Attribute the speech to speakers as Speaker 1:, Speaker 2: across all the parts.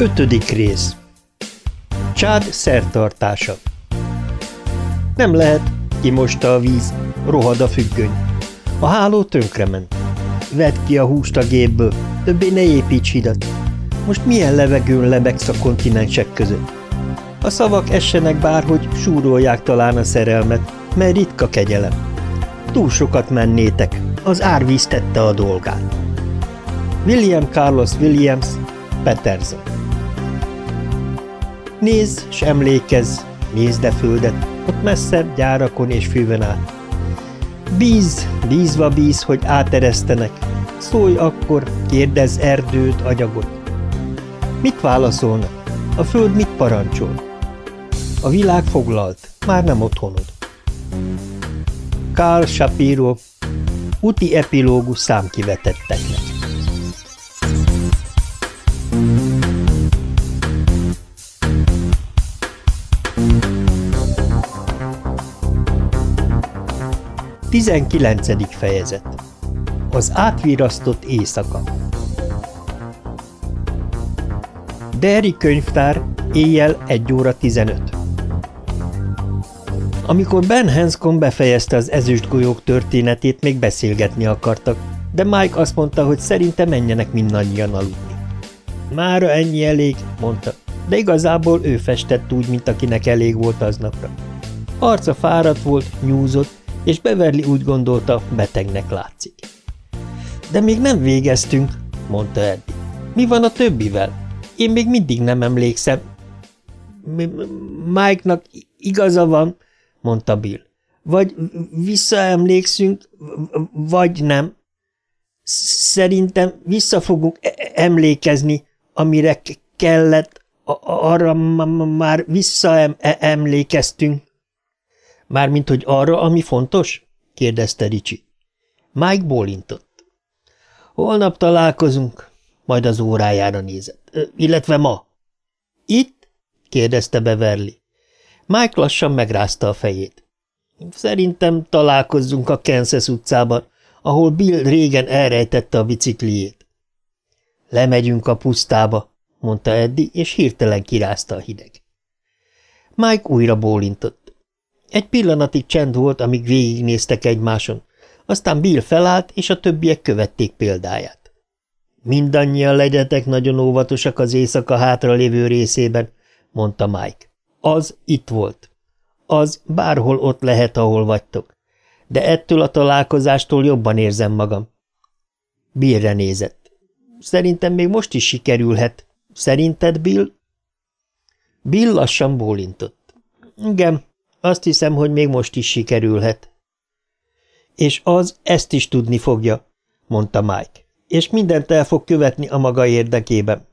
Speaker 1: Ötödik rész Csád szertartása Nem lehet, kimosta a víz, rohad a függöny. A háló tönkrement. Vedd ki a húst a gépből, többé ne építs hidat. Most milyen levegőn lebegsz a kontinensek között? A szavak essenek bárhogy, súrolják talán a szerelmet, mert ritka kegyelem. Túl sokat mennétek, az árvíz tette a dolgát. William Carlos Williams, Peterson Nézz, s emlékezz, nézd a földet, ott messze gyárakon és fűven át. Bíz, bízva bíz, hogy áteresztenek, szólj akkor, kérdezz erdőt, agyagot. Mit válaszolnak? A föld mit parancsol? A világ foglalt, már nem otthonod. Karl Shapiro, úti epilógus számkivetetteknek. Tizenkilencedik fejezet Az átvirasztott éjszaka Derry könyvtár, éjjel 1 óra 15 Amikor Ben Hanscom befejezte az ezüstgolyók történetét, még beszélgetni akartak, de Mike azt mondta, hogy szerinte menjenek mindannyian aludni. Mára ennyi elég, mondta, de igazából ő festett úgy, mint akinek elég volt aznapra. Arca fáradt volt, nyúzott, és Beverly úgy gondolta, betegnek látszik. De még nem végeztünk, mondta Eddie. Mi van a többivel? Én még mindig nem emlékszem. Mike-nak igaza van, mondta Bill. Vagy visszaemlékszünk, vagy nem. Szerintem vissza fogunk e-, emlékezni, amire kellett, arra már visszaemlékeztünk. Mármint, hogy arra, ami fontos? kérdezte Ricsi. Mike bólintott. Holnap találkozunk, majd az órájára nézett. Illetve ma. Itt? kérdezte Beverly. Mike lassan megrázta a fejét. Szerintem találkozzunk a Kansas utcában, ahol Bill régen elrejtette a bicikliét. Lemegyünk a pusztába, mondta Eddie, és hirtelen kirázta a hideg. Mike újra bólintott. Egy pillanatig csend volt, amíg végignéztek egymáson, aztán Bill felállt, és a többiek követték példáját. Mindannyian legyetek nagyon óvatosak az éjszaka hátra lévő részében, mondta Mike. Az itt volt. Az bárhol ott lehet, ahol vagytok. De ettől a találkozástól jobban érzem magam. Billre nézett. Szerintem még most is sikerülhet. Szerinted, Bill? Bill lassan bólintott. Igen, azt hiszem, hogy még most is sikerülhet. És az ezt is tudni fogja, mondta Mike, és mindent el fog követni a maga érdekében.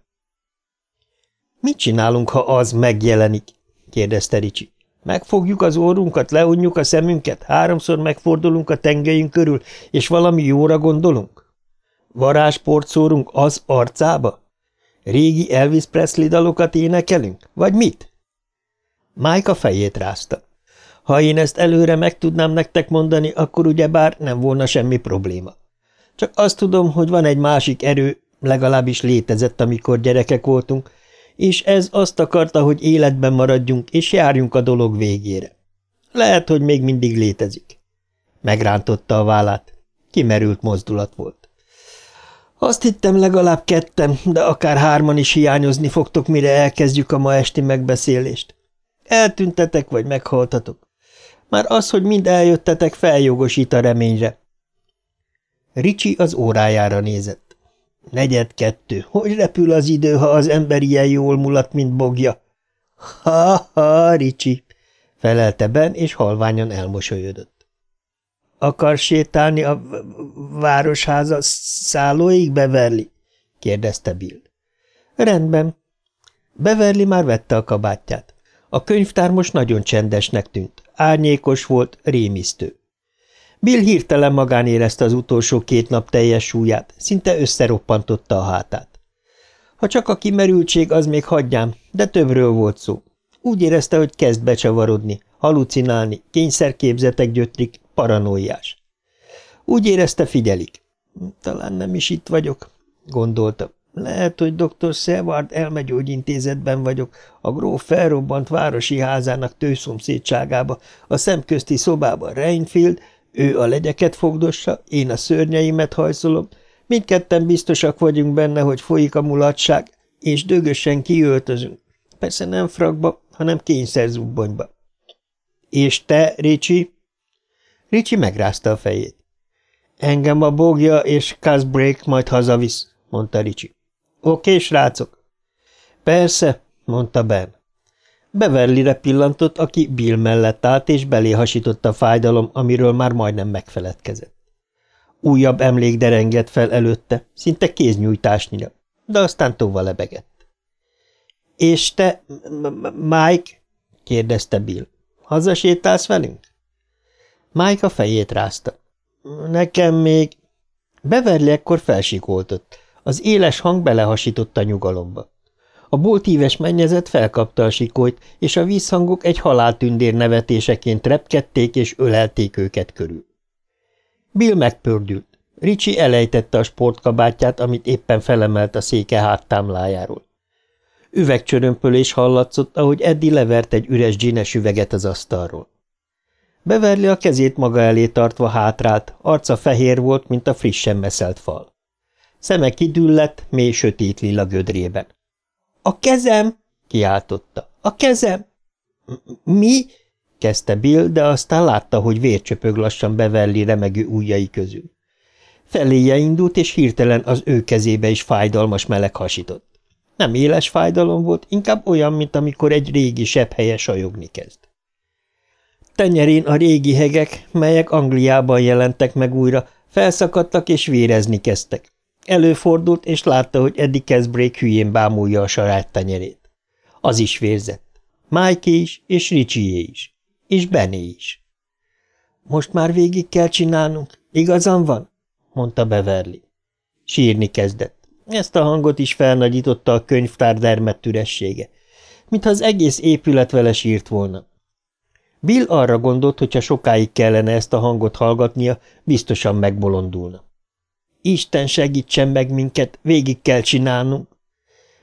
Speaker 1: Mit csinálunk, ha az megjelenik? kérdezte Ricsi. Megfogjuk az órunkat, leunjuk a szemünket, háromszor megfordulunk a tengelyünk körül, és valami jóra gondolunk? Varázsport szórunk az arcába? Régi Elvis Presley dalokat énekelünk? Vagy mit? Mike a fejét rázta. Ha én ezt előre meg tudnám nektek mondani, akkor ugyebár nem volna semmi probléma. Csak azt tudom, hogy van egy másik erő, legalábbis létezett, amikor gyerekek voltunk, és ez azt akarta, hogy életben maradjunk, és járjunk a dolog végére. Lehet, hogy még mindig létezik. Megrántotta a vállát. Kimerült mozdulat volt. Azt hittem legalább kettem, de akár hárman is hiányozni fogtok, mire elkezdjük a ma esti megbeszélést. Eltüntetek, vagy meghaltatok. Már az, hogy mind eljöttetek, feljogosít a reményre. Ricsi az órájára nézett. Negyed kettő. Hogy repül az idő, ha az ember ilyen jól mulat, mint bogja? Ha-ha, Ricsi, felelte Ben, és halványan elmosolyodott. Akar sétálni a városháza szállóig, Beverly? kérdezte Bill. Rendben. Beverly már vette a kabátját. A könyvtár most nagyon csendesnek tűnt. Árnyékos volt, rémisztő. Bill hirtelen magán érezte az utolsó két nap teljes súlyát, szinte összeroppantotta a hátát. Ha csak a kimerültség, az még hagyjám, de többről volt szó. Úgy érezte, hogy kezd becsavarodni, halucinálni, kényszerképzetek gyötrik, paranoiás. Úgy érezte, figyelik. Talán nem is itt vagyok, gondolta. Lehet, hogy dr. Szevard elmegyógyintézetben vagyok, a gróf felrobbant városi házának tőszomszédságába, a szemközti szobában Reinfield, ő a legyeket fogdossa, én a szörnyeimet hajszolom, mindketten biztosak vagyunk benne, hogy folyik a mulatság, és dögösen kiöltözünk. Persze nem frakba, hanem kényszerzubbonyba. És te, Ricsi? Ricsi megrázta a fejét. Engem a bogja és Casbreak majd hazavisz, mondta Ricsi. Oké, srácok? Persze, mondta Ben. Beverlyre pillantott, aki Bill mellett állt, és belé hasította a fájdalom, amiről már majdnem megfeledkezett. Újabb emlék derengett fel előtte, szinte kéznyújtásnyira, de aztán tovább lebegett. – És te, Mike? – kérdezte Bill. – Hazasétálsz velünk? Mike a fejét rázta. – Nekem még… Beverly ekkor felsikoltott. Az éles hang belehasította a nyugalomba. A boltíves mennyezet felkapta a sikolyt, és a vízhangok egy haláltündér nevetéseként repkedték és ölelték őket körül. Bill megpördült. Ricsi elejtette a sportkabátját, amit éppen felemelt a széke háttámlájáról. Üvegcsörömpölés hallatszott, ahogy Eddie levert egy üres dzsines üveget az asztalról. Beverli a kezét maga elé tartva hátrált, arca fehér volt, mint a frissen meszelt fal. Szeme kidüllett, mély sötét lila gödrében. – A kezem! – kiáltotta. – A kezem! – Mi? – kezdte Bill, de aztán látta, hogy vércsöpög lassan Beverly remegő ujjai közül. Feléje indult, és hirtelen az ő kezébe is fájdalmas meleg hasított. Nem éles fájdalom volt, inkább olyan, mint amikor egy régi helye sajogni kezd. Tenyerén a régi hegek, melyek Angliában jelentek meg újra, felszakadtak és vérezni kezdtek. Előfordult, és látta, hogy Eddie Casbreak hülyén bámulja a saját tenyerét. Az is vérzett. Mike is, és Richie is. És Benny is. Most már végig kell csinálnunk, igazam van? mondta Beverly. Sírni kezdett. Ezt a hangot is felnagyította a könyvtár dermedt üressége, mintha az egész épület vele sírt volna. Bill arra gondolt, hogyha sokáig kellene ezt a hangot hallgatnia, biztosan megbolondulna. Isten segítsen meg minket, végig kell csinálnunk.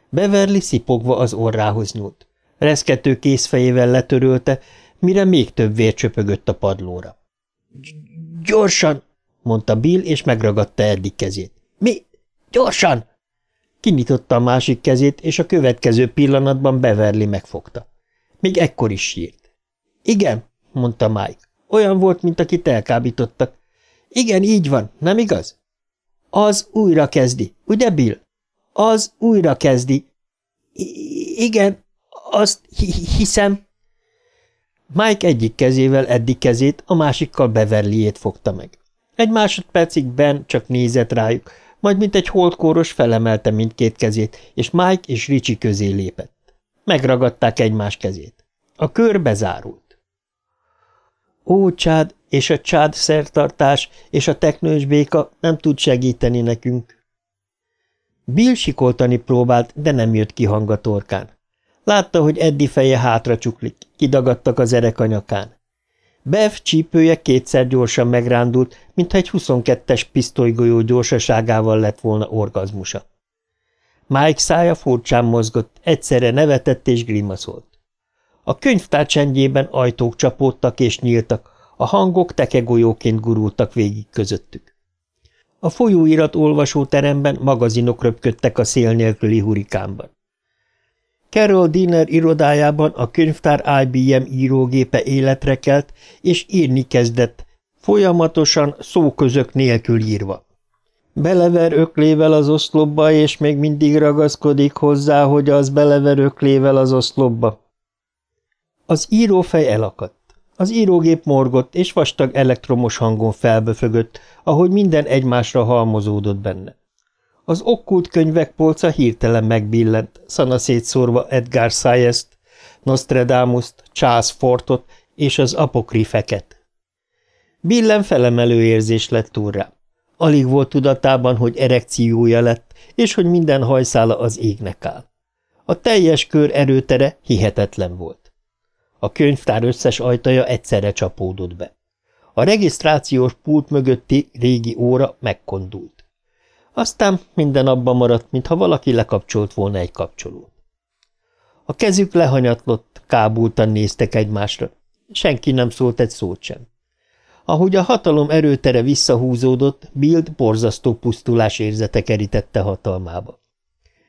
Speaker 1: Beverly szipogva az orrához nyúlt. Reszkető készfejével letörölte, mire még több vér csöpögött a padlóra. – Gyorsan! – mondta Bill, és megragadta eddig kezét. – Mi? Gyorsan! Kinyitotta a másik kezét, és a következő pillanatban Beverly megfogta. Még ekkor is sírt. – Igen – mondta Mike. Olyan volt, mint akit elkábítottak. – Igen, így van, nem igaz? Az újra kezdi, ugye, Bill? Az újra kezdi. I igen, azt hi hiszem. Mike egyik kezével eddig kezét, a másikkal Beverlyét fogta meg. Egy másodpercig Ben csak nézett rájuk, majd mint egy holdkóros felemelte mindkét kezét, és Mike és Ricsi közé lépett. Megragadták egymás kezét. A kör bezárult. Ó, Csád, és a csád szertartás és a teknős béka nem tud segíteni nekünk. Bill sikoltani próbált, de nem jött ki hang a torkán. Látta, hogy Eddi feje hátra csuklik, kidagadtak az erek a nyakán. Bev csípője kétszer gyorsan megrándult, mintha egy 22-es pisztolygolyó gyorsaságával lett volna orgazmusa. Mike szája furcsán mozgott, egyszerre nevetett és grimaszolt. A könyvtár csendjében ajtók csapódtak és nyíltak, a hangok tekegolyóként gurultak végig közöttük. A folyóirat olvasóteremben magazinok röpködtek a szél nélküli hurikánban. Carol Dinner irodájában a könyvtár IBM írógépe életre kelt, és írni kezdett, folyamatosan szóközök nélkül írva. Belever öklével az oszlopba, és még mindig ragaszkodik hozzá, hogy az belever öklével az oszlopba. Az írófej elakadt. Az írógép morgott, és vastag elektromos hangon felböfögött, ahogy minden egymásra halmozódott benne. Az okkult könyvek polca hirtelen megbillent, szana szétszórva Edgar Sayest, Nostradamus-t, Charles Fortot és az apokrifeket. Billen felemelő érzés lett túl rá. Alig volt tudatában, hogy erekciója lett, és hogy minden hajszála az égnek áll. A teljes kör erőtere hihetetlen volt. A könyvtár összes ajtaja egyszerre csapódott be. A regisztrációs pult mögötti régi óra megkondult. Aztán minden abban maradt, mintha valaki lekapcsolt volna egy kapcsolót. A kezük lehanyatlott, kábultan néztek egymásra. Senki nem szólt egy szót sem. Ahogy a hatalom erőtere visszahúzódott, Bild borzasztó pusztulás érzete kerítette hatalmába.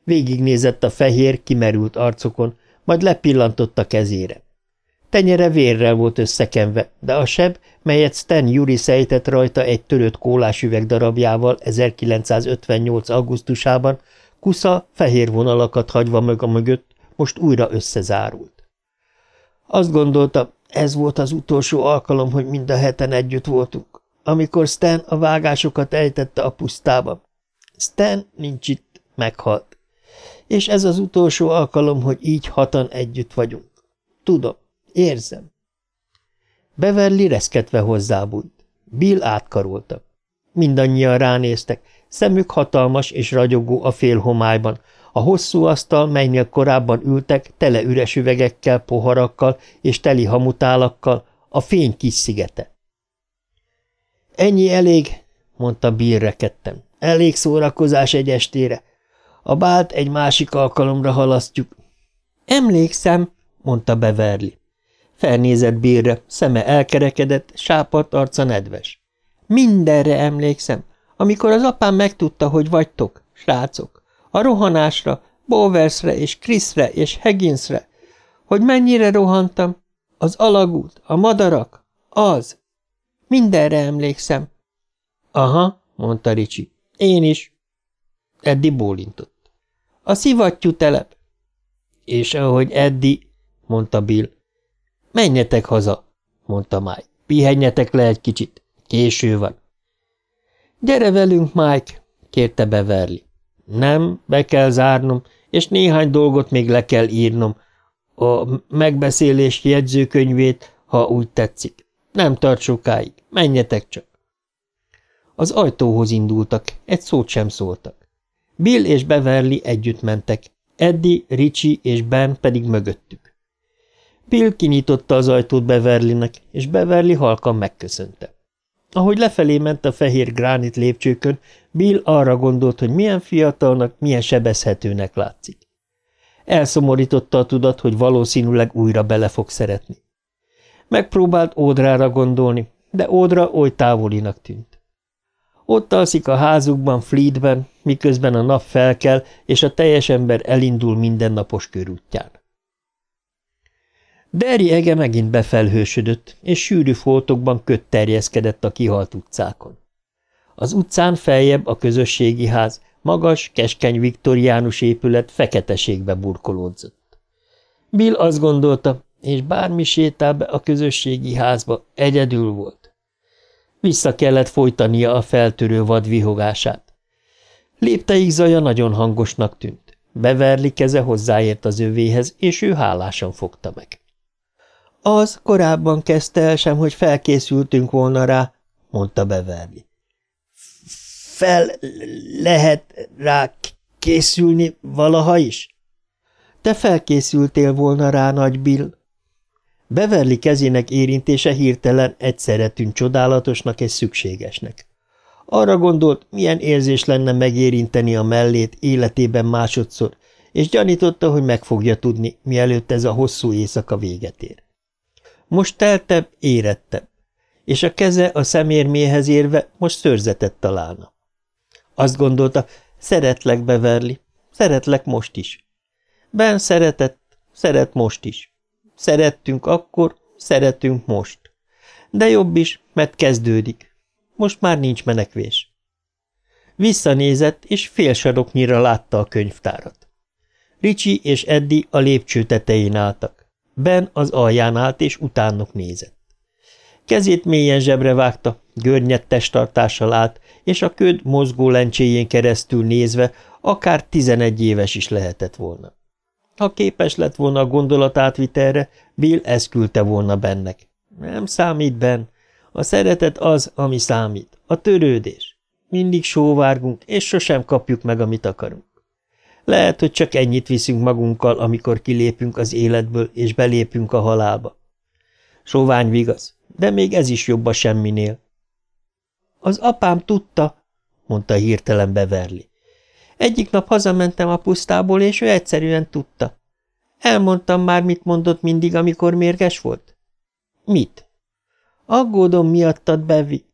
Speaker 1: Végignézett a fehér, kimerült arcokon, majd lepillantott a kezére. Tenyere vérrel volt összekenve, de a seb, melyet Stan Yuri szejtett rajta egy törött kólásüveg darabjával 1958. augusztusában, kusza fehér vonalakat hagyva meg a mögött, most újra összezárult. Azt gondolta, ez volt az utolsó alkalom, hogy mind a heten együtt voltunk, amikor Stan a vágásokat ejtette a pusztába. Stan nincs itt, meghalt. És ez az utolsó alkalom, hogy így hatan együtt vagyunk. Tudom, érzem. Beverly reszketve hozzábújt. Bill átkarolta. Mindannyian ránéztek, szemük hatalmas és ragyogó a félhomályban, a hosszú asztal, melynél korábban ültek, tele üres üvegekkel, poharakkal és teli hamutálakkal, a fény kis szigete. Ennyi elég, mondta Bill rekedten. Elég szórakozás egy estére. A bált egy másik alkalomra halasztjuk. Emlékszem, mondta Beverly. Felnézett Billre, szeme elkerekedett, sápadt arca nedves. Mindenre emlékszem, amikor az apám megtudta, hogy vagytok, srácok. A rohanásra, Bowersre és Chrisre és Higginsre. Hogy mennyire rohantam? Az alagút, a madarak? Az. Mindenre emlékszem. Aha, mondta Ricsi. Én is. Eddi bólintott. A szivattyú telep. És ahogy Eddi, mondta Bill. Menjetek haza, mondta Mike. Pihenjetek le egy kicsit. Késő van. Gyere velünk, Mike, kérte Beverly. Nem, be kell zárnom, és néhány dolgot még le kell írnom. A megbeszélés jegyzőkönyvét, ha úgy tetszik. Nem tart sokáig, menjetek csak. Az ajtóhoz indultak, egy szót sem szóltak. Bill és Beverly együtt mentek, Eddie, Richie és Ben pedig mögöttük. Bill kinyitotta az ajtót Beverlynek, és Beverly halkan megköszönte. Ahogy lefelé ment a fehér gránit lépcsőkön, Bill arra gondolt, hogy milyen fiatalnak, milyen sebezhetőnek látszik. Elszomorította a tudat, hogy valószínűleg újra bele fog szeretni. Megpróbált Ódrára gondolni, de Ódra oly távolinak tűnt. Ott alszik a házukban, Fleetben, miközben a nap felkel, és a teljes ember elindul mindennapos körútján. Deri ege megint befelhősödött, és sűrű foltokban kött terjeszkedett a kihalt utcákon. Az utcán feljebb a közösségi ház, magas, keskeny viktoriánus épület feketeségbe burkolódzott. Bill azt gondolta, és bármi sétál be a közösségi házba, egyedül volt. Vissza kellett folytania a feltörő vad vihogását. Lépteik zaja nagyon hangosnak tűnt. Beverli keze hozzáért az övéhez, és ő hálásan fogta meg. Az korábban kezdte el sem, hogy felkészültünk volna rá, mondta Beverly. Fel lehet rá készülni valaha is? Te felkészültél volna rá, nagy Bill. Beverly kezének érintése hirtelen egyszerre tűnt csodálatosnak és szükségesnek. Arra gondolt, milyen érzés lenne megérinteni a mellét életében másodszor, és gyanította, hogy meg fogja tudni, mielőtt ez a hosszú éjszaka véget ér. Most teltebb, érettebb, és a keze a szemérméhez érve most szörzetet találna. Azt gondolta, szeretlek, Beverly, szeretlek most is. Ben szeretett, szeret most is. Szerettünk akkor, szeretünk most. De jobb is, mert kezdődik. Most már nincs menekvés. Visszanézett, és fél saroknyira látta a könyvtárat. Ricsi és Eddi a lépcső tetején álltak. Ben az alján állt, és utánok nézett. Kezét mélyen zsebre vágta, görnyett testtartással állt, és a köd mozgó lencséjén keresztül nézve akár tizenegy éves is lehetett volna. Ha képes lett volna a gondolatátvitelre, Bill ezt küldte volna bennek. Nem számít, Ben. A szeretet az, ami számít. A törődés. Mindig sóvárgunk, és sosem kapjuk meg, amit akarunk. Lehet, hogy csak ennyit viszünk magunkkal, amikor kilépünk az életből, és belépünk a halálba. Sovány vigaz, de még ez is jobb a semminél. Az apám tudta, mondta hirtelen Beverly. Egyik nap hazamentem a pusztából, és ő egyszerűen tudta. Elmondtam már, mit mondott mindig, amikor mérges volt? Mit? Aggódom miattad, Bevi.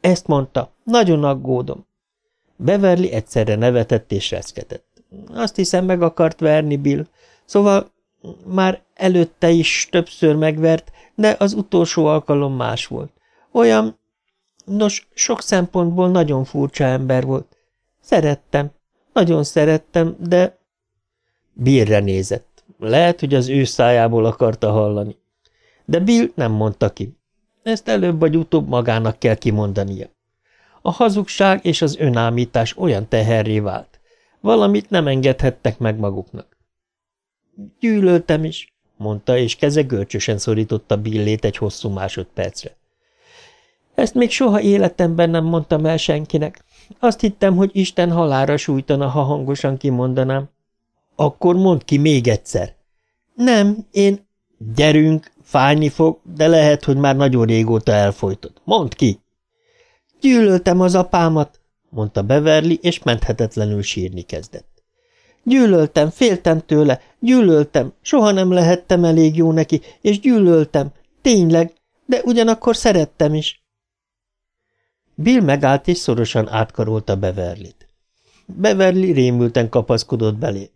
Speaker 1: Ezt mondta. Nagyon aggódom. Beverly egyszerre nevetett és reszketett. Azt hiszem, meg akart verni Bill. Szóval már előtte is többször megvert, de az utolsó alkalom más volt. Olyan, nos, sok szempontból nagyon furcsa ember volt. Szerettem, nagyon szerettem, de... Billre nézett. Lehet, hogy az ő szájából akarta hallani. De Bill nem mondta ki. Ezt előbb vagy utóbb magának kell kimondania. A hazugság és az önámítás olyan teherré vált. Valamit nem engedhettek meg maguknak. Gyűlöltem is, mondta, és keze görcsösen szorította Billét egy hosszú másodpercre. Ezt még soha életemben nem mondtam el senkinek. Azt hittem, hogy Isten halára sújtana, ha hangosan kimondanám. Akkor mondd ki még egyszer. Nem, én... Gyerünk, fájni fog, de lehet, hogy már nagyon régóta elfolytod. Mondd ki! Gyűlöltem az apámat, mondta Beverly, és menthetetlenül sírni kezdett. Gyűlöltem, féltem tőle, gyűlöltem, soha nem lehettem elég jó neki, és gyűlöltem, tényleg, de ugyanakkor szerettem is. Bill megállt és szorosan átkarolta Beverlyt. Beverly rémülten kapaszkodott belé.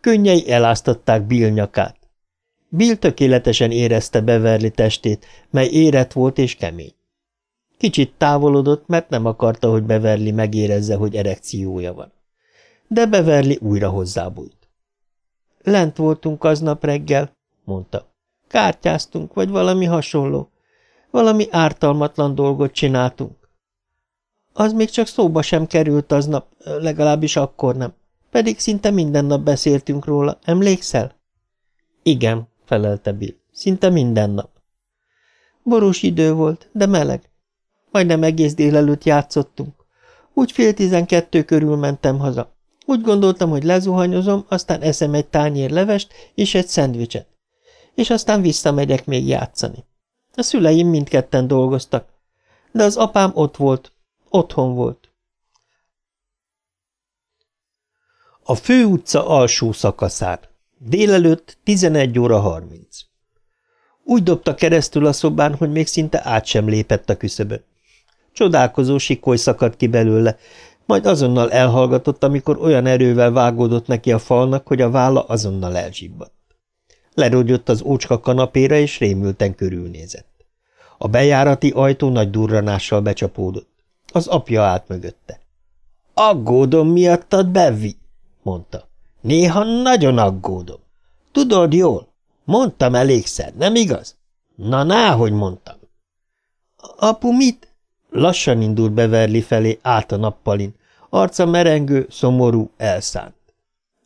Speaker 1: Könnyei eláztatták Bill nyakát. Bill tökéletesen érezte Beverly testét, mely érett volt és kemény. Kicsit távolodott, mert nem akarta, hogy Beverly megérezze, hogy erekciója van. De Beverly újra hozzábújt. Lent voltunk aznap reggel, mondta. Kártyáztunk, vagy valami hasonló. Valami ártalmatlan dolgot csináltunk. Az még csak szóba sem került aznap, legalábbis akkor nem. Pedig szinte minden nap beszéltünk róla, emlékszel? Igen, felelte Bill, szinte minden nap. Borús idő volt, de meleg. Majdnem egész délelőtt játszottunk. Úgy fél tizenkettő körül mentem haza. Úgy gondoltam, hogy lezuhanyozom, aztán eszem egy tányér levest és egy szendvicset. És aztán visszamegyek még játszani. A szüleim mindketten dolgoztak. De az apám ott volt. Otthon volt. A főutca alsó szakaszán. Délelőtt 11 óra 30. Úgy dobta keresztül a szobán, hogy még szinte át sem lépett a küszöbön. Csodálkozó sikoly szakadt ki belőle, majd azonnal elhallgatott, amikor olyan erővel vágódott neki a falnak, hogy a válla azonnal elzsibbadt. Lerogyott az ócska kanapéra, és rémülten körülnézett. A bejárati ajtó nagy durranással becsapódott. Az apja állt mögötte. – Aggódom miattad, Bevi! – mondta. – Néha nagyon aggódom. Tudod jól? Mondtam elégszer, nem igaz? Na, náhogy mondtam. – Apu, mit? Lassan indult Beverly felé át a nappalin, arca merengő, szomorú, elszánt.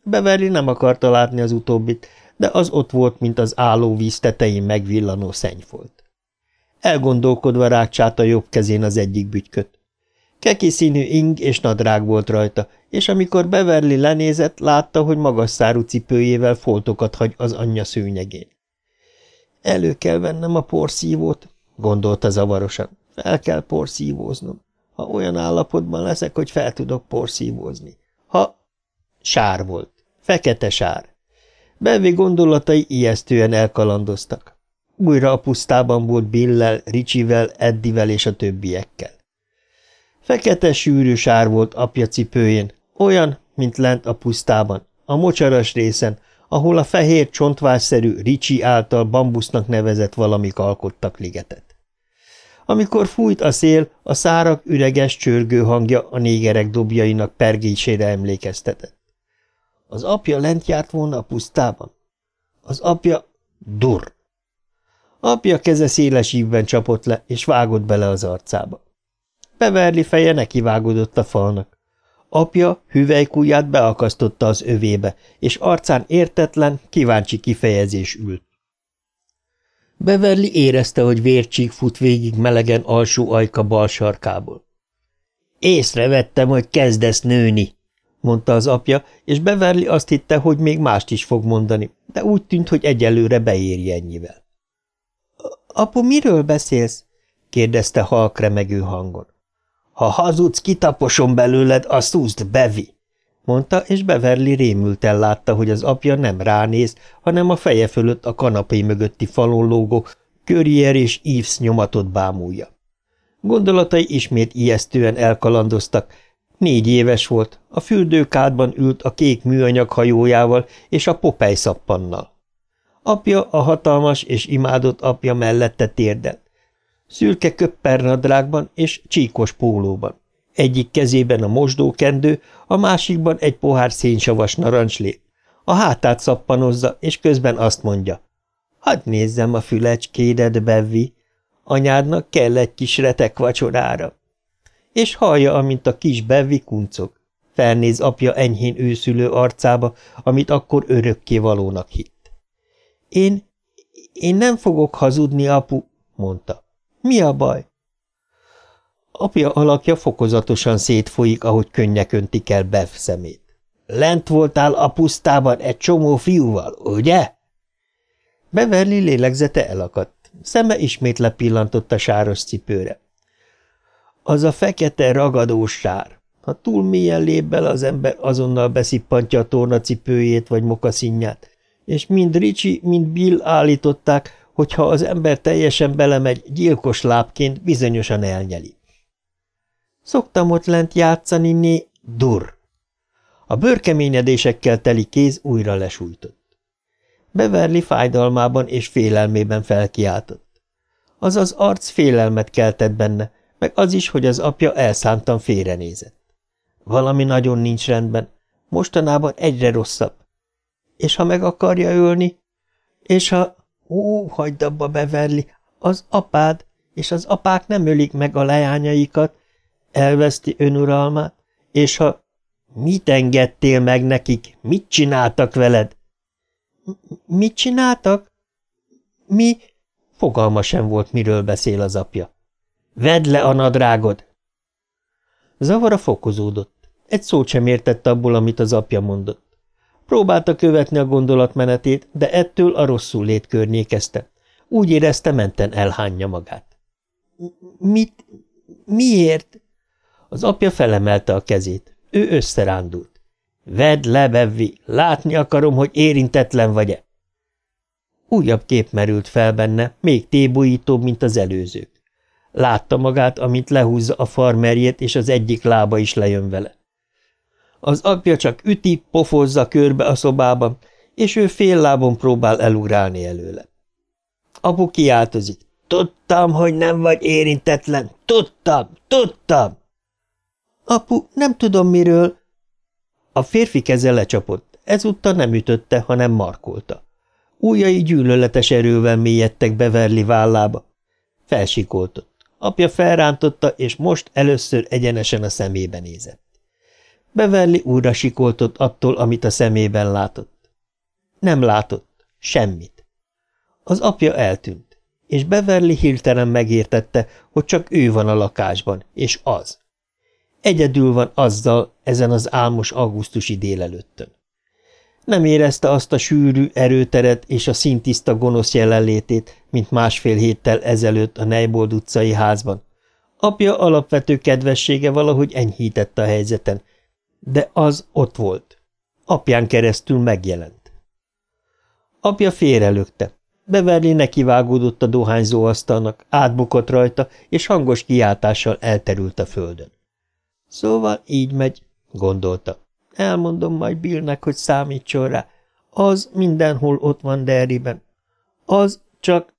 Speaker 1: Beverly nem akarta látni az utóbbit, de az ott volt, mint az álló víz tetején megvillanó szennyfolt. Elgondolkodva rákcsált a jobb kezén az egyik bütyköt. Keki színű ing és nadrág volt rajta, és amikor Beverly lenézett, látta, hogy magas szárú cipőjével foltokat hagy az anyja szőnyegén. Elő kell vennem a porszívót, gondolta zavarosan. Fel kell porszívóznom. Ha olyan állapotban leszek, hogy fel tudok porszívózni. Ha... Sár volt. Fekete sár. Bevi gondolatai ijesztően elkalandoztak. Újra a pusztában volt Billel, Ricsivel, Eddivel és a többiekkel. Fekete sűrű sár volt apja cipőjén, olyan, mint lent a pusztában, a mocsaras részen, ahol a fehér csontvásszerű Ricsi által bambusznak nevezett valamik alkottak ligetet. Amikor fújt a szél, a szárak üreges csörgő hangja a négerek dobjainak pergésére emlékeztetett. Az apja lent járt volna a pusztában? Az apja dur. Apja keze széles ívben csapott le, és vágott bele az arcába. Beverli feje nekivágódott a falnak. Apja hüvelykújját beakasztotta az övébe, és arcán értetlen, kíváncsi kifejezés ült. Beverly érezte, hogy vércsík fut végig melegen alsó ajka bal sarkából. Észrevettem, hogy kezdesz nőni, mondta az apja, és Beverly azt hitte, hogy még mást is fog mondani, de úgy tűnt, hogy egyelőre beéri ennyivel. – Apu, miről beszélsz? kérdezte halk remegő hangon. Ha hazudsz, kitaposom belőled, a szúzt, Bevi! Mondta, és Beverly rémülten látta, hogy az apja nem ránéz, hanem a feje fölött a kanapé mögötti falon lógó Currier és Eves nyomatot bámulja. Gondolatai ismét ijesztően elkalandoztak. Négy éves volt, a fürdőkádban ült a kék műanyag hajójával és a popej szappannal. Apja a hatalmas és imádott apja mellette térdelt. Szürke köppernadrágban és csíkos pólóban. Egyik kezében a mosdókendő, a másikban egy pohár szénsavas narancslé. A hátát szappanozza, és közben azt mondja. Hadd nézzem a fülecskédet, Bevi. Anyádnak kell egy kis retek vacsorára. És hallja, amint a kis Bevi kuncog. Felnéz apja enyhén őszülő arcába, amit akkor örökké valónak hitt. Én, én nem fogok hazudni, apu, mondta. Mi a baj? Apja alakja fokozatosan szétfolyik, ahogy könnyek öntik el Bev szemét. Lent voltál a pusztában egy csomó fiúval, ugye? Beverly lélegzete elakadt. Szeme ismét lepillantott a sáros cipőre. Az a fekete ragadós sár. Ha túl mélyen lép bele, az ember azonnal beszippantja a tornacipőjét vagy mokaszínját, és mind Ricsi, mind Bill állították, hogy ha az ember teljesen belemegy, gyilkos lábként bizonyosan elnyeli. Szoktam ott lent játszani, né... Dur! A bőrkeményedésekkel teli kéz újra lesújtott. Beverly fájdalmában és félelmében felkiáltott. Az az arc félelmet keltett benne, meg az is, hogy az apja elszántan félrenézett. Valami nagyon nincs rendben, mostanában egyre rosszabb. És ha meg akarja ölni? És ha... Ó, hagyd abba, Beverly, az apád, és az apák nem ölik meg a leányaikat, elveszti önuralmát, és ha... Mit engedtél meg nekik? Mit csináltak veled? – Mit csináltak? – Mi? Fogalma sem volt, miről beszél az apja. – Vedd le a nadrágod! Zavara fokozódott. Egy szót sem értett abból, amit az apja mondott. Próbálta követni a gondolatmenetét, de ettől a rosszul lét környékezte. Úgy érezte, menten elhányja magát. – Mit? Miért? Az apja felemelte a kezét. Ő összerándult. Vedd le, Bevvi, látni akarom, hogy érintetlen vagy-e. Újabb kép merült fel benne, még tébolyítóbb, mint az előzők. Látta magát, amint lehúzza a farmerjét, és az egyik lába is lejön vele. Az apja csak üti, pofozza körbe a szobában, és ő fél lábon próbál elugrálni előle. Apu kiáltozik. Tudtam, hogy nem vagy érintetlen. Tudtam, tudtam! Apu, nem tudom miről, a férfi keze lecsapott, ezúttal nem ütötte, hanem markolta. Újai gyűlöletes erővel mélyedtek Beverly vállába. Felsikoltott. Apja felrántotta, és most először egyenesen a szemébe nézett. Beverly újra sikoltott attól, amit a szemében látott. Nem látott. Semmit. Az apja eltűnt, és Beverly hirtelen megértette, hogy csak ő van a lakásban, és az. Egyedül van azzal ezen az álmos augusztusi délelőttön. Nem érezte azt a sűrű erőteret és a szintiszta gonosz jelenlétét, mint másfél héttel ezelőtt a Neybold utcai házban. Apja alapvető kedvessége valahogy enyhítette a helyzeten, de az ott volt. Apján keresztül megjelent. Apja félrelökte. Beverly nekivágódott a dohányzó asztalnak, átbukott rajta, és hangos kiáltással elterült a földön. Szóval így megy, gondolta. Elmondom majd Billnek, hogy számítson rá. Az mindenhol ott van Derryben. Az csak...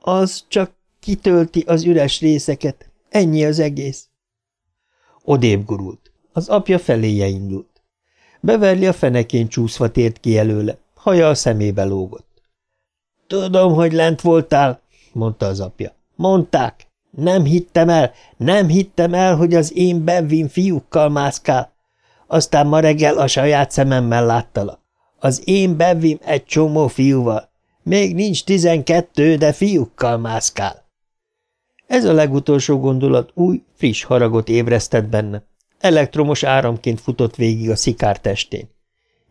Speaker 1: Az csak kitölti az üres részeket. Ennyi az egész. Odébb gurult. Az apja feléje indult. Beverli a fenekén csúszva tért ki előle. Haja a szemébe lógott. – Tudom, hogy lent voltál, mondta az apja. – Mondták. Nem hittem el, nem hittem el, hogy az én Bevin fiúkkal mászkál. Aztán ma reggel a saját szememmel láttalak. Az én Bevim egy csomó fiúval. Még nincs tizenkettő, de fiúkkal mászkál. Ez a legutolsó gondolat új, friss haragot ébresztett benne. Elektromos áramként futott végig a szikár testén.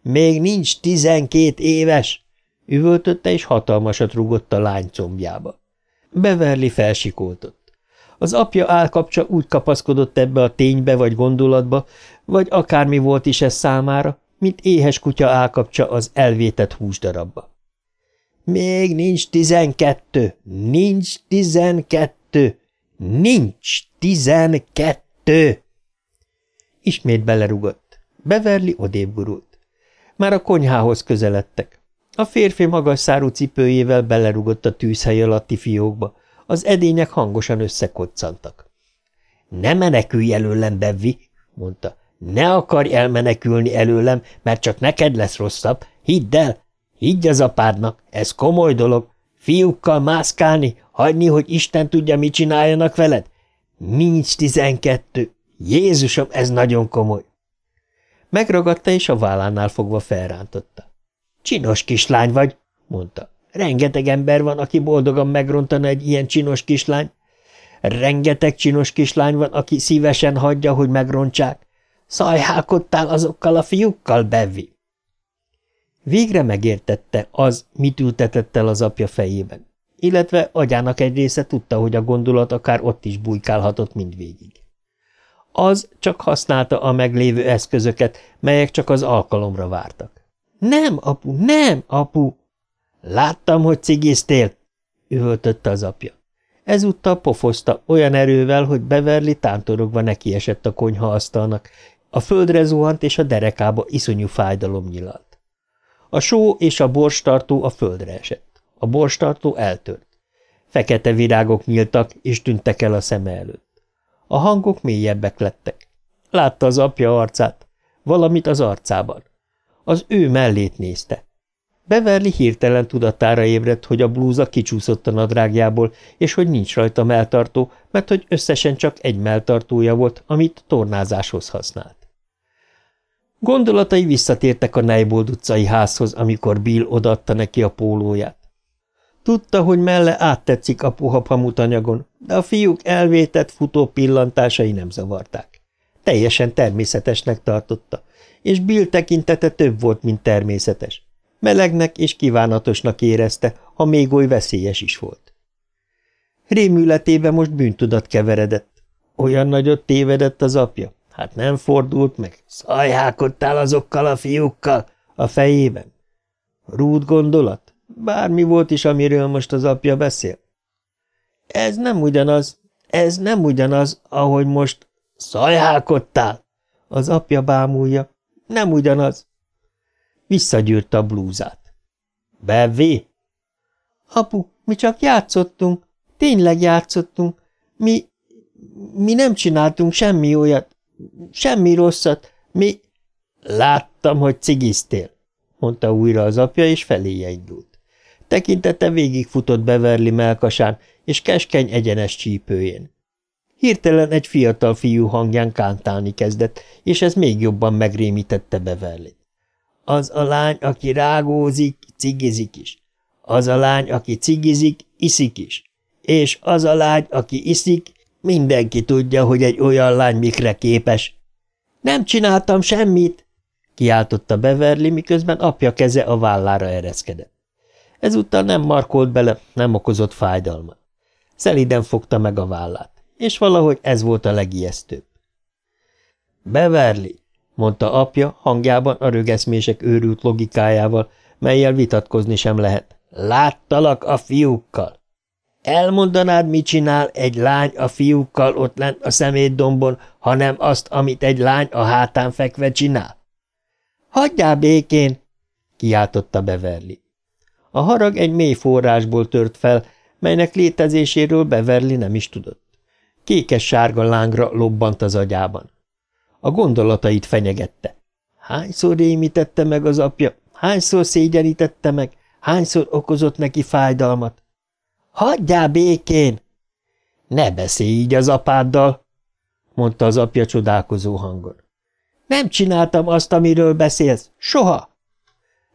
Speaker 1: Még nincs tizenkét éves! Üvöltötte, és hatalmasat rugott a lány combjába. Beverly felsikoltott. Az apja állkapcsa úgy kapaszkodott ebbe a ténybe vagy gondolatba, vagy akármi volt is ez számára, mint éhes kutya állkapcsa az elvétett húsdarabba. Még nincs tizenkettő, nincs tizenkettő, nincs tizenkettő! Ismét belerugott. Beverli odébb gurult. Már a konyhához közeledtek. A férfi magas szárú cipőjével belerugott a tűzhely alatti fiókba. Az edények hangosan összekoccantak. – Ne menekülj előlem, Bevvi! – mondta. – Ne akarj elmenekülni előlem, mert csak neked lesz rosszabb. Hidd el! Higgy az apádnak, ez komoly dolog. Fiúkkal mászkálni, hagyni, hogy Isten tudja, mit csináljanak veled? Nincs tizenkettő. Jézusom, ez nagyon komoly. Megragadta, és a vállánál fogva felrántotta. Csinos kislány vagy, mondta. Rengeteg ember van, aki boldogan megrontana egy ilyen csinos kislány. Rengeteg csinos kislány van, aki szívesen hagyja, hogy megrontsák. Szajhálkodtál azokkal a fiúkkal, Bevi? Végre megértette az, mit ültetett el az apja fejében, illetve agyának egy része tudta, hogy a gondolat akár ott is bujkálhatott mindvégig. Az csak használta a meglévő eszközöket, melyek csak az alkalomra vártak. Nem, apu, nem, apu! Láttam, hogy cigiztél, üvöltötte az apja. Ezúttal pofozta olyan erővel, hogy Beverly tántorogva nekiesett a konyhaasztalnak, a földre zuhant, és a derekába iszonyú fájdalom nyilalt. A só és a borstartó a földre esett. A borstartó eltört. Fekete virágok nyíltak, és tűntek el a szeme előtt. A hangok mélyebbek lettek. Látta az apja arcát, valamit az arcában. Az ő mellét nézte. Beverly hirtelen tudatára ébredt, hogy a blúza kicsúszott a nadrágjából, és hogy nincs rajta melltartó, mert hogy összesen csak egy melltartója volt, amit tornázáshoz használt. Gondolatai visszatértek a Neibold utcai házhoz, amikor Bill odaadta neki a pólóját. Tudta, hogy melle áttetszik a puha pamutanyagon, de a fiúk elvétett futó pillantásai nem zavarták. Teljesen természetesnek tartotta, és Bill tekintete több volt, mint természetes. Melegnek és kívánatosnak érezte, ha még oly veszélyes is volt. Rémületébe most bűntudat keveredett. Olyan nagyot tévedett az apja, hát nem fordult meg. Szajhákodtál azokkal a fiúkkal a fejében. Rút gondolat? Bármi volt is, amiről most az apja beszél. Ez nem ugyanaz, ez nem ugyanaz, ahogy most szajhákodtál. Az apja bámulja. Nem ugyanaz. Visszagyűrte a blúzát. Bevé? Apu, mi csak játszottunk. Tényleg játszottunk. Mi, mi nem csináltunk semmi olyat. Semmi rosszat. Mi... Láttam, hogy cigiztél, mondta újra az apja, és feléje indult. Tekintete végigfutott Beverly melkasán és keskeny egyenes csípőjén. Hirtelen egy fiatal fiú hangján kántálni kezdett, és ez még jobban megrémítette Beverly. Az a lány, aki rágózik, cigizik is. Az a lány, aki cigizik, iszik is. És az a lány, aki iszik, mindenki tudja, hogy egy olyan lány mikre képes. Nem csináltam semmit, kiáltotta Beverly, miközben apja keze a vállára ereszkedett. Ezúttal nem markolt bele, nem okozott fájdalmat. Szeliden fogta meg a vállát és valahogy ez volt a legijesztőbb. Beverly, mondta apja hangjában a rögeszmések őrült logikájával, melyel vitatkozni sem lehet. Láttalak a fiúkkal. Elmondanád, mit csinál egy lány a fiúkkal ott lent a szemétdombon, hanem azt, amit egy lány a hátán fekve csinál? Hagyjál békén! kiáltotta Beverly. A harag egy mély forrásból tört fel, melynek létezéséről Beverly nem is tudott. Kékes-sárga lángra lobbant az agyában. A gondolatait fenyegette. Hányszor rémítette meg az apja, hányszor szégyenítette meg, hányszor okozott neki fájdalmat. Hagyjál békén! Ne beszélj így az apáddal, mondta az apja csodálkozó hangon. Nem csináltam azt, amiről beszélsz. Soha.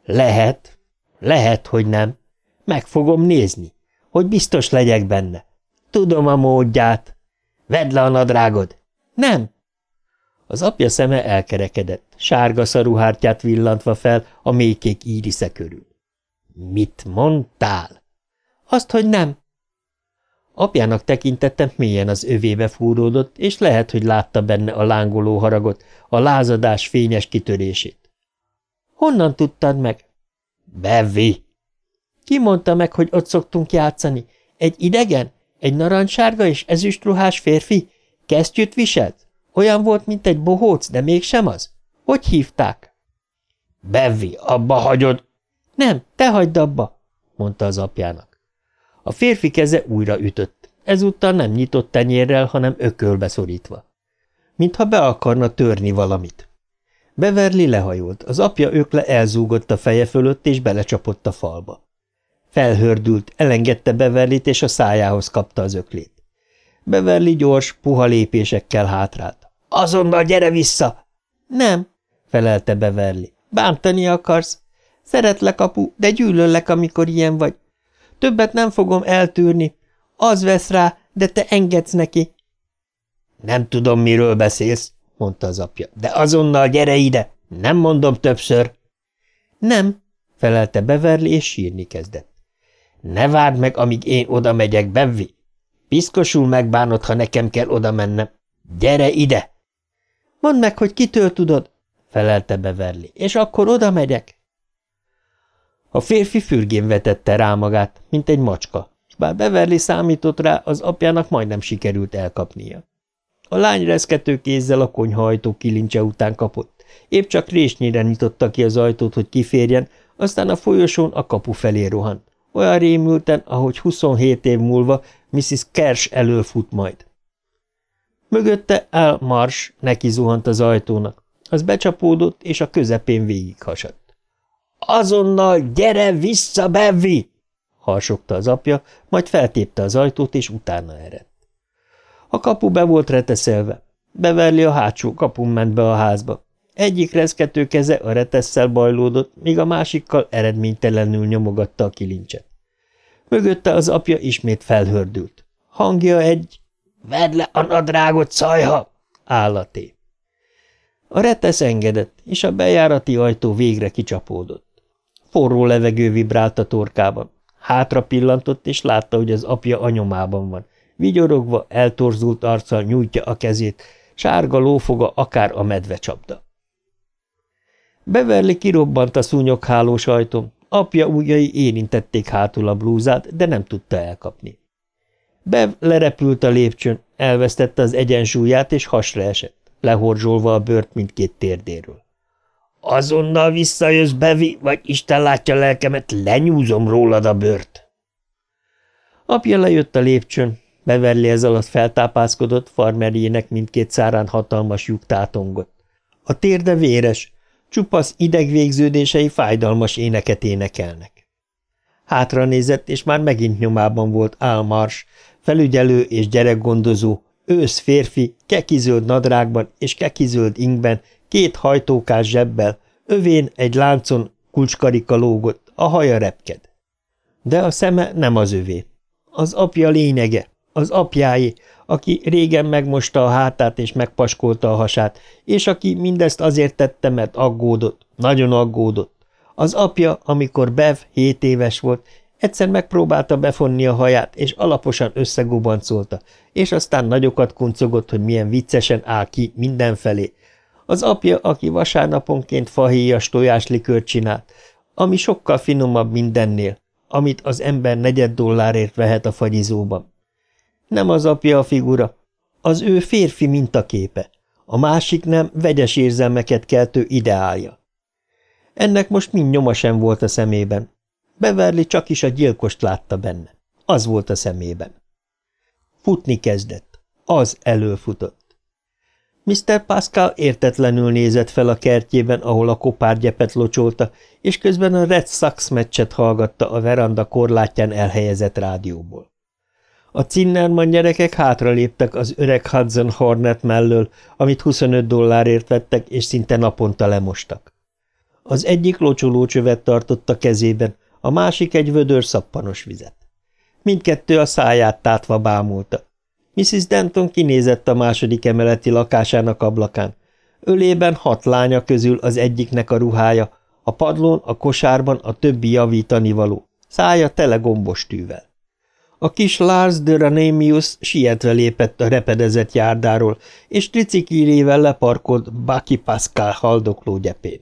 Speaker 1: Lehet, lehet, hogy nem. Meg fogom nézni, hogy biztos legyek benne. Tudom a módját. Vedd le a nadrágod! Nem! Az apja szeme elkerekedett, sárga szaruhártyát villantva fel a mélykék írisze körül. Mit mondtál? Azt, hogy nem. Apjának tekintette mélyen az övébe fúródott, és lehet, hogy látta benne a lángoló haragot, a lázadás fényes kitörését. – Honnan tudtad meg? – Bevi! – Ki mondta meg, hogy ott szoktunk játszani? Egy idegen? Egy narancssárga és ezüstruhás férfi? Kesztyűt viselt? Olyan volt, mint egy bohóc, de mégsem az? Hogy hívták? – Bevi, abba hagyod! – Nem, te hagyd abba! – mondta az apjának. A férfi keze újra ütött. Ezúttal nem nyitott tenyérrel, hanem ökölbe szorítva. Mintha be akarna törni valamit. Beverly lehajolt, az apja ökle elzúgott a feje fölött, és belecsapott a falba. Felhördült, elengedte Beverlit, és a szájához kapta az öklét. Beverly gyors, puha lépésekkel hátrált. – Azonnal gyere vissza! – Nem – felelte Beverly. – Bántani akarsz? Szeretlek, apu, de gyűlöllek, amikor ilyen vagy. Többet nem fogom eltűrni. Az vesz rá, de te engedsz neki. Nem tudom, miről beszélsz, mondta az apja, de azonnal gyere ide, nem mondom többször. Nem, felelte Beverly, és sírni kezdett. Ne várd meg, amíg én oda megyek, Bevvi. Piszkosul megbánod, ha nekem kell oda mennem. Gyere ide! Mondd meg, hogy kitől tudod, felelte Beverly, és akkor oda megyek. A férfi fürgén vetette rá magát, mint egy macska, s bár Beverly számított rá, az apjának majdnem sikerült elkapnia. A lány reszkető kézzel a konyhajtó kilincse után kapott. Épp csak résnyire nyitotta ki az ajtót, hogy kiférjen, aztán a folyosón a kapu felé rohant. Olyan rémülten, ahogy 27 év múlva Mrs. Kersh előfut majd. Mögötte Al Marsh neki zuhant az ajtónak. Az becsapódott, és a közepén végighasadt. Azonnal gyere vissza, Bevi! harsogta az apja, majd feltépte az ajtót, és utána eredt. A kapu be volt reteszelve. Beverli a hátsó kapun ment be a házba. Egyik reszkető keze a retesszel bajlódott, míg a másikkal eredménytelenül nyomogatta a kilincset. Mögötte az apja ismét felhördült. Hangja egy – Vedd le a nadrágot, szajha! – állaté. A retesz engedett, és a bejárati ajtó végre kicsapódott. Forró levegő vibrált a torkában. Hátra pillantott, és látta, hogy az apja anyomában van. Vigyorogva, eltorzult arccal nyújtja a kezét, sárga lófoga akár a medvecsapda. Beverli kirobbant a szúnyoghálós ajtón, apja ujjai érintették hátul a blúzát, de nem tudta elkapni. Bev lerepült a lépcsőn, elvesztette az egyensúlyát, és hasra esett, lehorzsolva a bőrt mindkét térdéről. Azonnal visszajössz, Bevi, vagy Isten látja lelkemet, lenyúzom rólad a bört. Apja lejött a lépcsőn, Beverly ez alatt feltápászkodott, farmerjének mindkét szárán hatalmas lyuk tátongott. A térde véres, csupasz idegvégződései fájdalmas éneket énekelnek. Hátra nézett, és már megint nyomában volt Álmars, felügyelő és gyerekgondozó, ősz férfi, kekizöld nadrágban és kekizöld ingben, Két hajtókás zsebbel, övén egy láncon kulcskarika lógott, a haja repked. De a szeme nem az övé. Az apja lényege, az apjáé, aki régen megmosta a hátát és megpaskolta a hasát, és aki mindezt azért tette, mert aggódott, nagyon aggódott. Az apja, amikor Bev hét éves volt, egyszer megpróbálta befonni a haját, és alaposan összegubancolta, és aztán nagyokat kuncogott, hogy milyen viccesen áll ki mindenfelé, az apja, aki vasárnaponként fahéjas tojáslikört csinált, ami sokkal finomabb mindennél, amit az ember negyed dollárért vehet a fagyizóban. Nem az apja a figura, az ő férfi mintaképe, a másik nem vegyes érzelmeket keltő ideálja. Ennek most mind nyoma sem volt a szemében. Beverly csak is a gyilkost látta benne. Az volt a szemében. Futni kezdett. Az előfutott. Mr. Pascal értetlenül nézett fel a kertjében, ahol a kopárgyepet locsolta, és közben a Red Sox meccset hallgatta a veranda korlátján elhelyezett rádióból. A Zinnerman gyerekek hátraléptek az öreg Hudson Hornet mellől, amit 25 dollárért vettek, és szinte naponta lemostak. Az egyik locsolócsövet tartott a kezében, a másik egy vödör szappanos vizet. Mindkettő a száját tátva bámulta. Mrs. Denton kinézett a második emeleti lakásának ablakán. Ölében hat lánya közül az egyiknek a ruhája, a padlón, a kosárban a többi javítani való, szája tele gombos tűvel. A kis Lars de sietve lépett a repedezett járdáról, és tricikírével leparkolt Baki Pascal haldokló gyepén.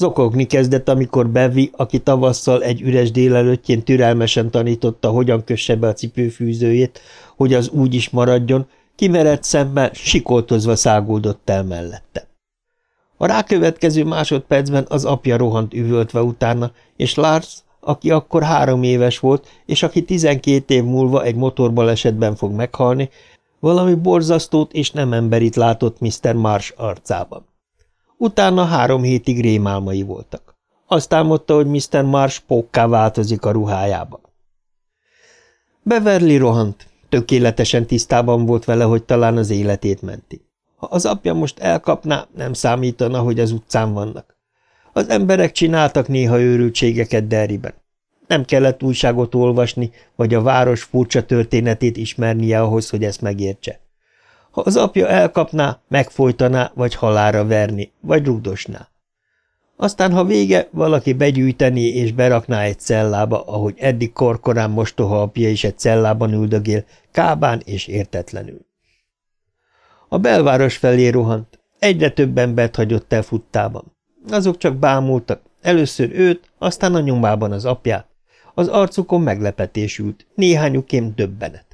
Speaker 1: Zokogni kezdett, amikor Bevi, aki tavasszal egy üres délelőttjén türelmesen tanította, hogyan kösse be a cipőfűzőjét, hogy az úgy is maradjon, kimerett szemmel, sikoltozva száguldott el mellette. A rákövetkező másodpercben az apja rohant üvöltve utána, és Lars, aki akkor három éves volt, és aki tizenkét év múlva egy motorbalesetben fog meghalni, valami borzasztót és nem emberit látott Mr. Marsh arcában. Utána három hétig rémálmai voltak. Azt álmodta, hogy Mr. Marsh pókká változik a ruhájába. Beverly rohant, tökéletesen tisztában volt vele, hogy talán az életét menti. Ha az apja most elkapná, nem számítana, hogy az utcán vannak. Az emberek csináltak néha őrültségeket Derriben. Nem kellett újságot olvasni, vagy a város furcsa történetét ismernie ahhoz, hogy ezt megértse. Ha az apja elkapná, megfojtaná, vagy halára verni, vagy rugdosná. Aztán, ha vége, valaki begyűjteni és berakná egy cellába, ahogy eddig korkorán mostoha apja is egy cellában üldögél, kábán és értetlenül. A belváros felé rohant, egyre több embert hagyott el futtában. Azok csak bámultak, először őt, aztán a nyomában az apját. Az arcukon meglepetés ült, néhányukém döbbenet.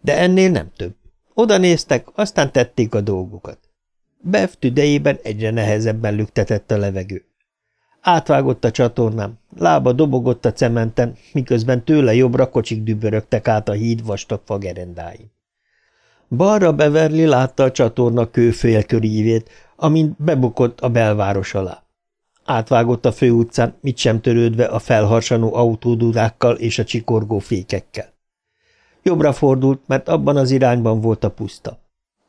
Speaker 1: De ennél nem több. Oda néztek, aztán tették a dolgukat. Bev tüdejében egyre nehezebben lüktetett a levegő. Átvágott a csatornám, lába dobogott a cementen, miközben tőle jobbra kocsik dübörögtek át a híd vastag fagerendáin. Balra Beverly látta a csatorna kőfélkörívét, amint bebukott a belváros alá. Átvágott a főutcán, mit sem törődve a felharsanó autódurákkal és a csikorgó fékekkel. Jobbra fordult, mert abban az irányban volt a puszta.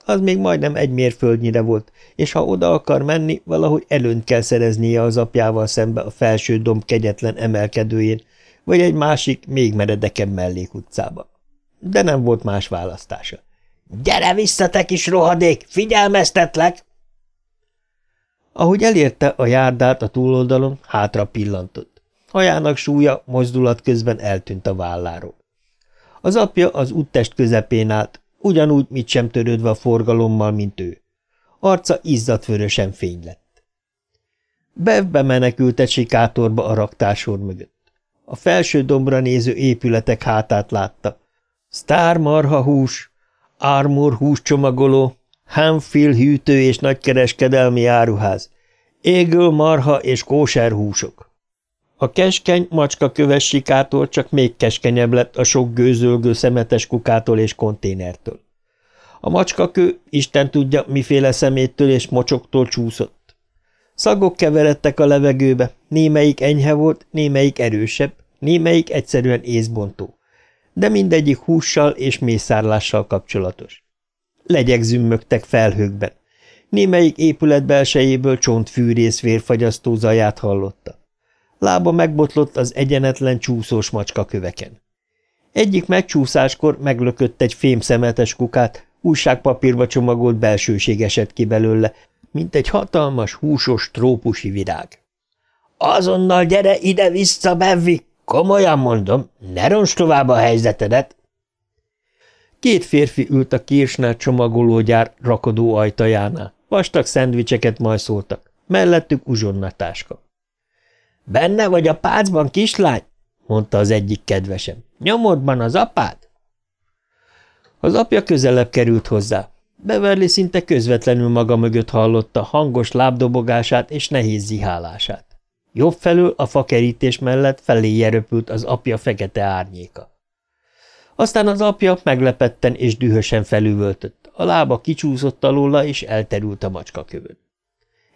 Speaker 1: Az még majdnem egy mérföldnyire volt, és ha oda akar menni, valahogy előnyt kell szereznie az apjával szembe a felső domb kegyetlen emelkedőjén, vagy egy másik, még meredekebb mellékutcába. De nem volt más választása. – Gyere vissza, te kis rohadék! Figyelmeztetlek! Ahogy elérte a járdát a túloldalon, hátra pillantott. Hajának súlya mozdulat közben eltűnt a válláról. Az apja az úttest közepén állt, ugyanúgy mit sem törődve a forgalommal, mint ő. Arca vörösen fény lett. Bev bemenekült egy sikátorba a raktársor mögött. A felső dombra néző épületek hátát látta. Star marha hús, Armor húscsomagoló, Hanfield hűtő és nagykereskedelmi áruház, égő marha és kóser húsok. A keskeny macska köves sikától csak még keskenyebb lett a sok gőzölgő szemetes kukától és konténertől. A macskakő, Isten tudja, miféle szeméttől és mocsoktól csúszott. Szagok keveredtek a levegőbe, némelyik enyhe volt, némelyik erősebb, némelyik egyszerűen észbontó. De mindegyik hússal és mészárlással kapcsolatos. Legyek zümmögtek felhőkben. Némelyik épület belsejéből csontfűrész vérfagyasztó zaját hallotta. Lába megbotlott az egyenetlen csúszós macska köveken. Egyik megcsúszáskor meglökött egy fémszemetes kukát, újságpapírba csomagolt belsőség esett ki belőle, mint egy hatalmas, húsos trópusi virág. – Azonnal gyere ide-vissza, Bevi! Komolyan mondom, ne roncs tovább a helyzetedet! Két férfi ült a Kirsner csomagológyár rakodó ajtajánál. Vastag szendvicseket majszoltak. Mellettük uzsonnatáska. – Benne vagy a pácban, kislány? – mondta az egyik kedvesem. – Nyomodban az apád? Az apja közelebb került hozzá. Beverly szinte közvetlenül maga mögött hallotta hangos lábdobogását és nehéz zihálását. Jobb felül a fakerítés mellett felé röpült az apja fekete árnyéka. Aztán az apja meglepetten és dühösen felüvöltött, a lába kicsúszott alóla, és elterült a macska kövön.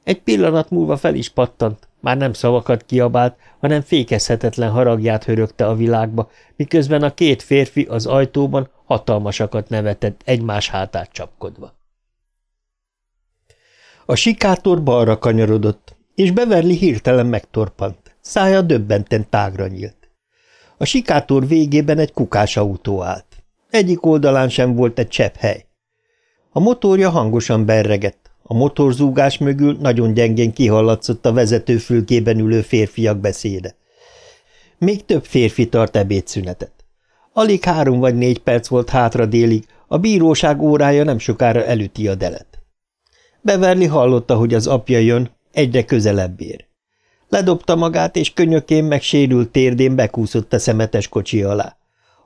Speaker 1: Egy pillanat múlva fel is pattant, már nem szavakat kiabált, hanem fékezhetetlen haragját hörögte a világba, miközben a két férfi az ajtóban hatalmasakat nevetett egymás hátát csapkodva. A sikátor balra kanyarodott, és Beverly hirtelen megtorpant, szája döbbenten tágra nyílt. A sikátor végében egy kukás autó állt. Egyik oldalán sem volt egy csepp hely. A motorja hangosan berregett, a motorzúgás mögül nagyon gyengén kihallatszott a vezetőfülkében ülő férfiak beszéde. Még több férfi tart ebédszünetet. Alig három vagy négy perc volt hátra délig, a bíróság órája nem sokára elüti a delet. Beverly hallotta, hogy az apja jön, egyre közelebb ér. Ledobta magát, és könyökén meg sérült térdén bekúszott a szemetes kocsi alá.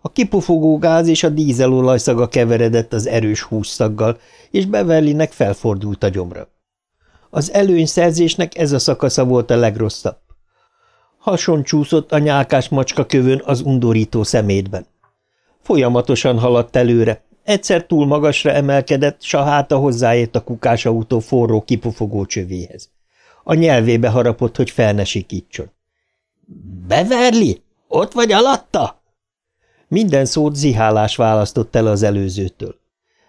Speaker 1: A kipufogó gáz és a dízelolaj szaga keveredett az erős hússzaggal, és Beverlynek felfordult a gyomra. Az előnyszerzésnek ez a szakasza volt a legrosszabb. Hason csúszott a nyálkás macska kövön az undorító szemétben. Folyamatosan haladt előre, egyszer túl magasra emelkedett, s a háta hozzáért a kukásautó forró kipufogó csövéhez. A nyelvébe harapott, hogy fel ne sikítson. – Beverli? Ott vagy alatta? Minden szót zihálás választott el az előzőtől.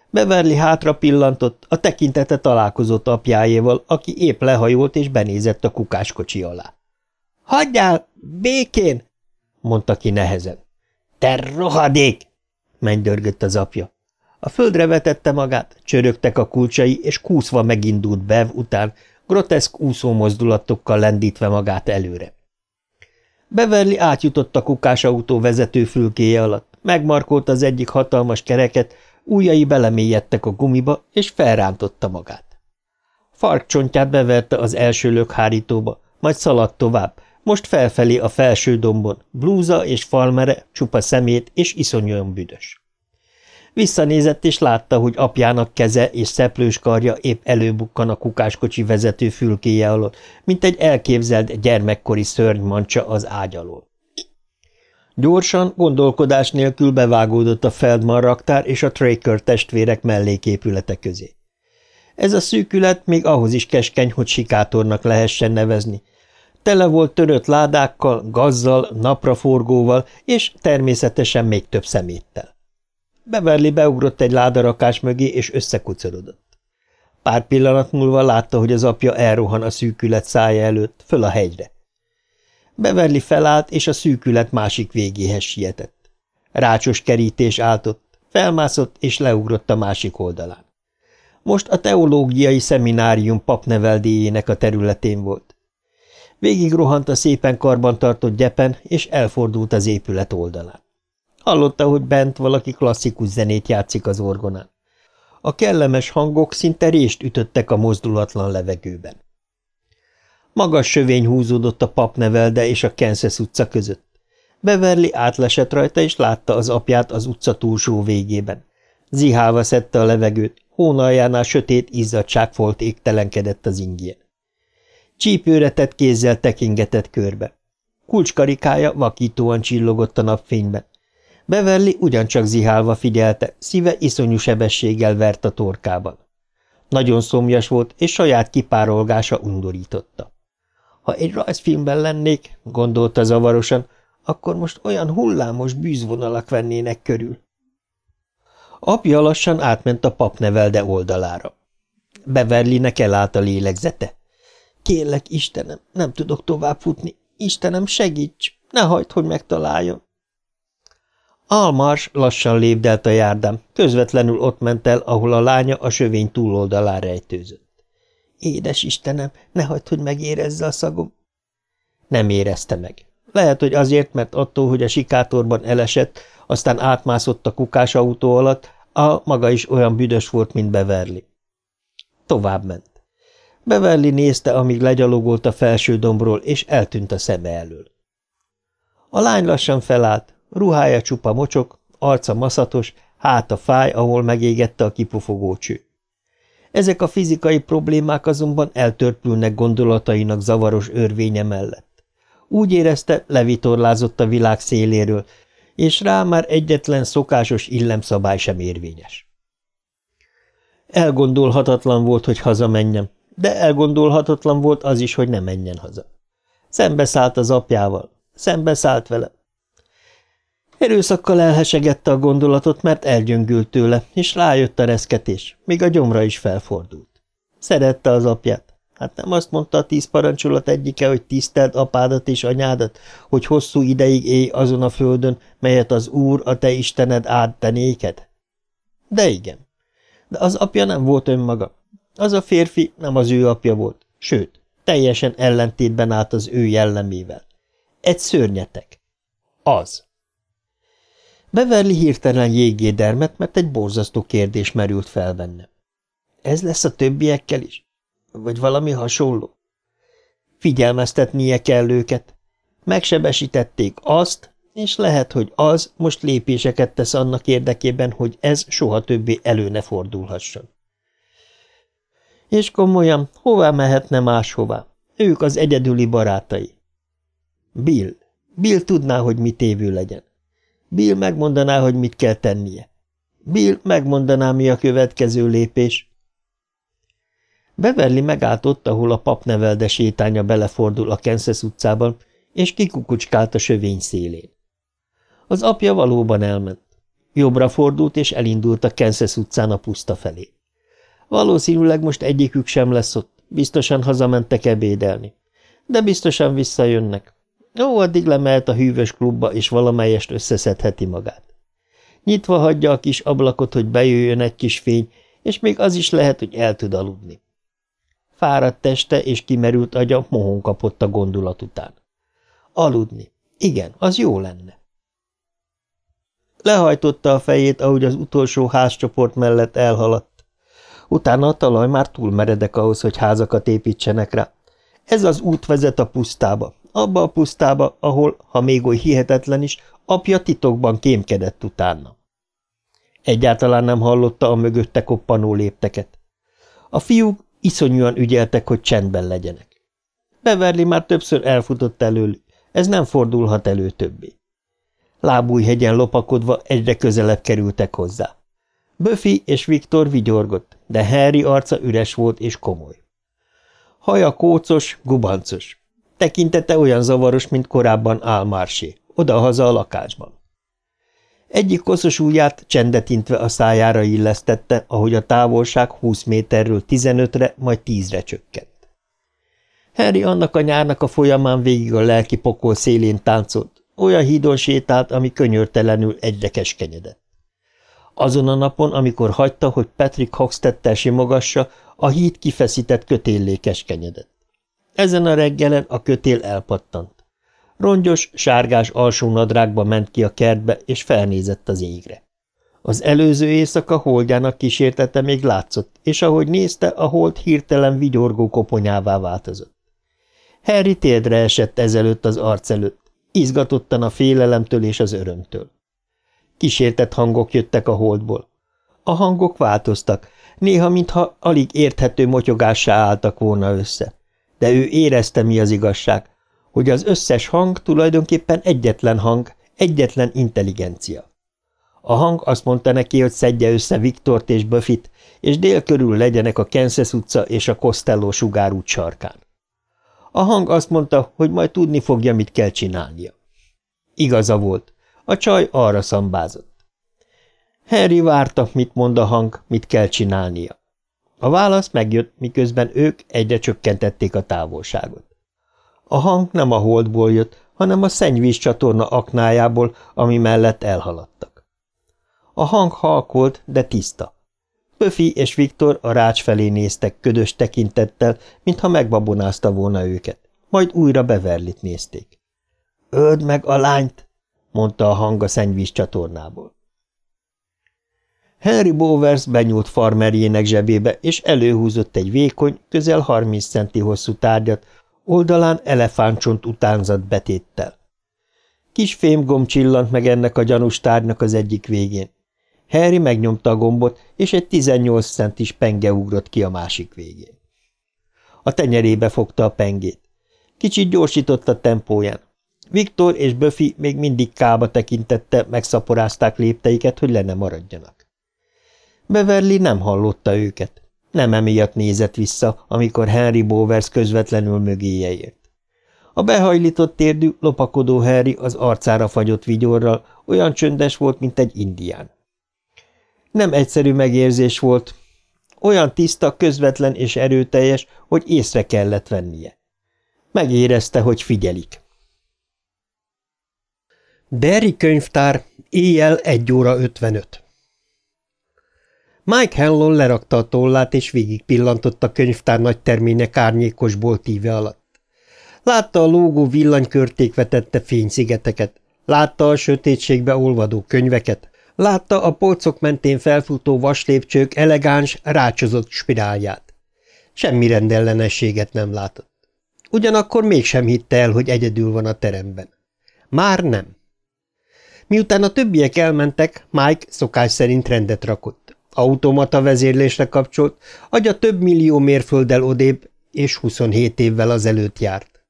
Speaker 1: Beverly hátra pillantott, a tekintete találkozott apjáéval, aki épp lehajolt és benézett a kukáskocsi alá. – Hagyjál! Békén! – mondta ki nehezen. – Te rohadék! – mennydörgött az apja. A földre vetette magát, csörögtek a kulcsai, és kúszva megindult Bev után, groteszk úszó mozdulatokkal lendítve magát előre. Beverly átjutott a kukásautó vezető fülkéje alatt, megmarkolt az egyik hatalmas kereket, ujjai belemélyedtek a gumiba, és felrántotta magát. Farkcsontját beverte az első lökhárítóba, majd szaladt tovább, most felfelé a felső dombon, blúza és falmere, csupa szemét és iszonyúan büdös. Visszanézett, és látta, hogy apjának keze és szeplős karja épp előbukkan a kukáskocsi vezető fülkéje alól, mint egy elképzelt gyermekkori szörnymancsa az ágy alól. Gyorsan, gondolkodás nélkül bevágódott a Feldman raktár és a Traker testvérek melléképülete közé. Ez a szűkület még ahhoz is keskeny, hogy sikátornak lehessen nevezni. Tele volt törött ládákkal, gazzal, napraforgóval és természetesen még több szeméttel. Beverly beugrott egy ládarakás mögé, és összekucorodott. Pár pillanat múlva látta, hogy az apja elrohan a szűkület szája előtt, föl a hegyre. Beverly felállt, és a szűkület másik végéhez sietett. Rácsos kerítés áltott, felmászott, és leugrott a másik oldalán. Most a teológiai szeminárium papneveldéjének a területén volt. Végig rohant a szépen karbantartott gyepen, és elfordult az épület oldalán. Hallotta, hogy bent valaki klasszikus zenét játszik az orgonán. A kellemes hangok szinte rést ütöttek a mozdulatlan levegőben. Magas sövény húzódott a papnevelde és a Kansas utca között. Beverly átlesett rajta, és látta az apját az utca túlsó végében. Zihálva szedte a levegőt, hónaljánál sötét izzadságfolt égtelenkedett az ingyen. Csípőre tett kézzel tekingetett körbe. Kulcskarikája vakítóan csillogott a napfényben. Beverly ugyancsak zihálva figyelte, szíve iszonyú sebességgel vert a torkában. Nagyon szomjas volt, és saját kipárolgása undorította. Ha egy rajzfilmben lennék, gondolta zavarosan, akkor most olyan hullámos bűzvonalak vennének körül. Apja lassan átment a papnevelde oldalára. Beverlynek elállt a lélegzete. Kérlek, Istenem, nem tudok tovább futni. Istenem, segíts! Ne hagyd, hogy megtaláljon! Almars lassan lépdelt a járdám, közvetlenül ott ment el, ahol a lánya a sövény túloldalára rejtőzött. Édes Istenem, ne hagyd, hogy megérezze a szagom. Nem érezte meg. Lehet, hogy azért, mert attól, hogy a sikátorban elesett, aztán átmászott a kukás autó alatt, a maga is olyan büdös volt, mint Beverly. Tovább ment. Beverly nézte, amíg legyalogolt a felső dombról, és eltűnt a szeme elől. A lány lassan felállt, Ruhája csupa mocsok, arca maszatos, háta fáj, ahol megégette a kipufogó cső. Ezek a fizikai problémák azonban eltörpülnek gondolatainak zavaros örvénye mellett. Úgy érezte, levitorlázott a világ széléről, és rá már egyetlen szokásos illemszabály sem érvényes. Elgondolhatatlan volt, hogy hazamenjen, de elgondolhatatlan volt az is, hogy ne menjen haza. Szembeszállt az apjával, szembeszállt vele, Erőszakkal elhesegette a gondolatot, mert elgyöngült tőle, és rájött a reszketés, még a gyomra is felfordult. Szerette az apját. Hát nem azt mondta a tíz parancsolat egyike, hogy tiszteld apádat és anyádat, hogy hosszú ideig élj azon a földön, melyet az Úr, a te Istened áld te? De igen. De az apja nem volt önmaga. Az a férfi nem az ő apja volt, sőt, teljesen ellentétben állt az ő jellemével. Egy szörnyetek. Az. Beverly hirtelen jégé dermet, mert egy borzasztó kérdés merült fel benne. Ez lesz a többiekkel is? Vagy valami hasonló? Figyelmeztetnie kell őket. Megsebesítették azt, és lehet, hogy az most lépéseket tesz annak érdekében, hogy ez soha többé elő ne fordulhasson. És komolyan, hová mehetne máshová? Ők az egyedüli barátai. Bill. Bill tudná, hogy mit évő legyen. Bill megmondaná, hogy mit kell tennie. Bill megmondaná, mi a következő lépés. Beverly megállt ott, ahol a papnevelde sétánya belefordul a Kansas utcában, és kikukucskált a sövény szélén. Az apja valóban elment. Jobbra fordult, és elindult a Kansas utcán a puszta felé. Valószínűleg most egyikük sem lesz ott, biztosan hazamentek ebédelni. De biztosan visszajönnek. Ó, addig lemehet a hűvös klubba, és valamelyest összeszedheti magát. Nyitva hagyja a kis ablakot, hogy bejöjjön egy kis fény, és még az is lehet, hogy el tud aludni. Fáradt teste és kimerült agya mohon kapott a gondolat után. Aludni. Igen, az jó lenne. Lehajtotta a fejét, ahogy az utolsó házcsoport mellett elhaladt. Utána a talaj már túl meredek ahhoz, hogy házakat építsenek rá. Ez az út vezet a pusztába, abba a pusztába, ahol, ha még oly hihetetlen is, apja titokban kémkedett utána. Egyáltalán nem hallotta a mögötte koppanó lépteket. A fiúk iszonyúan ügyeltek, hogy csendben legyenek. Beverly már többször elfutott előlük, ez nem fordulhat elő többé. Lábújhegyen lopakodva egyre közelebb kerültek hozzá. Buffy és Viktor vigyorgott, de Harry arca üres volt és komoly. Haja kócos, gubancos. Tekintete olyan zavaros, mint korábban Álmársé, odahaza a lakásban. Egyik koszos ujját csendet intve a szájára illesztette, ahogy a távolság 20 méterről 15-re, majd 10-re csökkent. Harry annak a nyárnak a folyamán végig a lelki pokol szélén táncolt, olyan hídon sétált, ami könyörtelenül egyre keskenyedett. Azon a napon, amikor hagyta, hogy Patrick Hoxtettel simogassa, a híd kifeszített kötéllé keskenyedett. Ezen a reggelen a kötél elpattant. Rongyos, sárgás alsó nadrágba ment ki a kertbe, és felnézett az égre. Az előző éjszaka holdjának kísértete még látszott, és ahogy nézte, a hold hirtelen vigyorgó koponyává változott. Harry térdre esett ezelőtt az arc előtt, izgatottan a félelemtől és az örömtől. Kísértett hangok jöttek a holdból. A hangok változtak, néha mintha alig érthető motyogássá álltak volna össze. De ő érezte, mi az igazság, hogy az összes hang tulajdonképpen egyetlen hang, egyetlen intelligencia. A hang azt mondta neki, hogy szedje össze Viktort és Buffit, és dél körül legyenek a Kansas utca és a Costello sugárút sarkán. A hang azt mondta, hogy majd tudni fogja, mit kell csinálnia. Igaza volt. A csaj arra szambázott. Harry várta, mit mond a hang, mit kell csinálnia. A válasz megjött, miközben ők egyre csökkentették a távolságot. A hang nem a holdból jött, hanem a szennyvíz csatorna aknájából, ami mellett elhaladtak. A hang halkolt, de tiszta. Pöfi és Viktor a rács felé néztek ködös tekintettel, mintha megbabonázta volna őket. Majd újra Beverlit nézték. – Öld meg a lányt! – mondta a hang a szennyvíz csatornából. Henry Bowers benyúlt farmerjének zsebébe, és előhúzott egy vékony, közel 30 centi hosszú tárgyat, oldalán elefántcsont utánzat betéttel. Kis fémgomb csillant meg ennek a gyanús tárgynak az egyik végén. Harry megnyomta a gombot, és egy 18 centis penge ugrott ki a másik végén. A tenyerébe fogta a pengét. Kicsit gyorsított a tempóján. Viktor és Buffy még mindig kába tekintette, megszaporázták lépteiket, hogy le ne maradjanak. Beverly nem hallotta őket. Nem emiatt nézett vissza, amikor Henry Bowers közvetlenül mögéje ért. A behajlított térdű, lopakodó Harry az arcára fagyott vigyorral olyan csöndes volt, mint egy indián. Nem egyszerű megérzés volt, olyan tiszta, közvetlen és erőteljes, hogy észre kellett vennie. Megérezte, hogy figyelik. Derry könyvtár, éjjel egy óra ötvenöt. Mike Hanlon lerakta a tollát, és végig pillantott a könyvtár nagy termények árnyékos boltíve alatt. Látta a lógó villanykörték vetette fényszigeteket,
Speaker 2: Látta a sötétségbe olvadó könyveket, látta a polcok mentén felfutó vaslépcsők elegáns, rácsozott spirálját. Semmi rendellenességet nem látott. Ugyanakkor mégsem hitte el, hogy egyedül van a teremben. Már nem. Miután a többiek elmentek, Mike szokás szerint rendet rakott. Automata vezérlésre kapcsolt, agya több millió mérfölddel odébb, és 27 évvel azelőtt járt.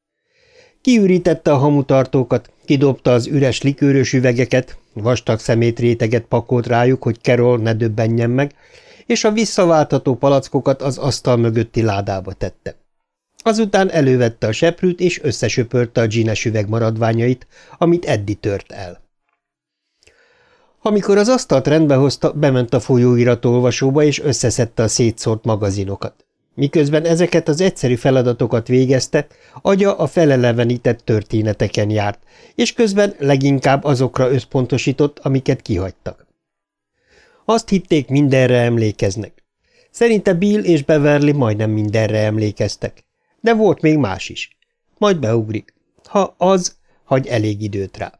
Speaker 2: Kiürítette a hamutartókat, kidobta az üres likőrös üvegeket, vastag szemétréteget pakolt rájuk, hogy Carol ne döbbenjen meg, és a visszaváltható palackokat az asztal mögötti ládába tette. Azután elővette a seprűt, és összesöpörte a dzsines üveg maradványait, amit Eddi tört el. Amikor az asztalt rendbe hozta, bement a folyóirat olvasóba, és összeszedte a szétszórt magazinokat. Miközben ezeket az egyszerű feladatokat végezte, agya a felelevenített történeteken járt, és közben leginkább azokra összpontosított, amiket kihagytak. Azt hitték, mindenre emlékeznek. Szerinte Bill és Beverly majdnem mindenre emlékeztek. De volt még más is. Majd beugrik. Ha az, hagy elég időt rá.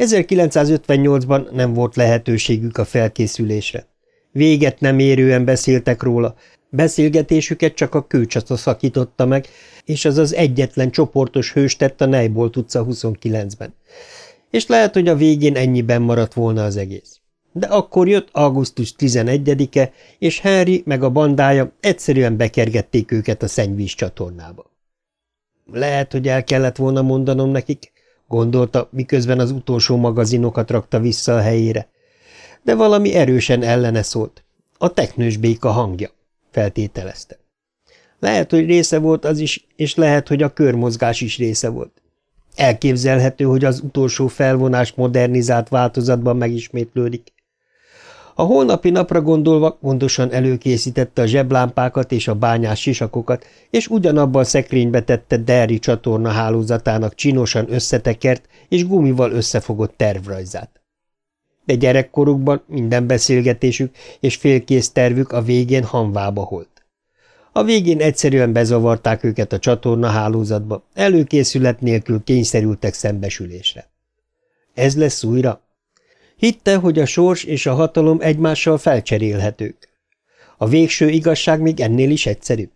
Speaker 2: 1958-ban nem volt lehetőségük a felkészülésre. Véget nem érően beszéltek róla, beszélgetésüket csak a kőcsata szakította meg, és az az egyetlen csoportos hős tett a Neibolt utca 29-ben. És lehet, hogy a végén ennyiben maradt volna az egész. De akkor jött augusztus 11-e, és Henry meg a bandája egyszerűen bekergették őket a szennyvíz csatornába. Lehet, hogy el kellett volna mondanom nekik, gondolta, miközben az utolsó magazinokat rakta vissza a helyére. De valami erősen ellene szólt. A teknős béka hangja, feltételezte. Lehet, hogy része volt az is, és lehet, hogy a körmozgás is része volt. Elképzelhető, hogy az utolsó felvonás modernizált változatban megismétlődik. A holnapi napra gondolva gondosan előkészítette a zseblámpákat és a bányás sisakokat, és ugyanabban szekrénybe tette Derry csatorna hálózatának csinosan összetekert és gumival összefogott tervrajzát. De gyerekkorukban minden beszélgetésük és félkész tervük a végén hanvába holt. A végén egyszerűen bezavarták őket a csatorna hálózatba, előkészület nélkül kényszerültek szembesülésre. Ez lesz újra? Hitte, hogy a sors és a hatalom egymással felcserélhetők. A végső igazság még ennél is egyszerűbb.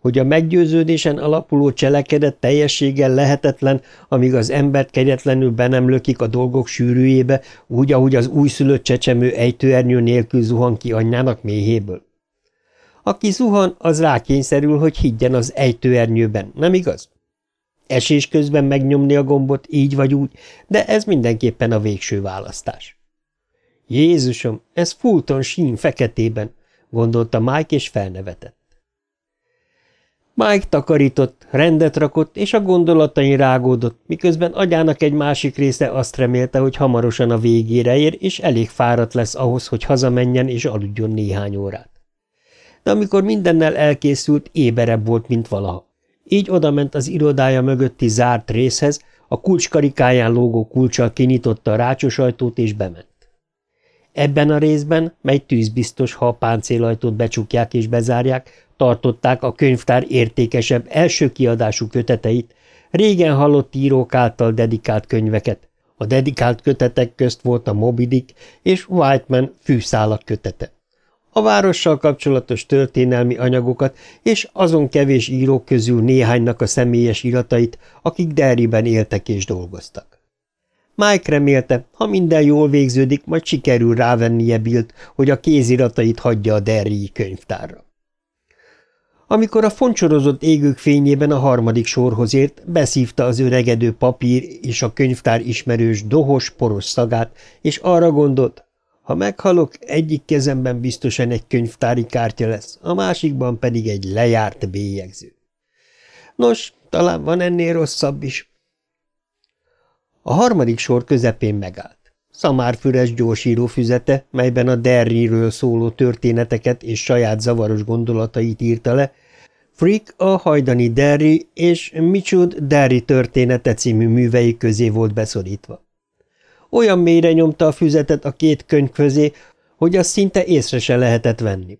Speaker 2: Hogy a meggyőződésen alapuló cselekedet teljességgel lehetetlen, amíg az embert kegyetlenül be nem lökik a dolgok sűrűjébe, úgy, ahogy az újszülött csecsemő ejtőernyő nélkül zuhan ki anyjának méhéből. Aki zuhan, az rákényszerül, hogy higgyen az ejtőernyőben, nem igaz? Esés közben megnyomni a gombot így vagy úgy, de ez mindenképpen a végső választás. Jézusom, ez Fulton sín feketében, gondolta Mike, és felnevetett. Mike takarított, rendet rakott, és a gondolatain rágódott, miközben agyának egy másik része azt remélte, hogy hamarosan a végére ér, és elég fáradt lesz ahhoz, hogy hazamenjen és aludjon néhány órát. De amikor mindennel elkészült, éberebb volt, mint valaha. Így odament az irodája mögötti zárt részhez, a kulcskarikáján lógó kulcsal kinyitotta a rácsos ajtót és bement. Ebben a részben, mely tűzbiztos, ha a páncélajtót becsukják és bezárják, tartották a könyvtár értékesebb első kiadású köteteit, régen halott írók által dedikált könyveket. A dedikált kötetek közt volt a Moby Dick és Whiteman fűszálak kötete a várossal kapcsolatos történelmi anyagokat, és azon kevés írók közül néhánynak a személyes iratait, akik Derryben éltek és dolgoztak. Mike remélte, ha minden jól végződik, majd sikerül rávennie Billt, hogy a kéziratait hagyja a Derryi könyvtárra. Amikor a foncsorozott égők fényében a harmadik sorhoz ért, beszívta az öregedő papír és a könyvtár ismerős dohos, poros szagát, és arra gondolt, ha meghalok, egyik kezemben biztosan egy könyvtári kártya lesz, a másikban pedig egy lejárt bélyegző. Nos, talán van ennél rosszabb is. A harmadik sor közepén megállt. Szamárfüres gyorsíró füzete, melyben a Derryről szóló történeteket és saját zavaros gondolatait írta le, Frick a hajdani Derry és Michud Derry története című művei közé volt beszorítva. Olyan mélyre nyomta a füzetet a két könyv közé, hogy azt szinte észre se lehetett venni.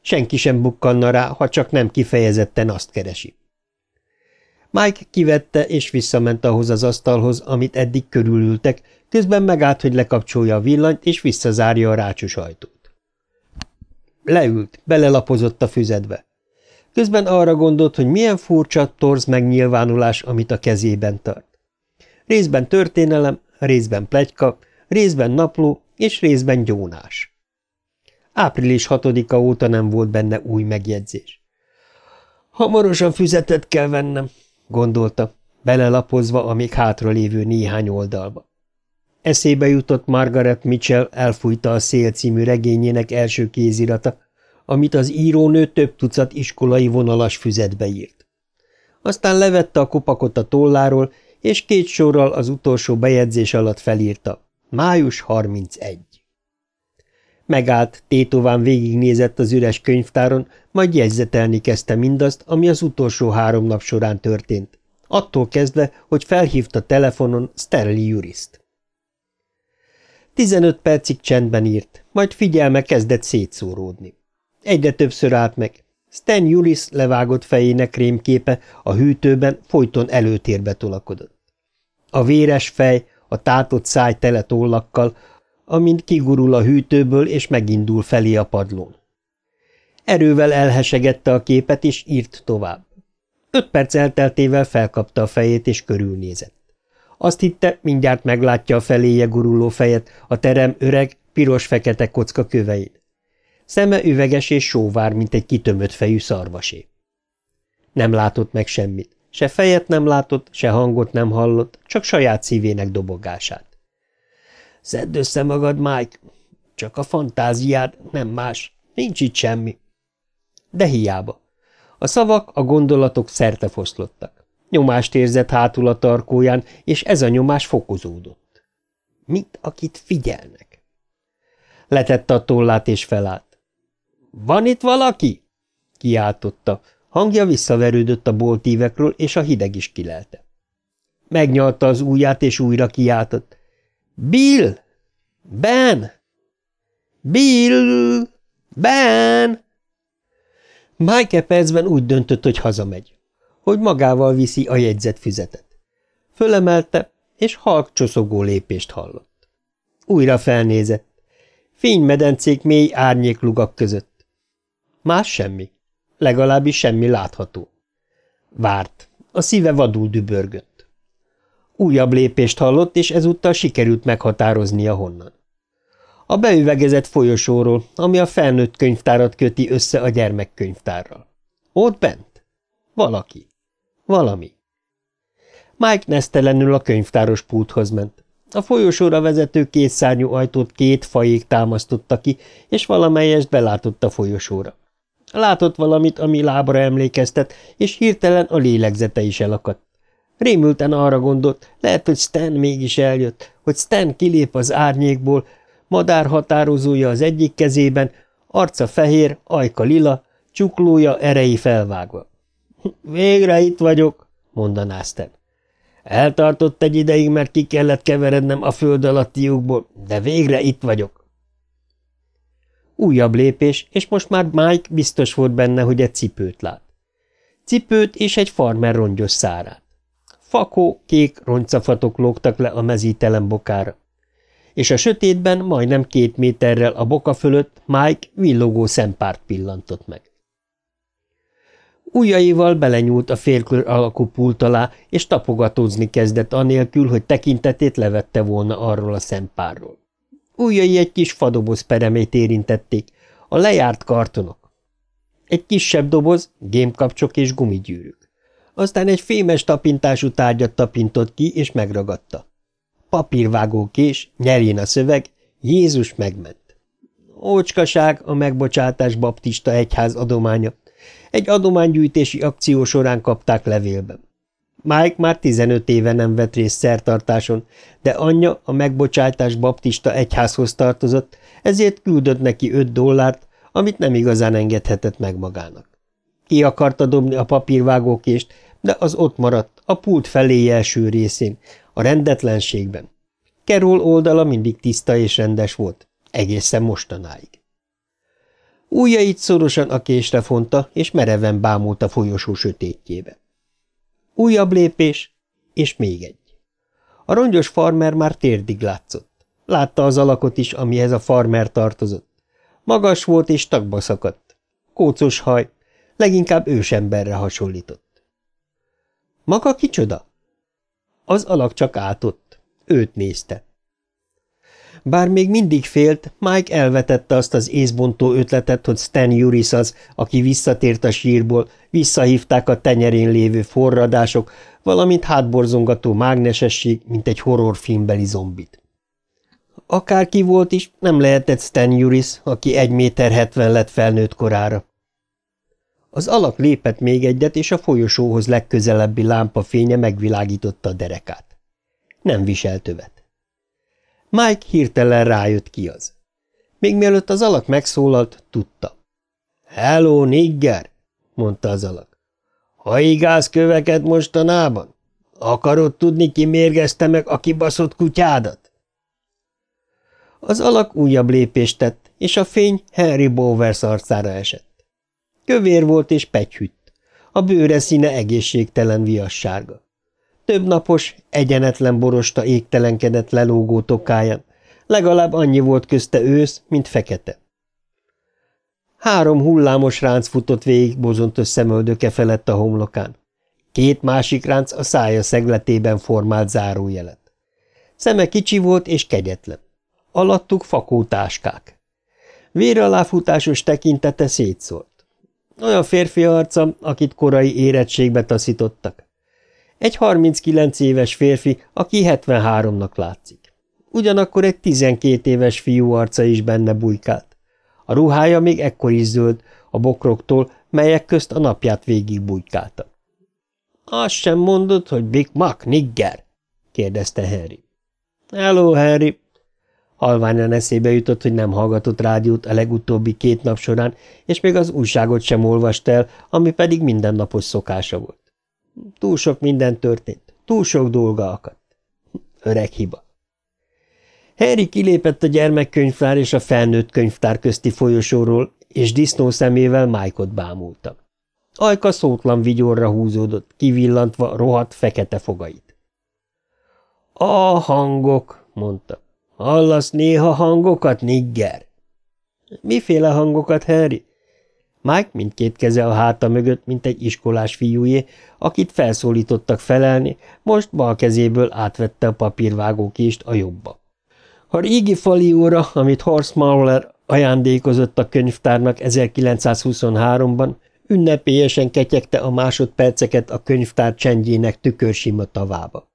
Speaker 2: Senki sem bukkanna rá, ha csak nem kifejezetten azt keresi. Mike kivette és visszament ahhoz az asztalhoz, amit eddig körülültek, közben megállt, hogy lekapcsolja a villanyt és visszazárja a rácsos ajtót. Leült, belelapozott a füzetbe. Közben arra gondolt, hogy milyen furcsa, torz megnyilvánulás, amit a kezében tart. Részben történelem, részben plegyka, részben napló és részben gyónás. Április hatodika óta nem volt benne új megjegyzés. Hamarosan füzetet kell vennem, gondolta, belelapozva a még hátralévő néhány oldalba. Eszébe jutott Margaret Mitchell elfújta a szél című regényének első kézirata, amit az írónő több tucat iskolai vonalas füzetbe írt. Aztán levette a kopakot a tolláról, és két sorral az utolsó bejegyzés alatt felírta. Május 31. Megállt, tétován végignézett az üres könyvtáron, majd jegyzetelni kezdte mindazt, ami az utolsó három nap során történt. Attól kezdve, hogy felhívta telefonon Sterling Juriszt. Tizenöt percig csendben írt, majd figyelme kezdett szétszóródni. Egyre többször állt meg. Stan Juris levágott fejének rémképe a hűtőben folyton előtérbe tolakodott. A véres fej, a tátott száj tele tollakkal, amint kigurul a hűtőből és megindul felé a padlón. Erővel elhesegette a képet, és írt tovább. Öt perc elteltével felkapta a fejét, és körülnézett. Azt hitte, mindjárt meglátja a feléje guruló fejet, a terem öreg, piros-fekete kocka kövein. Szeme üveges és sóvár, mint egy kitömött fejű szarvasé. Nem látott meg semmit. Se fejet nem látott, se hangot nem hallott, csak saját szívének dobogását. Szedd össze magad, Mike. Csak a fantáziád, nem más. Nincs itt semmi. De hiába. A szavak, a gondolatok szerte foszlottak. Nyomást érzett hátul a tarkóján, és ez a nyomás fokozódott. Mint akit figyelnek. Letette a tollát, és felállt. – Van itt valaki? – kiáltotta. Hangja visszaverődött a boltívekről, és a hideg is kilelte. Megnyalta az ujját, és újra kiáltott. Bill! Ben! Bill! Ben! Mike percben úgy döntött, hogy hazamegy, hogy magával viszi a jegyzett füzetet. Fölemelte, és halk csoszogó lépést hallott. Újra felnézett. Fénymedencék mély árnyéklugak között. Más semmi. Legalábbis semmi látható. Várt. A szíve vadul dübörgött. Újabb lépést hallott, és ezúttal sikerült meghatároznia honnan. A beüvegezett folyosóról, ami a felnőtt könyvtárat köti össze a gyermekkönyvtárral. Ott bent? Valaki. Valami. Mike nesztelenül a könyvtáros pulthoz ment. A folyosóra vezető kétszárnyú ajtót két fajék támasztotta ki, és valamelyest belátott a folyosóra. Látott valamit, ami lábra emlékeztet, és hirtelen a lélegzete is elakadt. Rémülten arra gondolt, lehet, hogy Stan mégis eljött, hogy Stan kilép az árnyékból, madár határozója az egyik kezében, arca fehér, ajka lila, csuklója erei felvágva. – Végre itt vagyok, mondaná Stan. Eltartott egy ideig, mert ki kellett keverednem a föld alatti lyukból, de végre itt vagyok. Újabb lépés, és most már Mike biztos volt benne, hogy egy cipőt lát. Cipőt és egy farmer rongyos szárát. Fakó, kék roncafatok lógtak le a mezítelen bokára. És a sötétben majdnem két méterrel a boka fölött Mike villogó szempárt pillantott meg. Ujjaival belenyúlt a félkör alakú pult alá, és tapogatózni kezdett anélkül, hogy tekintetét levette volna arról a szempárról. Újjai egy kis fadoboz peremét érintették, a lejárt kartonok. Egy kisebb doboz, gémkapcsok és gumigyűrűk. Aztán egy fémes tapintású tárgyat tapintott ki, és megragadta. Papírvágó kés, nyerjén a szöveg, Jézus megment. Ócskaság a megbocsátás baptista egyház adománya. Egy adománygyűjtési akció során kapták levélben. Mike már 15 éve nem vett részt szertartáson, de anyja a megbocsátás baptista egyházhoz tartozott, ezért küldött neki 5 dollárt, amit nem igazán engedhetett meg magának. Ki akarta dobni a papírvágókést, de az ott maradt, a pult felé első részén, a rendetlenségben. Kerol oldala mindig tiszta és rendes volt, egészen mostanáig. Újjait szorosan a késre fonta, és mereven bámult a folyosó sötétjébe. Újabb lépés, és még egy. A rongyos farmer már térdig látszott. Látta az alakot is, amihez a farmer tartozott. Magas volt és tagba szakadt. Kócos haj, leginkább ősemberre hasonlított. Maga kicsoda? Az alak csak átott. Őt nézte. Bár még mindig félt, Mike elvetette azt az észbontó ötletet, hogy Stan Juris az, aki visszatért a sírból, visszahívták a tenyerén lévő forradások, valamint hátborzongató mágnesesség, mint egy horrorfilmbeli zombit. Akárki volt is, nem lehetett Stan Juris, aki egy méter hetven lett felnőtt korára. Az alak lépett még egyet, és a folyosóhoz legközelebbi lámpa fénye megvilágította a derekát. Nem viselt övet. Mike hirtelen rájött ki az. Még mielőtt az alak megszólalt, tudta. – Hello, nigger! – mondta az alak. – Haigász köveket mostanában? Akarod tudni, ki mérgezte meg a kibaszott kutyádat? Az alak újabb lépést tett, és a fény Henry Bowers arcára esett. Kövér volt és pegyhütt. A bőre színe egészségtelen viassárga. Több napos, egyenetlen borosta égtelenkedett lelógó tokáján, legalább annyi volt közte ősz, mint fekete. Három hullámos ránc futott végig bozontos szemöldöke felett a homlokán. Két másik ránc a szája szegletében formált zárójelet. Szeme kicsi volt és kegyetlen. Alattuk fakó táskák. Véraláfutásos tekintete szétszólt. Olyan férfi arca, akit korai érettségbe taszítottak. Egy 39 éves férfi, aki 73-nak látszik. Ugyanakkor egy 12 éves fiú arca is benne bujkált. A ruhája még ekkor is zöld, a bokroktól, melyek közt a napját végig bujkálta. – Azt sem mondod, hogy Big Mac nigger? – kérdezte Harry. – Hello, Harry! Halványan eszébe jutott, hogy nem hallgatott rádiót a legutóbbi két nap során, és még az újságot sem olvast el, ami pedig mindennapos szokása volt. Túl sok minden történt, túl sok dolga akadt. Öreg hiba. Harry kilépett a gyermekkönyvtár és a felnőtt könyvtár közti folyosóról, és disznó szemével Mike-ot bámulta. Ajka szótlan vigyorra húzódott, kivillantva rohadt fekete fogait. – A hangok, mondta. – Hallasz néha hangokat, nigger? – Miféle hangokat, Harry? Mike mindkét keze a háta mögött, mint egy iskolás fiújé, akit felszólítottak felelni, most bal kezéből átvette a papírvágókést a jobba. A régi falióra, amit Horst Mahler ajándékozott a könyvtárnak 1923-ban, ünnepélyesen ketyegte a másodperceket a könyvtár csendjének tükörsima tavába.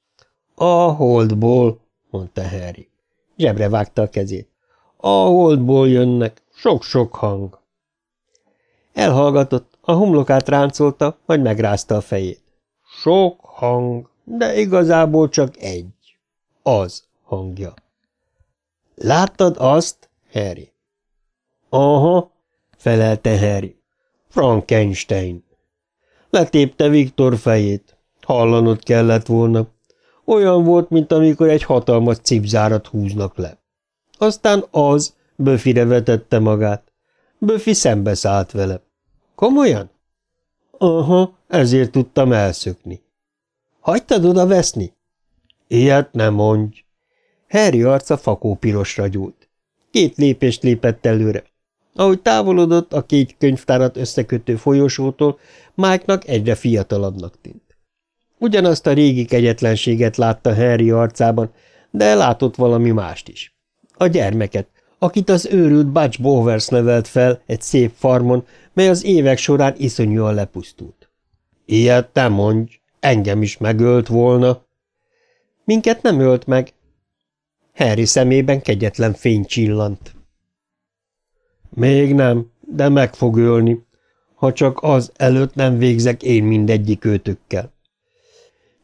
Speaker 2: – A holdból, mondta Harry. Zsebre vágta a kezét. – A holdból jönnek, sok-sok hang. Elhallgatott, a homlokát ráncolta, majd megrázta a fejét. Sok hang, de igazából csak egy. Az hangja. Láttad azt, Harry? Aha, felelte Harry. Frankenstein. Letépte Viktor fejét. Hallanod kellett volna. Olyan volt, mint amikor egy hatalmas cipzárat húznak le. Aztán az Böfire vetette magát. Böfi szembeszállt vele. Komolyan? Aha, ezért tudtam elszökni. Hagytad oda veszni? Ilyet nem mondj. Harry arca fakó pirosra gyúlt. Két lépést lépett előre. Ahogy távolodott a két könyvtárat összekötő folyosótól, Mike-nak egyre fiatalabbnak tűnt. Ugyanazt a régi kegyetlenséget látta Harry arcában, de látott valami mást is. A gyermeket, akit az őrült Butch Bowers nevelt fel egy szép farmon, mely az évek során iszonyúan lepusztult. Ilyet nem mondj, engem is megölt volna. Minket nem ölt meg. Harry szemében kegyetlen fény csillant. Még nem, de meg fog ölni, ha csak az előtt nem végzek én mindegyik őtökkel.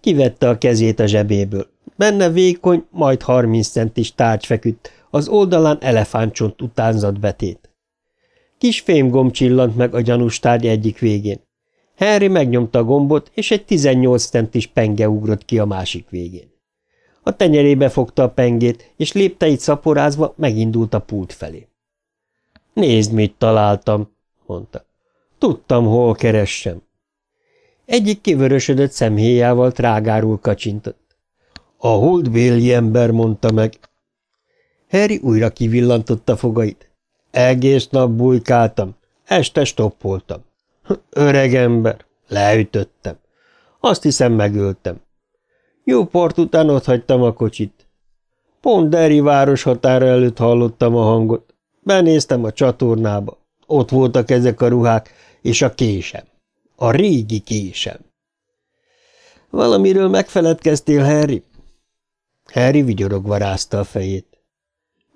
Speaker 2: Kivette a kezét a zsebéből. Benne vékony, majd harminc centis tárgy feküdt, az oldalán elefántcsont utánzat betét. Kis fémgomb csillant meg a gyanús tárgy egyik végén. Henry megnyomta a gombot, és egy 18 centis penge ugrott ki a másik végén. A tenyerébe fogta a pengét, és lépteit szaporázva megindult a pult felé. Nézd, mit találtam, mondta. Tudtam, hol keressem. Egyik kivörösödött szemhéjával trágárul kacsintott. A holdbéli ember mondta meg. Harry újra kivillantotta fogait. Egész nap bujkáltam, este stoppoltam. Öreg ember, leütöttem. Azt hiszem megöltem. Jó part után ott hagytam a kocsit. Pont Derry város határa előtt hallottam a hangot. Benéztem a csatornába. Ott voltak ezek a ruhák, és a késem. A régi késem. Valamiről megfeledkeztél, Harry? Harry vigyorogva rázta a fejét.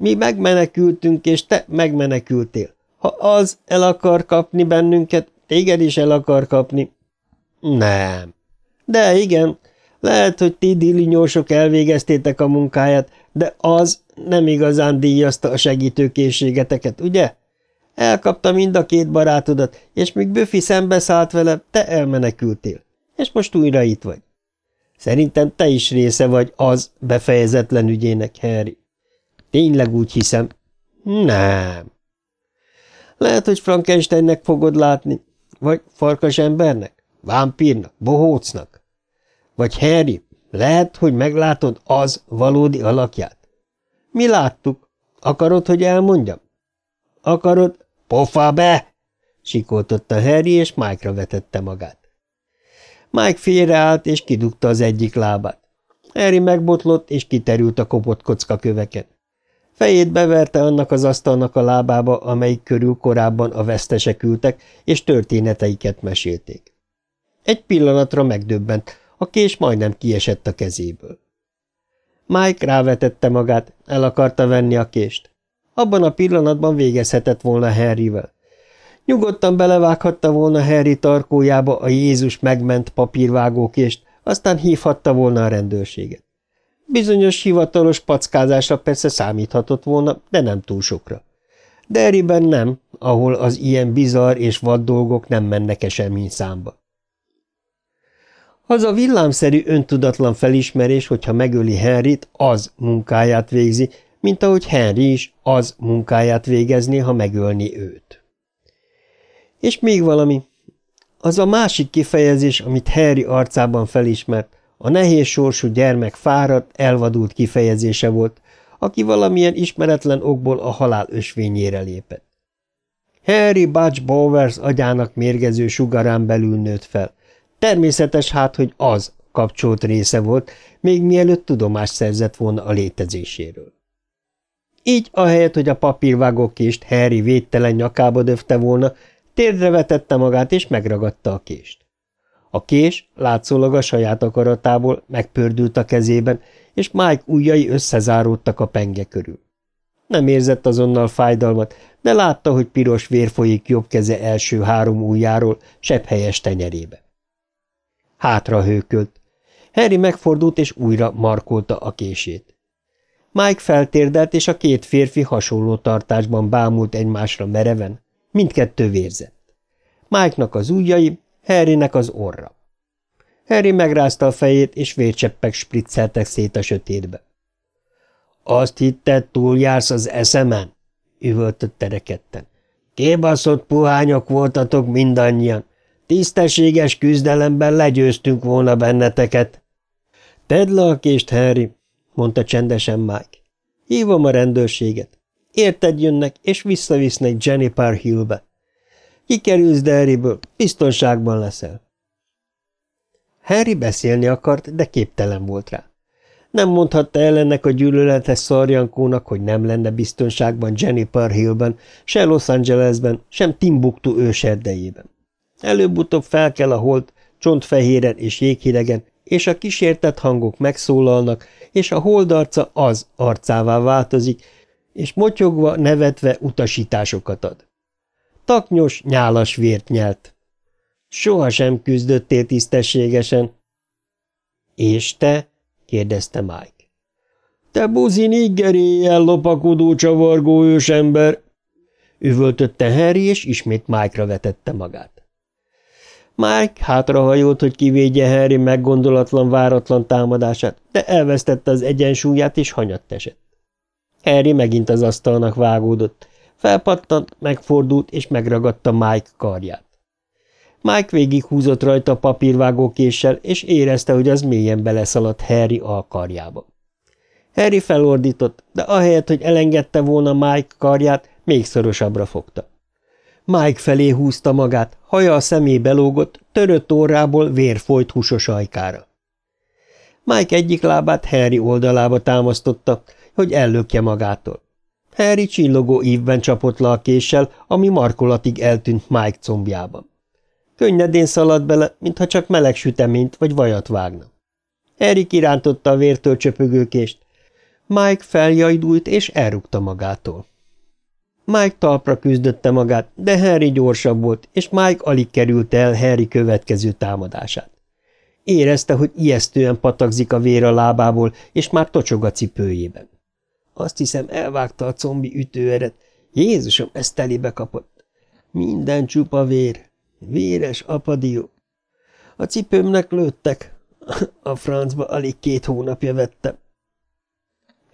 Speaker 2: Mi megmenekültünk, és te megmenekültél. Ha az el akar kapni bennünket, téged is el akar kapni. Nem. De igen, lehet, hogy ti dillinyósok elvégeztétek a munkáját, de az nem igazán díjazta a segítőkészségeteket, ugye? Elkapta mind a két barátodat, és míg Büffi szembeszállt vele, te elmenekültél. És most újra itt vagy. Szerintem te is része vagy az befejezetlen ügyének, Harry. Tényleg úgy hiszem. Nem. Lehet, hogy Frankensteinnek fogod látni, vagy farkas embernek, vámpírnak, bohócnak. Vagy Harry, lehet, hogy meglátod az valódi alakját. Mi láttuk. Akarod, hogy elmondjam? Akarod? Pofa be! Sikoltotta Harry, és Mike-ra vetette magát. Mike félreállt, és kidugta az egyik lábát. Harry megbotlott, és kiterült a kopott kocka köveken. Fejét beverte annak az asztalnak a lábába, amelyik körül korábban a vesztesek ültek, és történeteiket mesélték. Egy pillanatra megdöbbent, a kés majdnem kiesett a kezéből. Mike rávetette magát, el akarta venni a kést. Abban a pillanatban végezhetett volna Harryvel. Nyugodtan belevághatta volna Harry tarkójába a Jézus megment papírvágókést, aztán hívhatta volna a rendőrséget. Bizonyos hivatalos packázásra persze számíthatott volna, de nem túl sokra. Derryben nem, ahol az ilyen bizarr és vad dolgok nem mennek esemény számba. Az a villámszerű öntudatlan felismerés, hogyha megöli Henryt, az munkáját végzi, mint ahogy Henry is az munkáját végezni, ha megölni őt. És még valami. Az a másik kifejezés, amit Harry arcában felismert, a nehéz sorsú gyermek fáradt, elvadult kifejezése volt, aki valamilyen ismeretlen okból a halál ösvényére lépett. Harry Butch Bowers agyának mérgező sugarán belül nőtt fel, Természetes hát, hogy az kapcsolt része volt, még mielőtt tudomást szerzett volna a létezéséről. Így, ahelyett, hogy a papírvágókést Harry védtelen nyakába döfte volna, térdre vetette magát és megragadta a kést. A kés látszólag a saját akaratából megpördült a kezében, és Mike ujjai összezáródtak a penge körül. Nem érzett azonnal fájdalmat, de látta, hogy piros vér folyik jobb keze első három ujjáról, sebb helyes tenyerébe. Hátra hőkölt. Harry megfordult, és újra markolta a kését. Mike feltérdelt, és a két férfi hasonló tartásban bámult egymásra mereven. Mindkettő vérzett. Mike-nak az ujjai, Harrynek az orra. Harry megrázta a fejét, és vércseppek spricceltek szét a sötétbe. – Azt hitted, túljársz az eszemen? – üvöltött tereketten. – Kébaszott puhányok voltatok mindannyian. Tisztességes küzdelemben legyőztünk volna benneteket. Tedd le a kést, Harry, mondta csendesen Mike. Hívom a rendőrséget. Érted jönnek, és visszavisznek Jennifer Hillbe. Kikerülsz Derryből, biztonságban leszel. Harry beszélni akart, de képtelen volt rá. Nem mondhatta el a gyűlöletes szarjankónak, hogy nem lenne biztonságban Jennifer Hillben, se Los Angelesben, sem Timbuktu őserdejében. Előbb-utóbb fel kell a hold, csontfehéren és jéghidegen, és a kísértett hangok megszólalnak, és a holdarca az arcává változik, és motyogva, nevetve utasításokat ad. Taknyos, nyálas vért nyelt. Soha sem küzdöttél tisztességesen. És te? kérdezte Mike. Te buzi niggeréjel lopakodó csavargó ősember! Üvöltötte Harry, és ismét Mike-ra vetette magát. Mike hátrahajolt, hogy kivédje Harry meggondolatlan, váratlan támadását, de elvesztette az egyensúlyát, és hanyatt esett. Harry megint az asztalnak vágódott. Felpattant, megfordult, és megragadta Mike karját. Mike végighúzott rajta a papírvágókéssel, és érezte, hogy az mélyen beleszaladt Harry alkarjába. Harry felordított, de ahelyett, hogy elengedte volna Mike karját, még szorosabbra fogta. Mike felé húzta magát, haja a szemébe lógott, törött orrából vér folyt húsos ajkára. Mike egyik lábát Harry oldalába támasztotta, hogy ellökje magától. Harry csillogó ívben csapott le a késsel, ami markolatig eltűnt Mike combjában. Könnyedén szaladt bele, mintha csak meleg süteményt vagy vajat vágna. Harry kirántotta a vértől csöpögő kést. Mike feljajdult és elrúgta magától. Mike talpra küzdötte magát, de Harry gyorsabb volt, és Mike alig került el Harry következő támadását. Érezte, hogy ijesztően patakzik a vér a lábából, és már tocsog a cipőjében. Azt hiszem, elvágta a combi ütőeret. Jézusom, ezt telébe kapott. Minden csupa vér. Véres apadió. A cipőmnek lőttek. A francba alig két hónapja vettem.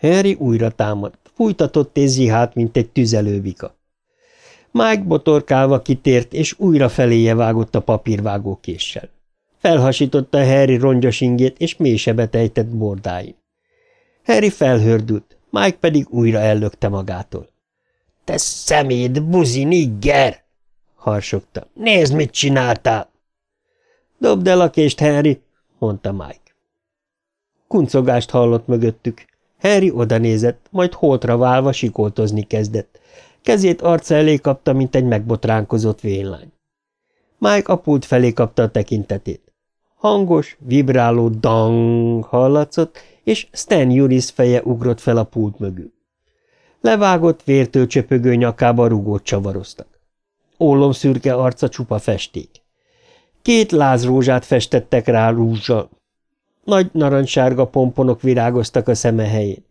Speaker 2: Harry újra támadt, fújtatott és zihát, mint egy tüzelővika. Mike botorkálva kitért, és újra feléje vágott a papírvágó késsel. Felhasította Harry rongyos ingét, és mély ejtett bordáin. Harry felhördült, Mike pedig újra ellökte magától. – Te szemét, buzi nigger! harsogta. Nézd, mit csináltál! Dobd el a kést, Henry, mondta Mike. Kuncogást hallott mögöttük. Harry odanézett, majd holtra válva sikoltozni kezdett. Kezét arca elé kapta, mint egy megbotránkozott vénlány. Mike a pult felé kapta a tekintetét. Hangos, vibráló dang hallatszott, és Stan Juris feje ugrott fel a pult mögül. Levágott, vértől csöpögő nyakába rugót csavaroztak szürke arca csupa festék. Két lázrózsát festettek rá rúzsal. Nagy narancssárga pomponok virágoztak a szeme helyén.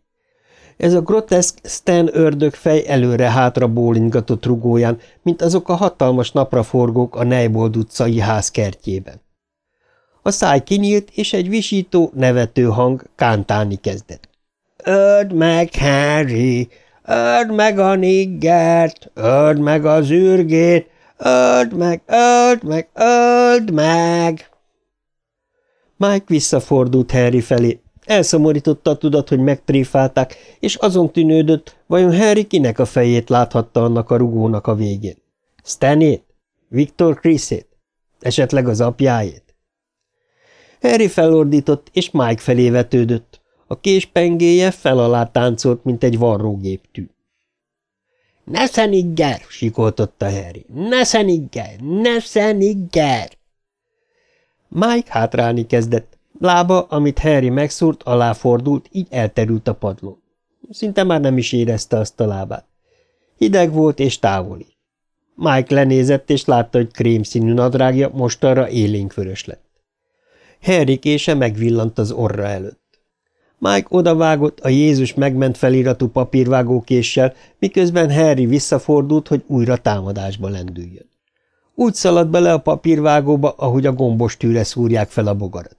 Speaker 2: Ez a groteszk Stan ördögfej előre-hátra bólingatott rugóján, mint azok a hatalmas napraforgók a Neybold utcai ház kertjében. A száj kinyílt, és egy visító, nevető hang kántálni kezdett. – Öld meg, Harry! Öld meg a niggert, öld meg az űrgét, öld meg, öld meg, öld meg! Mike visszafordult Harry felé. Elszomorította a tudat, hogy megtréfálták, és azon tűnődött, vajon Harry kinek a fejét láthatta annak a rugónak a végén. Stanét? Viktor Chrisét? Esetleg az apjáét? Harry felordított, és Mike felé vetődött. A késpengéje fel alá táncolt, mint egy varrógéptű. – Ne szenigger! – sikoltotta Harry. – Ne szenigger! Ne szenigger! Mike hátrálni kezdett. Lába, amit Harry megszúrt, aláfordult, így elterült a padlón. Szinte már nem is érezte azt a lábát. Hideg volt és távoli. Mike lenézett, és látta, hogy krémszínű nadrágja mostanra élénkvörös lett. Harry kése megvillant az orra előtt. Mike odavágott a Jézus megment feliratú papírvágókéssel, miközben Harry visszafordult, hogy újra támadásba lendüljön. Úgy szaladt bele a papírvágóba, ahogy a gombos tűre szúrják fel a bogarat.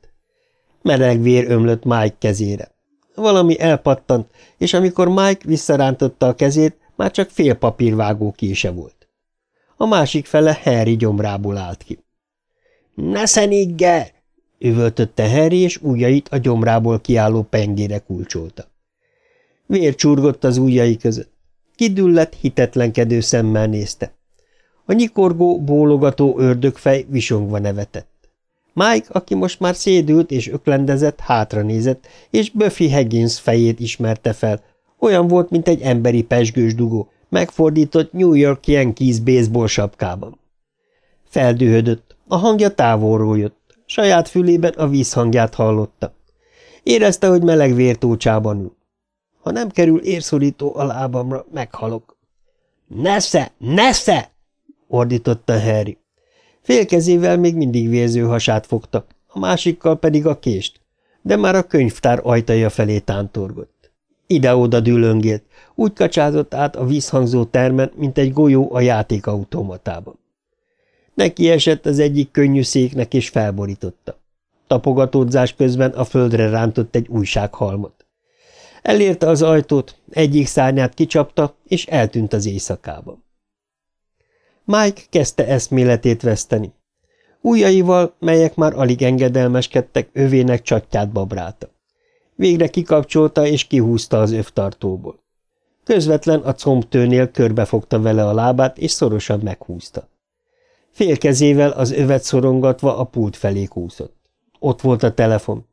Speaker 2: Meleg vér ömlött Mike kezére. Valami elpattant, és amikor Mike visszarántotta a kezét, már csak fél papírvágó kése volt. A másik fele Harry gyomrából állt ki. – Ne szenigger! Üvöltötte Harry, és ujjait a gyomrából kiálló pengére kulcsolta. Vér csurgott az ujjai között. Kidüllett, hitetlenkedő szemmel nézte. A nyikorgó, bólogató ördögfej visongva nevetett. Mike, aki most már szédült és öklendezett, hátra nézett, és Buffy Higgins fejét ismerte fel. Olyan volt, mint egy emberi pesgős dugó, megfordított New York Yankees baseball sapkában. Feldühödött, a hangja távolról jött, Saját fülében a vízhangját hallotta. Érezte, hogy meleg vértócsában ül. Ha nem kerül érszorító a lábamra, meghalok. – Nesze! Nesze! – ordította Harry. Félkezével még mindig vérző hasát fogta, a másikkal pedig a kést, de már a könyvtár ajtaja felé tántorgott. Ide-oda dülöngélt, úgy kacsázott át a vízhangzó termen, mint egy golyó a játékautomatában. Neki esett az egyik könnyű széknek, és felborította. Tapogatódzás közben a földre rántott egy újsághalmot. Elérte az ajtót, egyik szárnyát kicsapta, és eltűnt az éjszakában. Mike kezdte eszméletét veszteni. Újjaival, melyek már alig engedelmeskedtek, övének csatját babrálta. Végre kikapcsolta és kihúzta az övtartóból. Közvetlen a combtőnél körbefogta vele a lábát, és szorosan meghúzta. Félkezével az övet szorongatva a pult felé kúszott. Ott volt a telefon.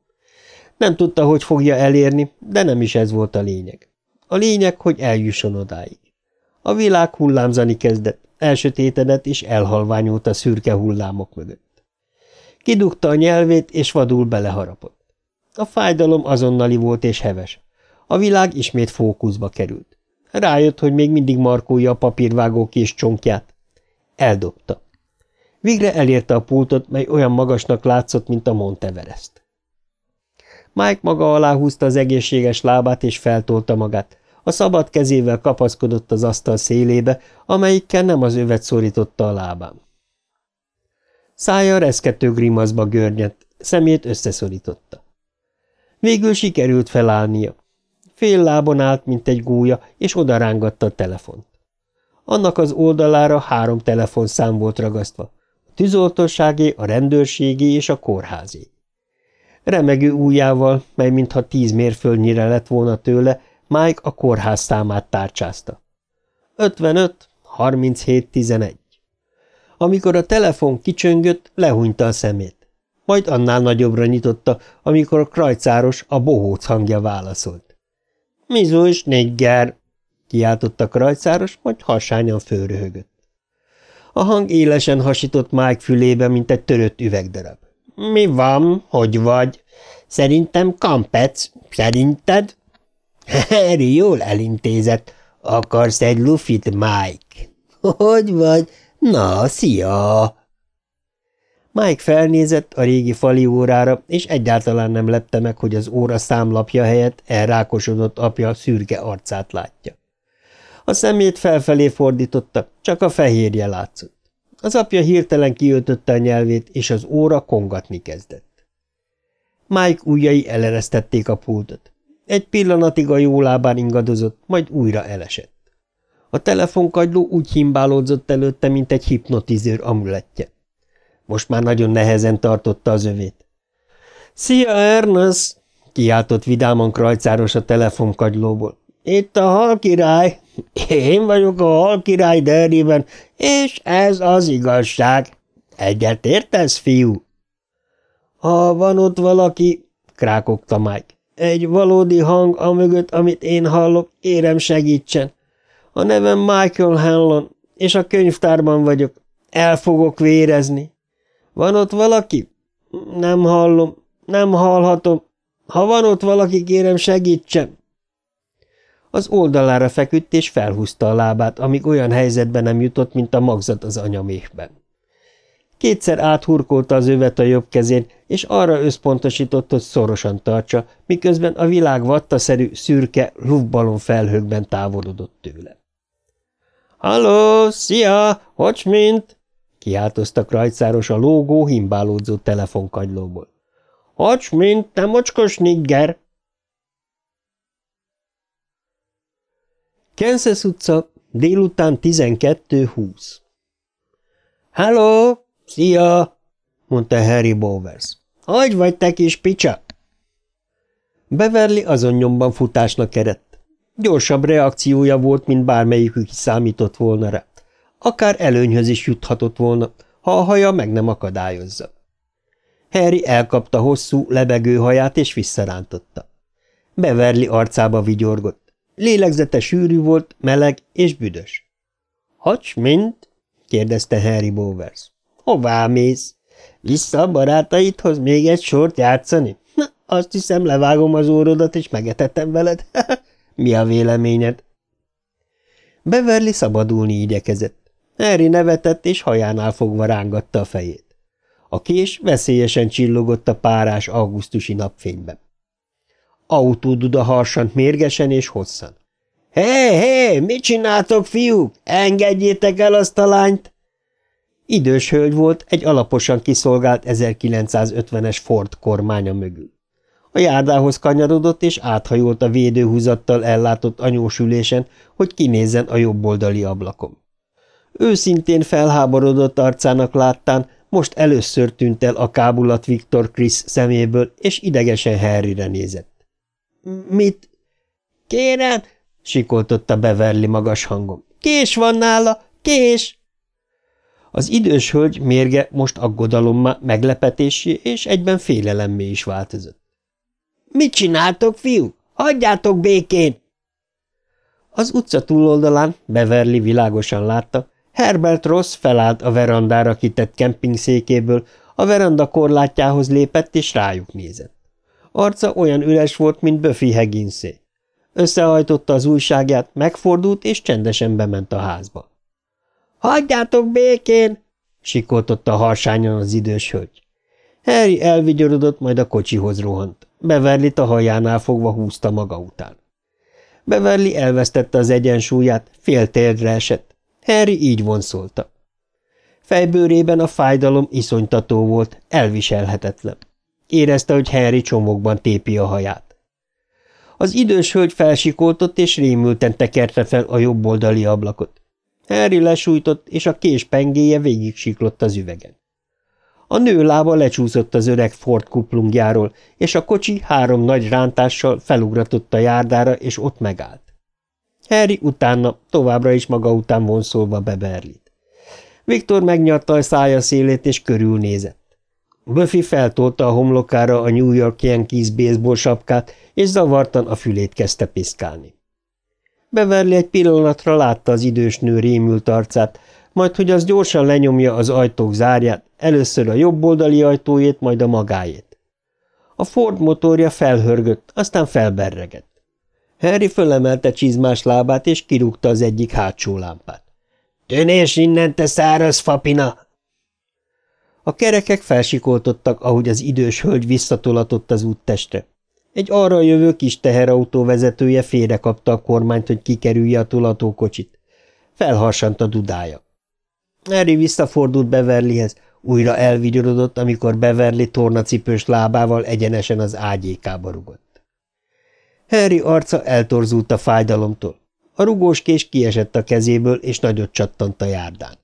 Speaker 2: Nem tudta, hogy fogja elérni, de nem is ez volt a lényeg. A lényeg, hogy eljusson odáig. A világ hullámzani kezdett, elsötétedett és elhalványult a szürke hullámok mögött. Kidugta a nyelvét, és vadul beleharapott. A fájdalom azonnali volt és heves. A világ ismét fókuszba került. Rájött, hogy még mindig markolja a papírvágó kis csonkját. Eldobta. Végre elérte a pultot, mely olyan magasnak látszott, mint a Monteverest. Mike maga alá húzta az egészséges lábát, és feltolta magát. A szabad kezével kapaszkodott az asztal szélébe, amelyikkel nem az övet szorította a lábán. Szája reszkető grimaszba görnyedt, szemét összeszorította. Végül sikerült felállnia. Fél lábon állt, mint egy gólya, és odarángatta a telefont. Annak az oldalára három telefonszám volt ragasztva. Tűzoltóságé, a rendőrségé és a kórházé. Remegő ujjával, mely mintha tíz mérföldnyire lett volna tőle, Mike a kórház számát tárcsázta. 55, 37, 11. Amikor a telefon kicsöngött, lehúnyta a szemét. Majd annál nagyobbra nyitotta, amikor a krajcáros, a bohóc hangja válaszolt. – Mizus, négger! – kiáltotta a krajcáros, majd hasányan fölröhögött. A hang élesen hasított Mike fülébe, mint egy törött üvegdarab. – Mi van? Hogy vagy? Szerintem kampec. Szerinted? Harry jól elintézett. Akarsz egy lufit, Mike? Hogy vagy? Na, szia! Mike felnézett a régi fali órára, és egyáltalán nem lepte meg, hogy az óra számlapja helyett elrákosodott apja szürke arcát látja. A szemét felfelé fordította, csak a fehérje látszott. Az apja hirtelen kiöltötte a nyelvét, és az óra kongatni kezdett. Mike ujjai eleresztették a pultot. Egy pillanatig a jó lábán ingadozott, majd újra elesett. A telefonkagyló úgy himbálódzott előtte, mint egy hipnotizőr amulettje. Most már nagyon nehezen tartotta az övét. – Szia, Ernest! – kiáltott vidáman krajcáros a telefonkagylóból. – Itt a halkirály! Én vagyok a halkirály derében, és ez az igazság. Egyet értesz, fiú? – Ha van ott valaki – krákogta Mike. – Egy valódi hang a mögött, amit én hallok, érem segítsen. A nevem Michael Hanlon, és a könyvtárban vagyok. El fogok vérezni. Van ott valaki? Nem hallom, nem hallhatom. Ha van ott valaki, kérem, segítsen! Az oldalára feküdt, és felhúzta a lábát, amíg olyan helyzetben nem jutott, mint a magzat az anyaméhben. Kétszer áthurkolta az övet a jobb kezén, és arra összpontosított, hogy szorosan tartsa, miközben a világ vattaszerű, szürke, luftbalon felhőkben távolodott tőle. – Halló, szia, hogy mint? kiáltoztak rajtszáros a lógó, himbálódzó telefonkagylóból. – Hacs, mint, te mocskos nigger! Kansas utca, délután 12.20 – Hello! Szia! – mondta Harry Bowers. – Hogy vagy te kis picsa? Beverly azon nyomban futásnak eredt. Gyorsabb reakciója volt, mint bármelyikük számított volna rá. Akár előnyhöz is juthatott volna, ha a haja meg nem akadályozza. Harry elkapta hosszú, lebegő haját és visszarántotta. Beverli arcába vigyorgott. Lélegzete sűrű volt, meleg és büdös. – Hacs, mint? – kérdezte Harry Bowers. – Hová mész? Vissza a barátaidhoz még egy sort játszani? Na, azt hiszem, levágom az órodat, és megetettem veled. Mi a véleményed? Beverly szabadulni igyekezett. Harry nevetett, és hajánál fogva rángatta a fejét. A kés veszélyesen csillogott a párás augusztusi napfényben. Autóduda harsant mérgesen és hosszan. Hé, hé, mit csináltok, fiúk? Engedjétek el azt a lányt! Idős hölgy volt, egy alaposan kiszolgált 1950-es Ford kormánya mögül. A járdához kanyarodott, és áthajolt a védőhúzattal ellátott anyósülésen, hogy kinézzen a jobboldali ablakon. Őszintén felháborodott arcának láttán Most először tűnt el a kábulat Viktor Krisz szeméből, és idegesen Harryre nézett.
Speaker 1: – Mit? – Kérem! – sikoltotta Beverly magas hangon. – Kés van nála! Kés!
Speaker 2: Az idős hölgy mérge most aggodalommá, meglepetésé és egyben félelemmé is változott.
Speaker 1: – Mit csináltok, fiú? Hagyjátok békén!
Speaker 2: Az utca túloldalán Beverly világosan látta, Herbert Ross felállt a verandára kitett kempingszékéből, a veranda korlátjához lépett és rájuk nézett. Arca olyan üres volt, mint Buffy Higginsé. Összehajtotta az újságját, megfordult és csendesen bement a házba.
Speaker 1: – Hagyjátok békén!
Speaker 2: – sikoltotta harsányan az idős hölgy. Harry elvigyorodott, majd a kocsihoz rohant. Beverly a hajánál fogva húzta maga után. Beverly elvesztette az egyensúlyát, fél térdre esett. Harry így vonszolta. Fejbőrében a fájdalom iszonytató volt, elviselhetetlen. Érezte, hogy Harry csomókban tépi a haját. Az idős hölgy felsikoltott és rémülten tekerte fel a jobb oldali ablakot. Harry lesújtott, és a kés pengéje végig siklott az üvegen. A nő lába lecsúszott az öreg Ford kuplungjáról, és a kocsi három nagy rántással felugratott a járdára, és ott megállt. Harry utána, továbbra is maga után vonszolva Beverlit. Viktor megnyarta a szája szélét, és körülnézett. Buffy feltolta a homlokára a New York Yankees baseball sapkát, és zavartan a fülét kezdte piszkálni. Beverly egy pillanatra látta az idős nő rémült arcát, majd hogy az gyorsan lenyomja az ajtók zárját, először a jobb oldali ajtójét, majd a magáét. A Ford motorja felhörgött, aztán felberregett. Harry fölemelte csizmás lábát, és kirúgta az egyik hátsó lámpát. – Tönés innen, te száraz fapina! A kerekek felsikoltottak, ahogy az idős hölgy visszatolatott az úttestre. Egy arra jövő kis teherautó vezetője félrekapta a kormányt, hogy kikerülje a tolatókocsit. Felharsant a dudája. Harry visszafordult Beverlyhez, újra elvigyorodott, amikor Beverly tornacipős lábával egyenesen az ágyékába rugott. Harry arca eltorzult a fájdalomtól. A rugós kés kiesett a kezéből, és nagyot csattant a járdán.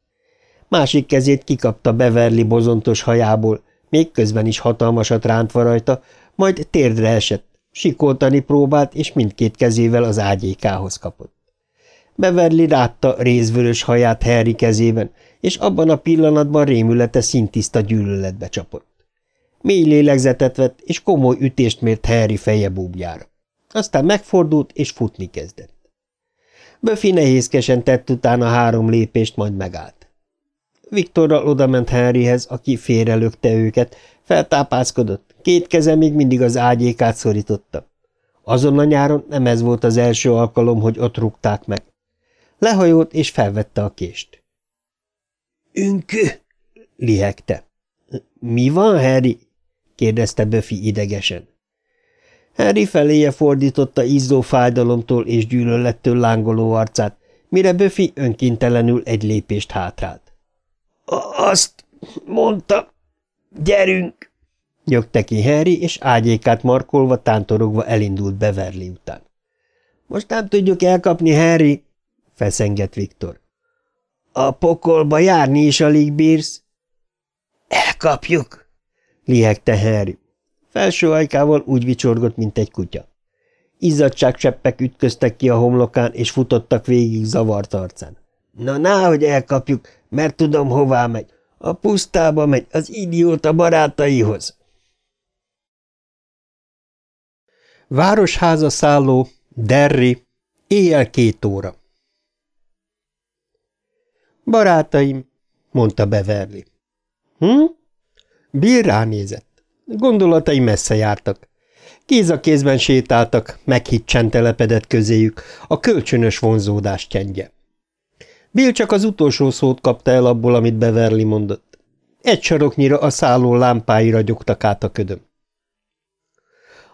Speaker 2: Másik kezét kikapta Beverly bozontos hajából, még közben is hatalmasat rántva rajta, majd térdre esett, sikoltani próbált, és mindkét kezével az ágyékához kapott. Beverly rátta rézvörös haját Harry kezében, és abban a pillanatban rémülete szintiszta gyűlöletbe csapott. Mély lélegzetet vett, és komoly ütést mért Harry feje búbjára. Aztán megfordult, és futni kezdett. Buffy nehézkesen tett utána három lépést, majd megállt. Viktorral odament Henryhez, aki félrelökte őket, feltápászkodott, két keze még mindig az ágyékát szorította. Azon a nyáron nem ez volt az első alkalom, hogy ott rúgták meg. Lehajolt és felvette a kést. – Ünkü! – lihegte. – Mi van, Harry? – kérdezte Buffy idegesen. Harry feléje fordította izzó fájdalomtól és gyűlölettől lángoló arcát, mire Buffy önkéntelenül egy lépést hátrált. – Azt mondta, gyerünk! – nyögte ki Harry, és ágyékát markolva, tántorogva elindult Beverly után. – Most nem tudjuk elkapni, Harry! – feszengett Viktor. – A pokolba járni is alig bírsz. – Elkapjuk! – lihegte Harry. Felső ajkával úgy vicsorgott, mint egy kutya. Izzadságcseppek ütköztek ki a homlokán, és futottak végig zavart arcán. Na, ná, hogy elkapjuk, mert tudom, hová megy. A pusztába megy, az idióta barátaihoz. Városháza szálló, Derri, éjjel két óra. Barátaim, mondta Beverly. Hm? Bill ránézett. Gondolatai messze jártak. Kéz a kézben sétáltak, meghitt telepedett közéjük, a kölcsönös vonzódás csendje. Bill csak az utolsó szót kapta el abból, amit Beverly mondott. Egy saroknyira a szálló lámpái ragyogtak át a ködöm.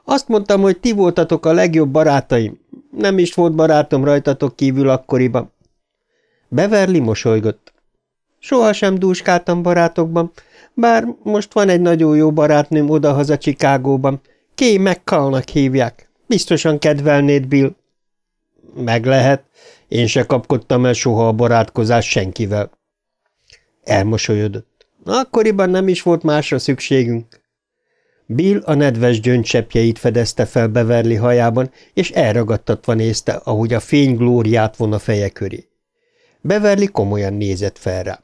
Speaker 2: Azt mondtam, hogy ti voltatok a legjobb barátaim. Nem is volt barátom rajtatok kívül akkoriban. Beverly mosolygott. Soha sem dúskáltam barátokban, bár most van egy nagyon jó barátnőm odahaza Csikágóban. Kay McCallnak hívják. Biztosan kedvelnéd, Bill. Meg lehet. Én se kapkodtam el soha a barátkozás senkivel. Elmosolyodott. Akkoriban nem is volt másra szükségünk. Bill a nedves gyöngysepjeit fedezte fel Beverly hajában, és elragadtatva nézte, ahogy a fény glóriát von a feje köré. Beverly komolyan nézett fel rá.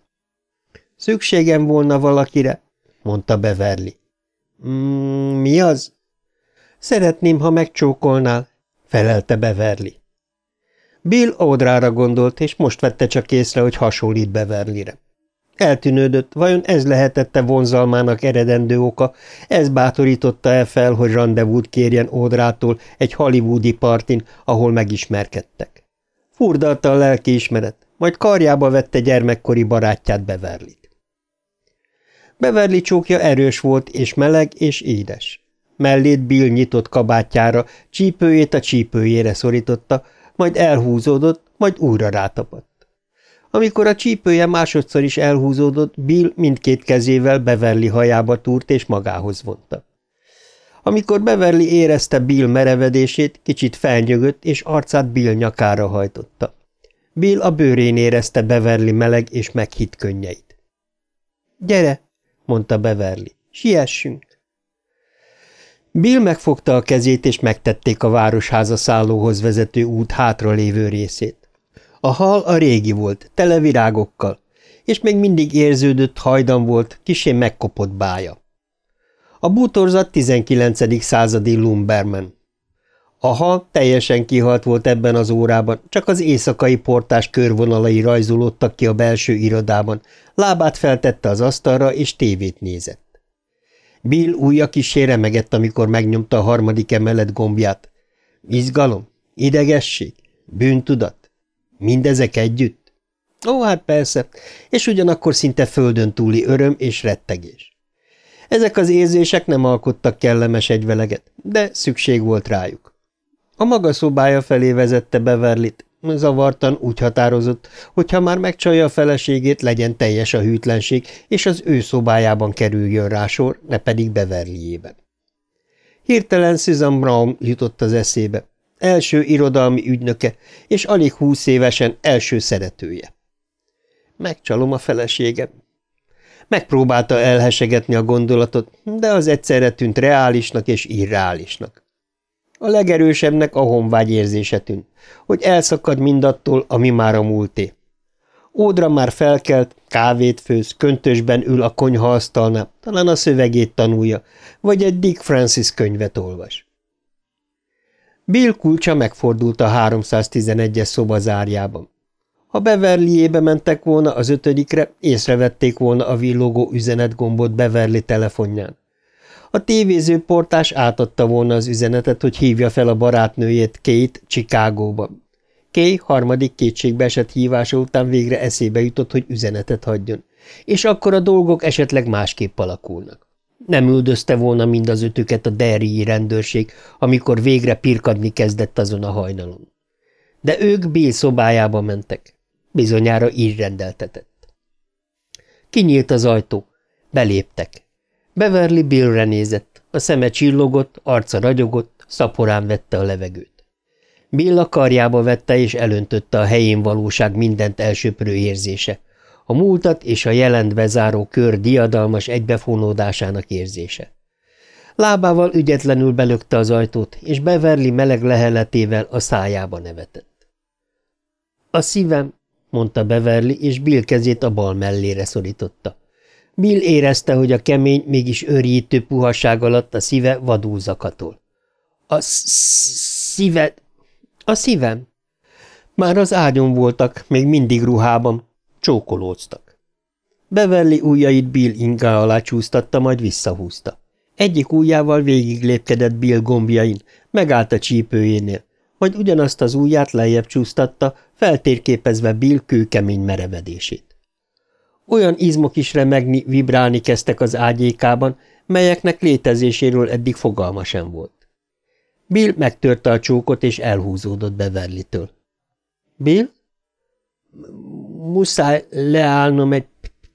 Speaker 2: Szükségem volna valakire, mondta Beverly. Mm, mi az? Szeretném, ha megcsókolnál, felelte Beverly. Bill Audrára gondolt, és most vette csak észre, hogy hasonlít Beverlyre. Eltűnődött, vajon ez lehetette vonzalmának eredendő oka, ez bátorította el fel, hogy rendezvút kérjen Audrától egy hollywoodi partin, ahol megismerkedtek. Furdalta a lelkiismeret, majd karjába vette gyermekkori barátját Beverlyt. Beverly csókja erős volt, és meleg, és édes. Mellét Bill nyitott kabátjára, csípőjét a csípőjére szorította, majd elhúzódott, majd újra rátapadt. Amikor a csípője másodszor is elhúzódott, Bill mindkét kezével Beverly hajába túrt és magához vonta. Amikor Beverly érezte Bill merevedését, kicsit felnyögött, és arcát Bill nyakára hajtotta. Bill a bőrén érezte Beverly meleg és meghitt könnyeit. – Gyere! – mondta Beverly. – Siessünk! Bill megfogta a kezét, és megtették a városháza szállóhoz vezető út hátra lévő részét. A hal a régi volt, tele virágokkal, és még mindig érződött hajdan volt, kisé megkopott bája. A bútorzat 19. századi Lumberman. A hal teljesen kihalt volt ebben az órában, csak az éjszakai portás körvonalai rajzolódtak ki a belső irodában, lábát feltette az asztalra, és tévét nézett. Bill újja kisé remegett, amikor megnyomta a harmadik emelet gombját. Izgalom? Idegesség? Bűntudat? Mindezek együtt? Ó, hát persze, és ugyanakkor szinte földön túli öröm és rettegés. Ezek az érzések nem alkottak kellemes egyveleget, de szükség volt rájuk. A maga szobája felé vezette Beverlit, zavartan úgy határozott, hogy ha már megcsalja a feleségét, legyen teljes a hűtlenség, és az ő szobájában kerüljön rá sor, ne pedig Beverlyében. Hirtelen Susan Brown jutott az eszébe első irodalmi ügynöke, és alig húsz évesen első szeretője. Megcsalom a feleségem. Megpróbálta elhesegetni a gondolatot, de az egyszerre tűnt reálisnak és irreálisnak. A legerősebbnek a honvágy érzése tűnt, hogy elszakad mindattól, ami már a múlté. Ódra már felkelt, kávét főz, köntösben ül a konyhaasztalnál, talán a szövegét tanulja, vagy egy Dick Francis könyvet olvas. Bill kulcsa megfordult a 311-es szoba zárjában. Ha Beverlyébe mentek volna az ötödikre, észrevették volna a villogó üzenetgombot Beverly telefonján. A tévéző portás átadta volna az üzenetet, hogy hívja fel a barátnőjét Kate Chicagóba. Kay harmadik kétségbe esett hívása után végre eszébe jutott, hogy üzenetet hagyjon, és akkor a dolgok esetleg másképp alakulnak. Nem üldözte volna mind az ötüket a derrii rendőrség, amikor végre pirkadni kezdett azon a hajnalon. De ők Bill szobájába mentek. Bizonyára így rendeltetett. Kinyílt az ajtó. Beléptek. Beverly Billre nézett, a szeme csillogott, arca ragyogott, szaporán vette a levegőt. Bill a karjába vette és elöntötte a helyén valóság mindent elsöprő érzése, a múltat és a jelent bezáró kör diadalmas egybefonódásának érzése. Lábával ügyetlenül belökte az ajtót, és Beverly meleg leheletével a szájába nevetett. A szívem, mondta Beverly, és Bill kezét a bal mellére szorította. Bill érezte, hogy a kemény, mégis őrjítő puhaság alatt a szíve vadul zakatol. A szíved... A szívem. Már az ágyon voltak, még mindig ruhában, Csókolóztak. Beverly ujjait Bill inga alá csúsztatta, majd visszahúzta. Egyik ujjával végig lépkedett Bill gombjain, megállt a csípőjénél, majd ugyanazt az ujját lejjebb csúsztatta, feltérképezve Bill kőkemény merevedését. Olyan izmok is remegni, vibrálni kezdtek az ágyékában, melyeknek létezéséről eddig fogalma sem volt. Bill megtörte a csókot, és elhúzódott Beverly-től. – Bill? muszáj leállnom egy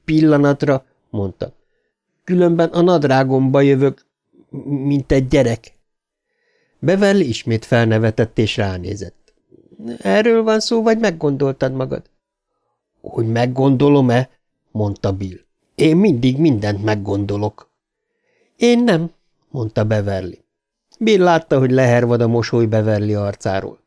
Speaker 2: pillanatra, mondta. Különben a nadrágomba jövök, mint egy gyerek. Beverly ismét felnevetett és ránézett. Erről van szó, vagy meggondoltad magad? Hogy meggondolom-e? Mondta Bill. Én mindig mindent meggondolok. Én nem, mondta Beverly. Bill látta, hogy lehervad a mosoly Beverly arcáról.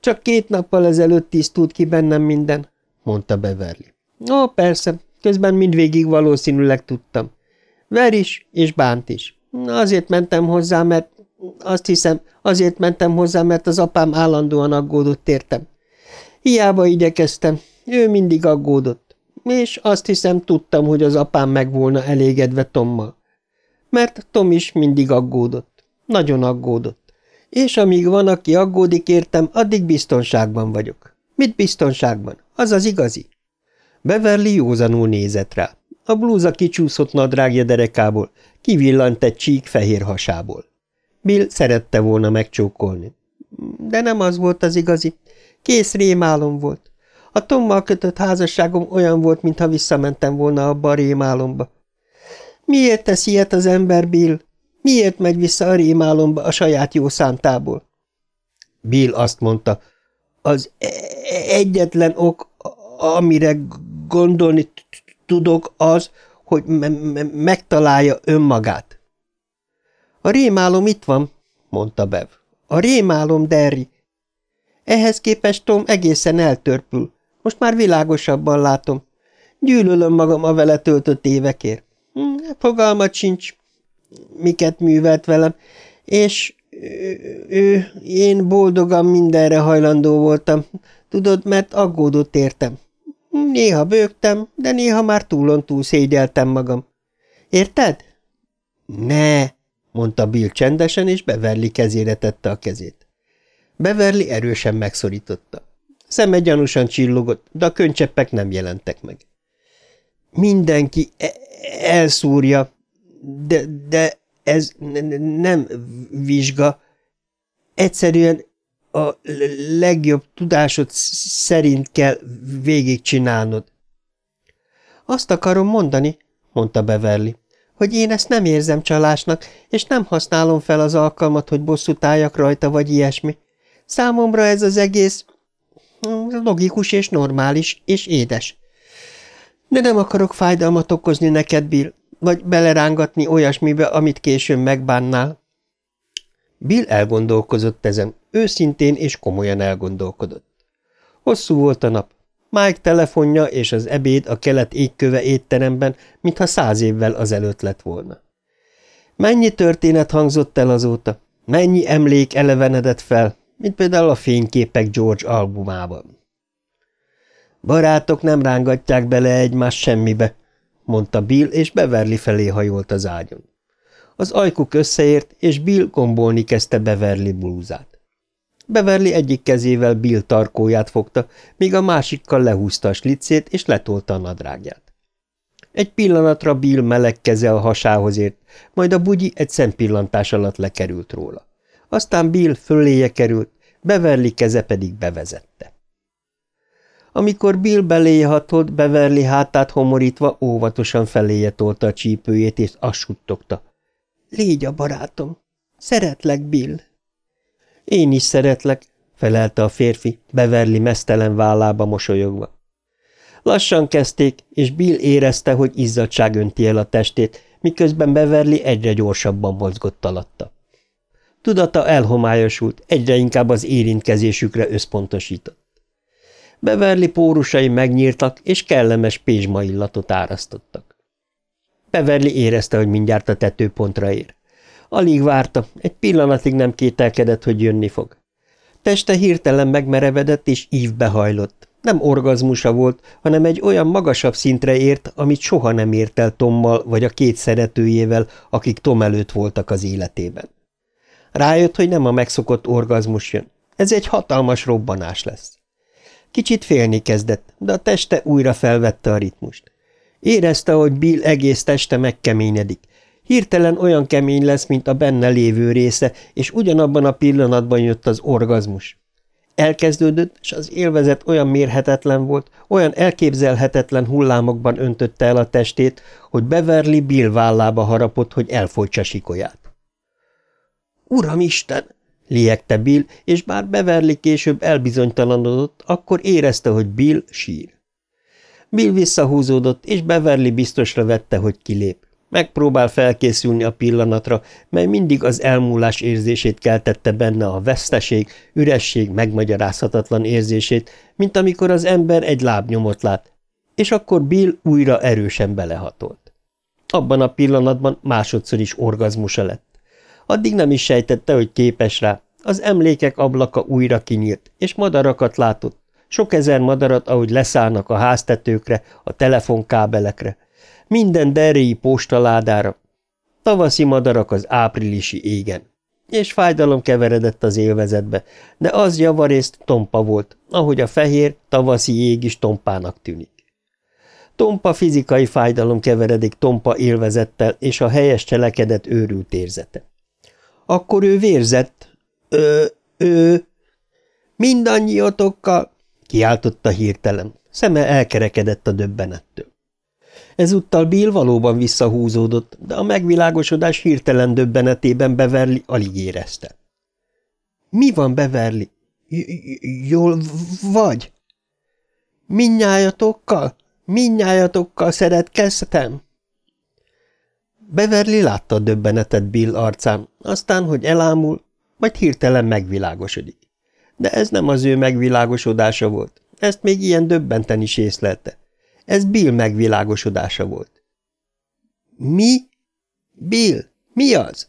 Speaker 2: Csak két nappal ezelőtt tisztult ki bennem minden, mondta Beverly. Ó, persze, közben mindvégig valószínűleg tudtam. Ver is, és bánt is. Azért mentem hozzá, mert azt hiszem, azért mentem hozzá, mert az apám állandóan aggódott értem. Hiába igyekeztem, ő mindig aggódott, és azt hiszem, tudtam, hogy az apám meg volna elégedve Tommal. Mert Tom is mindig aggódott. Nagyon aggódott. És amíg van, aki aggódik értem, addig biztonságban vagyok. Mit biztonságban? Az az igazi. Beverly józanul nézett rá. A blúza kicsúszott nadrágja derekából, kivillant egy csík fehér hasából. Bill szerette volna megcsókolni. De nem az volt az igazi. Kész rémálom volt. A Tommal kötött házasságom olyan volt, mintha visszamentem volna abba a rémálomba. Miért tesz ilyet az ember, Bill? Miért megy vissza a rémálomba a saját jó szántából? Bill azt mondta, az egyetlen ok, amire gondolni tudok az, hogy me me megtalálja önmagát. A rémálom itt van, mondta Bev. A rémálom, Derry. Ehhez képest Tom egészen eltörpül. Most már világosabban látom. Gyűlölöm magam a vele töltött évekért. Hm, fogalmat sincs, miket művelt velem, és ő, ő, én boldogan mindenre hajlandó voltam, tudod, mert aggódott értem. Néha bőgtem, de néha már túlon túl szégyeltem magam. Érted? Ne, mondta Bill csendesen, és Beverly kezére tette a kezét. Beverly erősen megszorította. Szeme gyanúsan csillogott, de a könycseppek nem jelentek meg. Mindenki e elszúrja, de, de ez nem vizsga. Egyszerűen a legjobb tudásod szerint kell végigcsinálnod. Azt akarom mondani, mondta Beverly, hogy én ezt nem érzem csalásnak, és nem használom fel az alkalmat, hogy bosszút álljak rajta, vagy ilyesmi. Számomra ez az egész logikus és normális, és édes. De nem akarok fájdalmat okozni neked, Bill, vagy belerángatni olyasmibe, amit későn megbánnál. Bill elgondolkozott ezen, őszintén és komolyan elgondolkodott. Hosszú volt a nap. Mike telefonja és az ebéd a kelet égköve étteremben, mintha száz évvel azelőtt lett volna. Mennyi történet hangzott el azóta, mennyi emlék elevenedett fel, mint például a fényképek George albumában. Barátok nem rángatják bele egymást semmibe, mondta Bill, és Beverly felé hajolt az ágyon. Az ajkuk összeért, és Bill gombolni kezdte Beverly blúzát. Beverly egyik kezével Bill tarkóját fogta, míg a másikkal lehúzta a slicét, és letolta a nadrágját. Egy pillanatra Bill meleg keze a hasához ért, majd a bugyi egy szempillantás alatt lekerült róla. Aztán Bill föléje került, Beverly keze pedig bevezette. Amikor Bill beléje hatolt, Beverly hátát homorítva óvatosan feléje tolta a csípőjét, és azt suttogta. Légy a barátom. Szeretlek, Bill. Én is szeretlek, felelte a férfi, Beverly mesztelen vállába mosolyogva. Lassan kezdték, és Bill érezte, hogy izzadság önti el a testét, miközben Beverly egyre gyorsabban mozgott alatta. Tudata elhomályosult, egyre inkább az érintkezésükre összpontosított. Beverly pórusai megnyíltak, és kellemes pézsma illatot árasztottak. Beverly érezte, hogy mindjárt a tetőpontra ér. Alig várta, egy pillanatig nem kételkedett, hogy jönni fog. Teste hirtelen megmerevedett és ívbe hajlott. Nem orgazmusa volt, hanem egy olyan magasabb szintre ért, amit soha nem ért el Tommal vagy a két szeretőjével, akik Tom előtt voltak az életében. Rájött, hogy nem a megszokott orgazmus jön. Ez egy hatalmas robbanás lesz. Kicsit félni kezdett, de a teste újra felvette a ritmust. Érezte, hogy Bill egész teste megkeményedik. Hirtelen olyan kemény lesz, mint a benne lévő része, és ugyanabban a pillanatban jött az orgazmus. Elkezdődött, és az élvezet olyan mérhetetlen volt, olyan elképzelhetetlen hullámokban öntötte el a testét, hogy Beverly Bill vállába harapott, hogy elfogytsa sikolyát. – Uramisten! liegte Bill, és bár Beverly később elbizonytalanodott, akkor érezte, hogy Bill sír. Bill visszahúzódott, és Beverly biztosra vette, hogy kilép. Megpróbál felkészülni a pillanatra, mely mindig az elmúlás érzését keltette benne a veszteség, üresség megmagyarázhatatlan érzését, mint amikor az ember egy lábnyomot lát, és akkor Bill újra erősen belehatolt. Abban a pillanatban másodszor is orgazmusa lett. Addig nem is sejtette, hogy képes rá. Az emlékek ablaka újra kinyílt, és madarakat látott. Sok ezer madarat, ahogy leszállnak a háztetőkre, a telefonkábelekre, minden derélyi postaládára. Tavaszi madarak az áprilisi égen. És fájdalom keveredett az élvezetbe, de az javarészt tompa volt, ahogy a fehér, tavaszi ég is tompának tűnik. Tompa fizikai fájdalom keveredik tompa élvezettel és a helyes cselekedet őrült érzete. Akkor ő vérzett. Ö, ő... Mindannyiatokkal, kiáltotta hirtelen. Szeme elkerekedett a döbbenettől. Ezúttal Bill valóban visszahúzódott, de a megvilágosodás hirtelen döbbenetében Beverly alig érezte. – Mi van, Beverly? – Jól vagy? – Minnyájatokkal? Minnyájatokkal szeretkeztem? Beverly látta a döbbenetet Bill arcán, aztán, hogy elámul, majd hirtelen megvilágosodik. De ez nem az ő megvilágosodása volt, ezt még ilyen döbbenten is észlelte. Ez Bill megvilágosodása volt. Mi? Bill, mi az?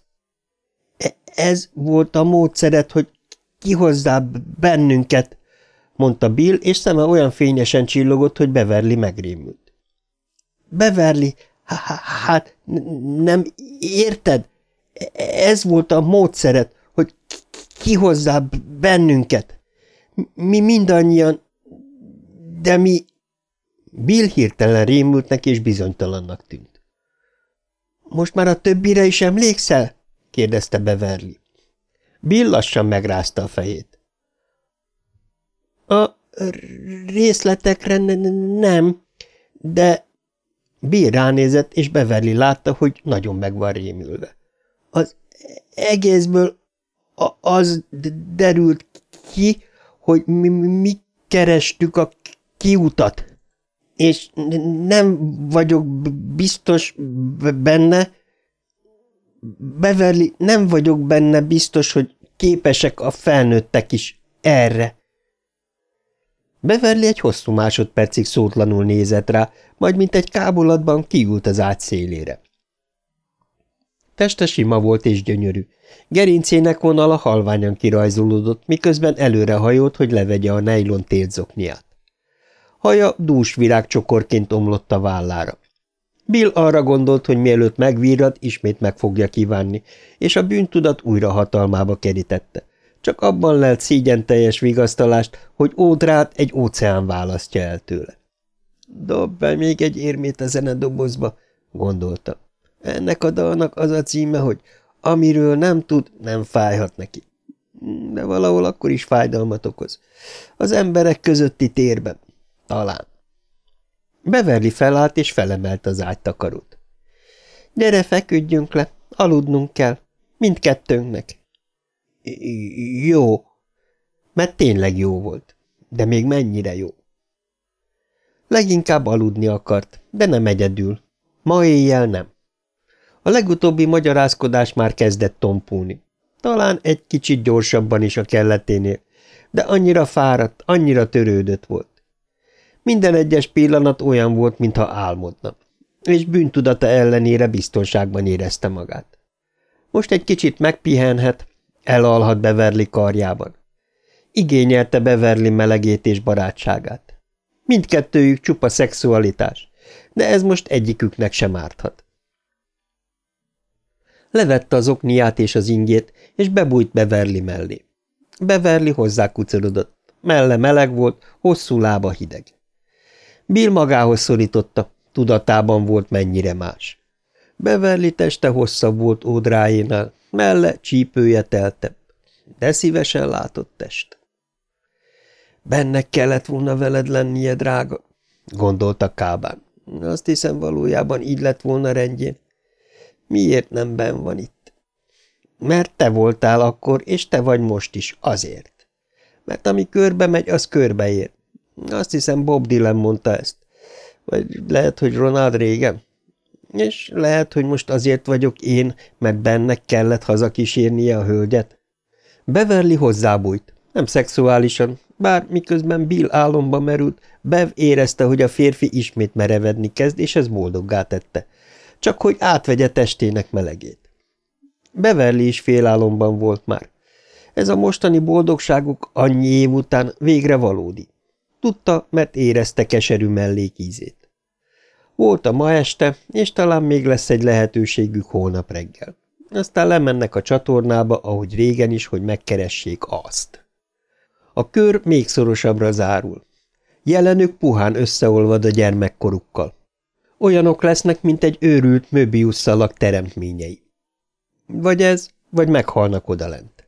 Speaker 2: E ez volt a módszered, hogy kihozzá bennünket, mondta Bill, és szeme olyan fényesen csillogott, hogy Beverly megrémült. Beverly, hát nem érted? Ez volt a módszered, hogy kihozzá bennünket. Mi mindannyian, de mi Bill hirtelen rémültnek és bizonytalannak tűnt. – Most már a többire is emlékszel? – kérdezte Beverly. Bill lassan megrázta a fejét. – A részletekre nem, de... Bill ránézett, és Beverly látta, hogy nagyon meg van rémülve. Az egészből az derült ki, hogy mi, mi kerestük a kiutat és nem vagyok biztos benne, Beverly, nem vagyok benne biztos, hogy képesek a felnőttek is erre. Beverly egy hosszú másodpercig szótlanul nézett rá, majd mint egy kábulatban kiült az ágy szélére. Teste sima volt és gyönyörű. Gerincének vonala halványan kirajzolódott, miközben előrehajolt, hogy levegye a nejlon térzokniát. Haja dús virágcsokorként omlott a vállára. Bill arra gondolt, hogy mielőtt megvírad, ismét meg fogja kívánni, és a bűntudat újra hatalmába kerítette. Csak abban lelt szígyen teljes vigasztalást, hogy ódrát egy óceán választja el tőle. Dob be még egy érmét a zenedobozba, gondolta. Ennek a dalnak az a címe, hogy amiről nem tud, nem fájhat neki. De valahol akkor is fájdalmat okoz. Az emberek közötti térben, talán. Beverli felállt és felemelt az ágytakarót. Gyere, feküdjünk le, aludnunk kell. Mindkettőnknek. Jó. Mert tényleg jó volt. De még mennyire jó. Leginkább aludni akart, de nem egyedül. Ma éjjel nem. A legutóbbi magyarázkodás már kezdett tompulni. Talán egy kicsit gyorsabban is a kelleténél, de annyira fáradt, annyira törődött volt. Minden egyes pillanat olyan volt, mintha álmodna, és bűntudata ellenére biztonságban érezte magát. Most egy kicsit megpihenhet, elalhat Beverly karjában. Igényelte Beverly melegét és barátságát. Mindkettőjük csupa szexualitás, de ez most egyiküknek sem árthat. Levette az okniát és az ingét, és bebújt Beverly mellé. Beverly hozzá kucorodott. Melle meleg volt, hosszú lába hideg. Bill magához szorította, tudatában volt mennyire más. Beverly teste hosszabb volt ódrájénál, melle csípője teltebb, de szívesen látott test. Bennek kellett volna veled lennie, drága, gondolta Kábán. Azt hiszem valójában így lett volna rendjén. Miért nem ben van itt? Mert te voltál akkor, és te vagy most is, azért. Mert ami körbe megy, az körbeér. Azt hiszem Bob Dylan mondta ezt. Vagy lehet, hogy Ronald régen? És lehet, hogy most azért vagyok én, mert bennek kellett hazakísérnie a hölgyet? Beverly hozzábújt, nem szexuálisan, bár miközben Bill álomba merült, Bev érezte, hogy a férfi ismét merevedni kezd, és ez boldoggá tette. Csak hogy átvegye testének melegét. Beverly is félálomban volt már. Ez a mostani boldogságuk annyi év után végre valódi. Tudta, mert érezte keserű mellékízét. Volt a ma este, és talán még lesz egy lehetőségük holnap reggel. Aztán lemennek a csatornába, ahogy régen is, hogy megkeressék azt. A kör még szorosabbra zárul. Jelenük puhán összeolvad a gyermekkorukkal. Olyanok lesznek, mint egy őrült Möbius szalag teremtményei. Vagy ez, vagy meghalnak odalent.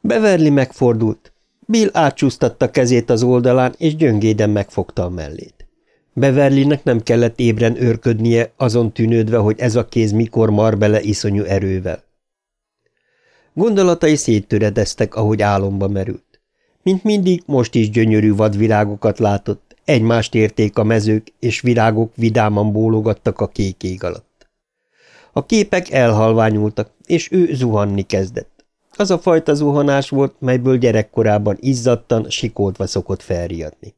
Speaker 2: Beverly megfordult. Bill átcsúsztatta kezét az oldalán, és gyöngéden megfogta a mellét. Beverlynek nem kellett ébren őrködnie, azon tűnődve, hogy ez a kéz mikor mar bele iszonyú erővel. Gondolatai széttöredeztek, ahogy álomba merült. Mint mindig, most is gyönyörű vadvirágokat látott, egymást érték a mezők, és virágok vidáman bólogattak a kék ég alatt. A képek elhalványultak, és ő zuhanni kezdett. Az a fajta zuhanás volt, melyből gyerekkorában izzadtan, sikoltva szokott felriadni.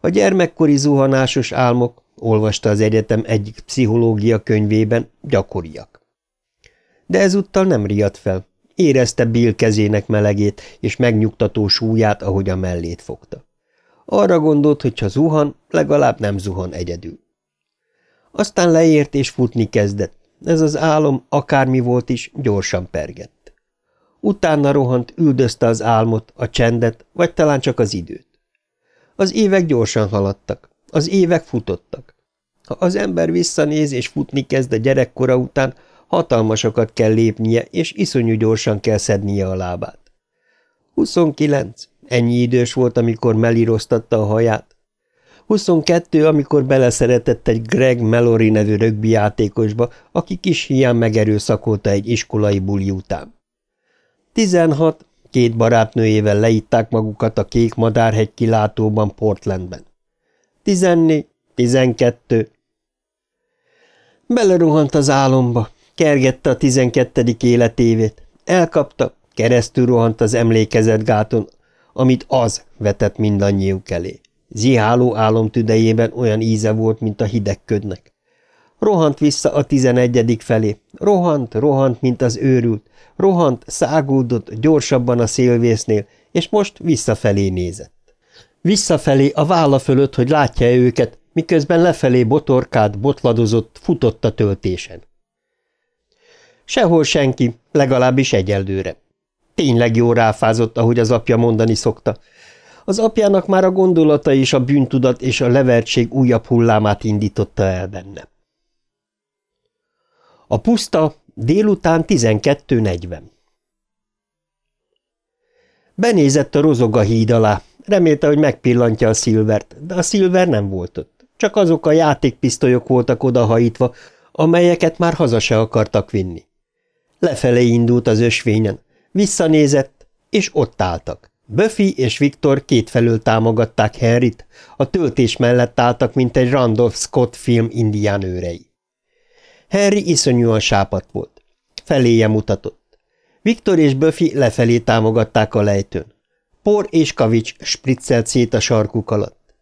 Speaker 2: A gyermekkori zuhanásos álmok, olvasta az egyetem egyik pszichológia könyvében, gyakoriak. De ezúttal nem riadt fel. Érezte Bill kezének melegét és megnyugtató súlyát, ahogy a mellét fogta. Arra gondolt, hogy ha zuhan, legalább nem zuhan egyedül. Aztán leért és futni kezdett. Ez az álom, akármi volt is, gyorsan pergett. Utána rohant, üldözte az álmot, a csendet, vagy talán csak az időt. Az évek gyorsan haladtak, az évek futottak. Ha az ember visszanéz és futni kezd a gyerekkora után, hatalmasokat kell lépnie, és iszonyú gyorsan kell szednie a lábát. 29, ennyi idős volt, amikor melíroztatta a haját. 22, amikor beleszeretett egy Greg Mallory nevű rögbi játékosba, aki kis hián megerőszakolta egy iskolai buli után. 16, Két barátnőjével leitták magukat a kék madárhegy kilátóban Portlandben. Tizennégy, tizenkettő. Beleruhant az álomba, kergette a tizenkettedik életévét. Elkapta, keresztül rohant az emlékezetgáton, amit az vetett mindannyiuk elé. Ziháló álomtüdejében olyan íze volt, mint a hideg ködnek. Rohant vissza a tizenegyedik felé. Rohant, rohant, mint az őrült. Rohant, száguldott, gyorsabban a szélvésznél, és most visszafelé nézett. Visszafelé a válla fölött, hogy látja-e őket, miközben lefelé botorkát, botladozott, futott a töltésen. Sehol senki, legalábbis egyelőre. Tényleg jó ráfázott, ahogy az apja mondani szokta. Az apjának már a gondolata és a bűntudat és a levertség újabb hullámát indította el benne. A puszta délután 12.40 Benézett a rozoga híd alá, remélte, hogy megpillantja a szilvert, de a szilver nem volt ott. Csak azok a játékpisztolyok voltak odahajítva, amelyeket már haza se akartak vinni. Lefelé indult az ösvényen, visszanézett, és ott álltak. Buffy és Viktor kétfelől támogatták Henryt, a töltés mellett álltak, mint egy Randolph Scott film indián őrei. Harry iszonyúan sápat volt. Feléje mutatott. Viktor és Buffy lefelé támogatták a lejtőn. Por és kavics spriccelt szét a sarkuk alatt.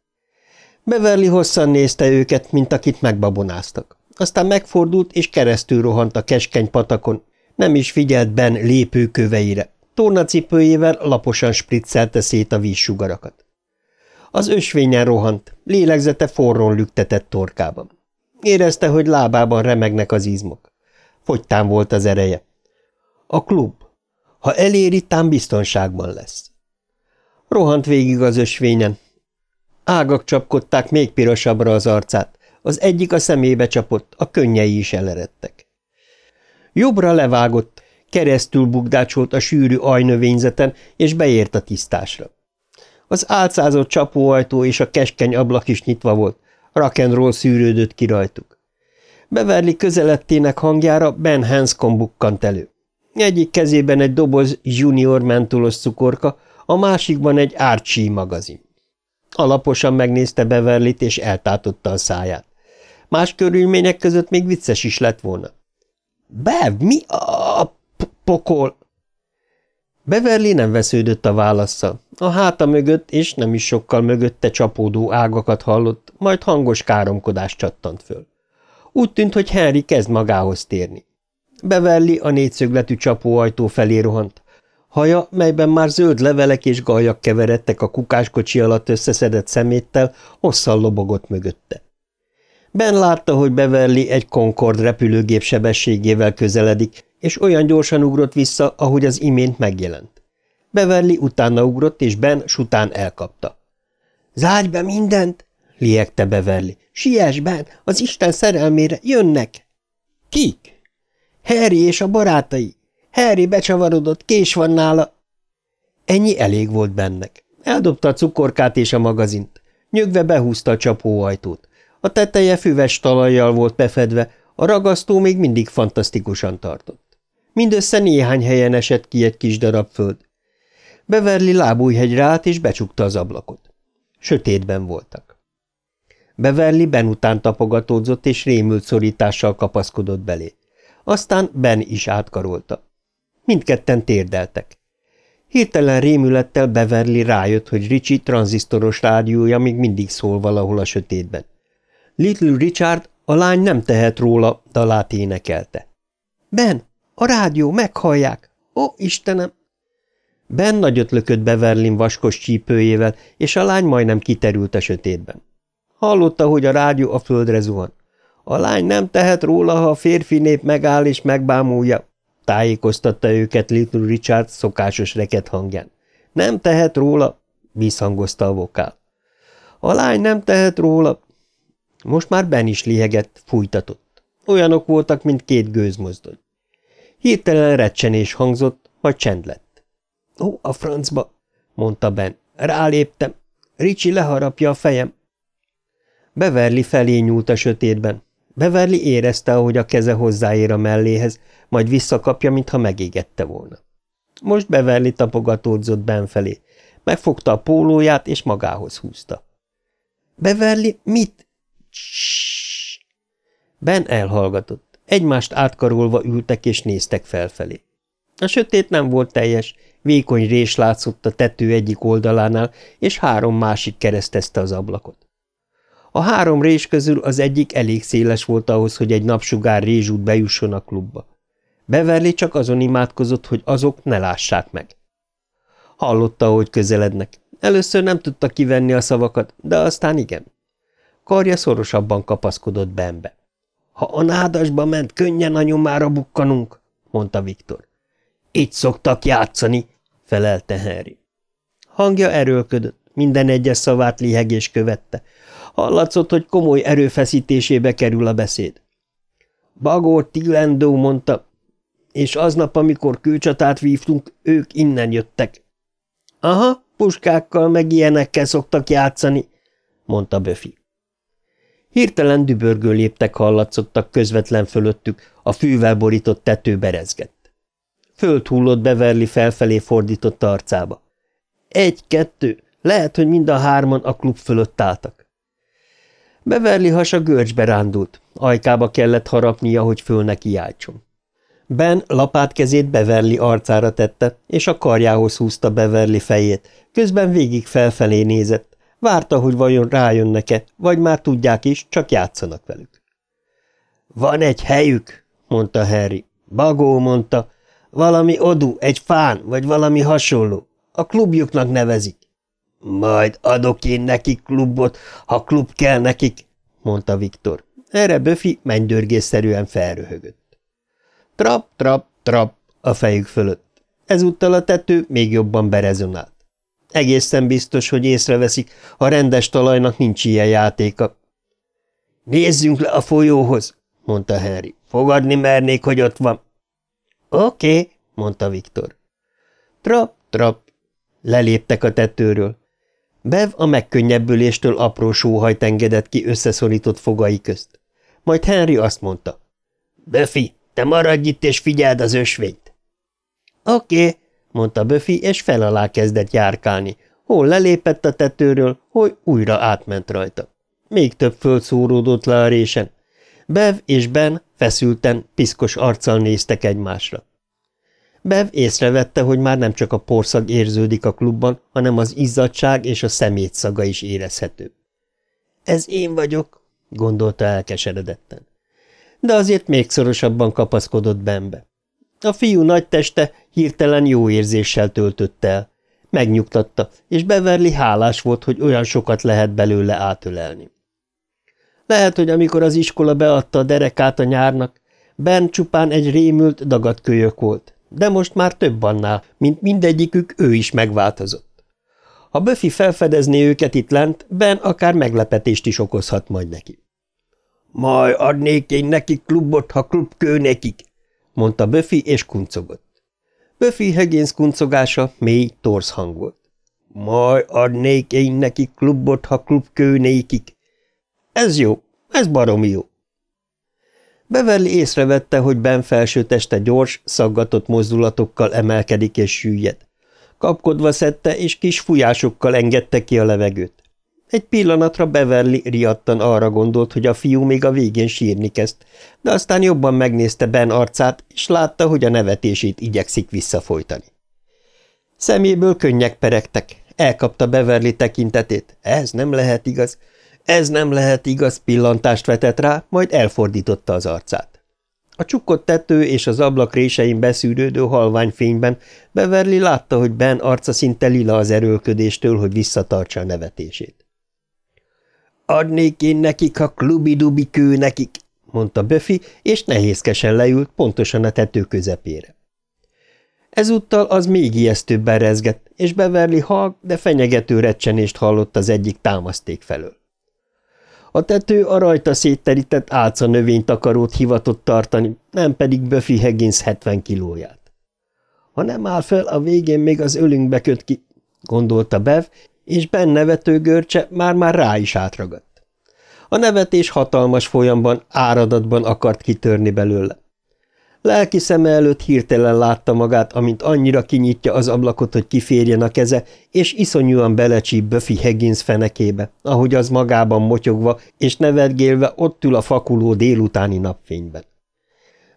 Speaker 2: Beverly hosszan nézte őket, mint akit megbabonáztak. Aztán megfordult és keresztül rohant a keskeny patakon, nem is figyelt Ben lépőköveire. Tornacipőjével laposan spriccelte szét a vízsugarakat. Az ösvényen rohant, lélegzete forron lüktetett torkában. Érezte, hogy lábában remegnek az izmok. Fogytán volt az ereje. A klub. Ha eléri, tám biztonságban lesz. Rohant végig az ösvényen. Ágak csapkodták még pirosabbra az arcát, az egyik a szemébe csapott, a könnyei is eleredtek. Jobbra levágott, keresztül bugdácsolt a sűrű ajnövényzeten, és beért a tisztásra. Az álcázott csapóajtó és a keskeny ablak is nyitva volt, roll szűrődött ki rajtuk. Beverly közelettének hangjára Ben Hanscom bukkant elő. Egyik kezében egy doboz junior mentolos cukorka, a másikban egy Archie magazin. Alaposan megnézte Beverlit, és eltátotta a száját. Más körülmények között még vicces is lett volna. – Bev, mi a pokol? Beverly nem vesződött a válaszsal. A háta mögött, és nem is sokkal mögötte csapódó ágakat hallott, majd hangos káromkodás csattant föl. Úgy tűnt, hogy Henry kezd magához térni. Beverly a négyszögletű csapóajtó felé rohant. Haja, melyben már zöld levelek és gajak keveredtek a kukáskocsi alatt összeszedett szeméttel, hosszan lobogott mögötte. Ben látta, hogy Beverly egy Concord repülőgép sebességével közeledik, és olyan gyorsan ugrott vissza, ahogy az imént megjelent. Beverly utána ugrott, és Ben sután elkapta. – Zárj be mindent! – liegte Beverly. – Siess, Ben! Az Isten szerelmére! Jönnek! – Kik? – Harry és a barátai. Harry becsavarodott, kés van nála. Ennyi elég volt bennek. Eldobta a cukorkát és a magazint. Nyögve behúzta a csapóajtót. A teteje füves talajjal volt befedve, a ragasztó még mindig fantasztikusan tartott. Mindössze néhány helyen esett ki egy kis darab föld. Beverli lábújhegyre állt, és becsukta az ablakot. Sötétben voltak. Beverli Ben után tapogatódzott, és rémült szorítással kapaszkodott belé. Aztán Ben is átkarolta. Mindketten térdeltek. Hirtelen rémülettel Beverly rájött, hogy Ricsi tranzisztoros rádiója még mindig szól valahol a sötétben. Little Richard, a lány nem tehet róla, dalát énekelte. – Ben, a rádió, meghallják! Ó, Istenem! Ben nagyot lökött Beverlin vaskos csípőjével, és a lány majdnem kiterült a sötétben. Hallotta, hogy a rádió a földre zuhan. A lány nem tehet róla, ha a férfi nép megáll és megbámulja, tájékoztatta őket Little Richard szokásos reket hangján. Nem tehet róla, visszhangozta a vokál. A lány nem tehet róla, most már Ben is lihegett, fújtatott. Olyanok voltak, mint két gőzmozdony. Hirtelen recsenés hangzott, majd csend lett. – Ó, a francba! – mondta Ben. – Ráléptem. Ricsi leharapja a fejem. Beverly felé nyúlt a sötétben. Beverly érezte, ahogy a keze hozzáér a melléhez, majd visszakapja, mintha megégette volna. Most Beverly tapogatódzott Ben felé. Megfogta a pólóját, és magához húzta. – Beverly, mit? Ben elhallgatott. Egymást átkarolva ültek és néztek felfelé. A sötét nem volt teljes, vékony rés látszott a tető egyik oldalánál, és három másik keresztezte az ablakot. A három rés közül az egyik elég széles volt ahhoz, hogy egy napsugár rézsút bejusson a klubba. Beverly csak azon imádkozott, hogy azok ne lássák meg. Hallotta, hogy közelednek. Először nem tudta kivenni a szavakat, de aztán igen. Karja szorosabban kapaszkodott Benbe. Ha a nádasba ment, könnyen a nyomára bukkanunk, mondta Viktor. Így szoktak játszani, felelte Henry. Hangja erőlködött, minden egyes szavát lihegés követte. Hallatszott, hogy komoly erőfeszítésébe kerül a beszéd. Bagor Tilendó mondta, és aznap, amikor kőcsatát vívtunk, ők innen jöttek. Aha, puskákkal meg ilyenekkel szoktak játszani, mondta Böfi. Hirtelen dübörgő léptek hallatszottak közvetlen fölöttük, a fűvel borított tető berezgett. Föld hullott Beverly felfelé fordított arcába. Egy-kettő, lehet, hogy mind a hárman a klub fölött álltak. Beverly hasa görcsbe rándult, ajkába kellett harapnia, hogy föl neki játson. Ben lapát kezét Beverly arcára tette, és a karjához húzta Beverly fejét, közben végig felfelé nézett, Várta, hogy vajon rájönnek-e, vagy már tudják is, csak játszanak velük. Van egy helyük, mondta Harry. Bagó mondta. Valami odú, egy fán, vagy valami hasonló. A klubjuknak nevezik. Majd adok én nekik klubot, ha klub kell nekik, mondta Viktor. Erre Böfi mennydörgésszerűen felröhögött. Trap, trap, trap a fejük fölött. Ezúttal a tető még jobban berezonált. Egészen biztos, hogy észreveszik, a rendes talajnak nincs ilyen játéka. Nézzünk le a folyóhoz, mondta Henry. Fogadni mernék, hogy ott van. Oké, okay, mondta Viktor. Trap, trap. Leléptek a tetőről. Bev a megkönnyebbüléstől apró sóhajt engedett ki összeszorított fogai közt. Majd Henry azt mondta. Buffy, te maradj itt és figyeld az ösvényt. Oké, okay, mondta Böfi, és fel kezdett járkálni. Hol lelépett a tetőről, hogy újra átment rajta. Még több föld szóródott le a résen. Bev és Ben feszülten, piszkos arccal néztek egymásra. Bev észrevette, hogy már nem csak a porszag érződik a klubban, hanem az izzadság és a szemét szaga is érezhető. Ez én vagyok, gondolta elkeseredetten. De azért még szorosabban kapaszkodott Benbe. A fiú nagy teste hirtelen jó érzéssel töltötte el. Megnyugtatta, és Beverly hálás volt, hogy olyan sokat lehet belőle átölelni. Lehet, hogy amikor az iskola beadta a derekát a nyárnak, Ben csupán egy rémült, dagadt kölyök volt, de most már több annál, mint mindegyikük ő is megváltozott. Ha Buffy felfedezné őket itt lent, Ben akár meglepetést is okozhat majd neki. – Majd adnék én nekik klubot, ha klubkő nekik – mondta Buffy, és kuncogott. Buffy Higgins kuncogása mély, torsz hang volt. – Majd adnék én nekik klubot, ha klubkő nékik. Ez jó, ez baromi jó. Beverly észrevette, hogy Ben felső teste gyors, szaggatott mozdulatokkal emelkedik és süllyed. Kapkodva szedte, és kis fújásokkal engedte ki a levegőt. Egy pillanatra Beverly riadtan arra gondolt, hogy a fiú még a végén sírni kezd, de aztán jobban megnézte Ben arcát, és látta, hogy a nevetését igyekszik visszafolytani. Szeméből könnyek peregtek, elkapta Beverly tekintetét. Ez nem lehet igaz. Ez nem lehet igaz, pillantást vetett rá, majd elfordította az arcát. A csukott tető és az ablak résein beszűrődő halvány fényben Beverly látta, hogy Ben arca szinte lila az erőlködéstől, hogy visszatartsa a nevetését. Adnék én nekik, ha klubi-dubi kő nekik, mondta Buffy, és nehézkesen leült pontosan a tető közepére. Ezúttal az még ijesztőbben rezgett, és Beverly halk, de fenyegető recsenést hallott az egyik támaszték felől. A tető a rajta szétterített álca növénytakarót hivatott tartani, nem pedig Buffy Higgins 70 kilóját. Ha nem áll fel, a végén még az ölünkbe köt ki, gondolta Bev, és Ben nevető görcse már-már rá is átragadt. A nevetés hatalmas folyamban, áradatban akart kitörni belőle. Lelki szeme előtt hirtelen látta magát, amint annyira kinyitja az ablakot, hogy kiférjen a keze, és iszonyúan belecsíp Buffy Higgins fenekébe, ahogy az magában motyogva és nevetgélve ott ül a fakuló délutáni napfényben.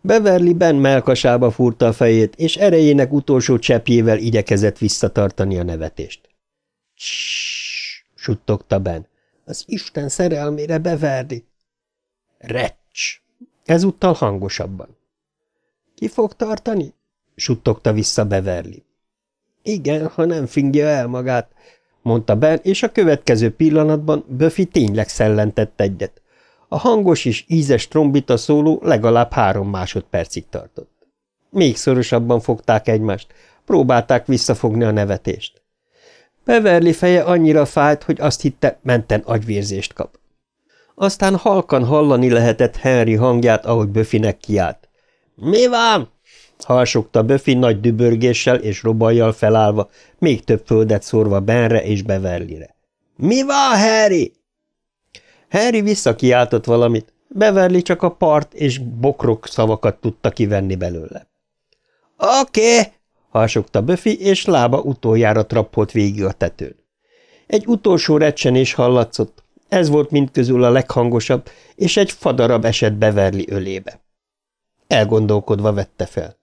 Speaker 2: Beverly Ben melkasába fúrta a fejét, és erejének utolsó cseppjével igyekezett visszatartani a nevetést. – Ssss! – suttogta Ben. – Az Isten szerelmére Beverly! – Recs! – ezúttal hangosabban. Ki fog tartani? suttogta vissza Beverly. Igen, ha nem fingja el magát, mondta Ben, és a következő pillanatban Buffy tényleg szellentett egyet. A hangos és ízes trombita szóló legalább három másodpercig tartott. Még szorosabban fogták egymást, próbálták visszafogni a nevetést. Beverly feje annyira fájt, hogy azt hitte, menten agyvérzést kap. Aztán halkan hallani lehetett Henry hangját, ahogy Buffynek kiált. – Mi van? – harsogta Böfi nagy dübörgéssel és robajjal felállva, még több földet szórva Benre és Beverlyre. – Mi van, Harry? Harry visszakiáltott valamit, Beverly csak a part és bokrok szavakat tudta kivenni belőle. – Oké! Okay – harsogta Böfi, és lába utoljára trappolt végig a tetőn. Egy utolsó recsenés hallatszott, ez volt mindközül a leghangosabb, és egy fadarab esett Beverly ölébe. Elgondolkodva vette fel.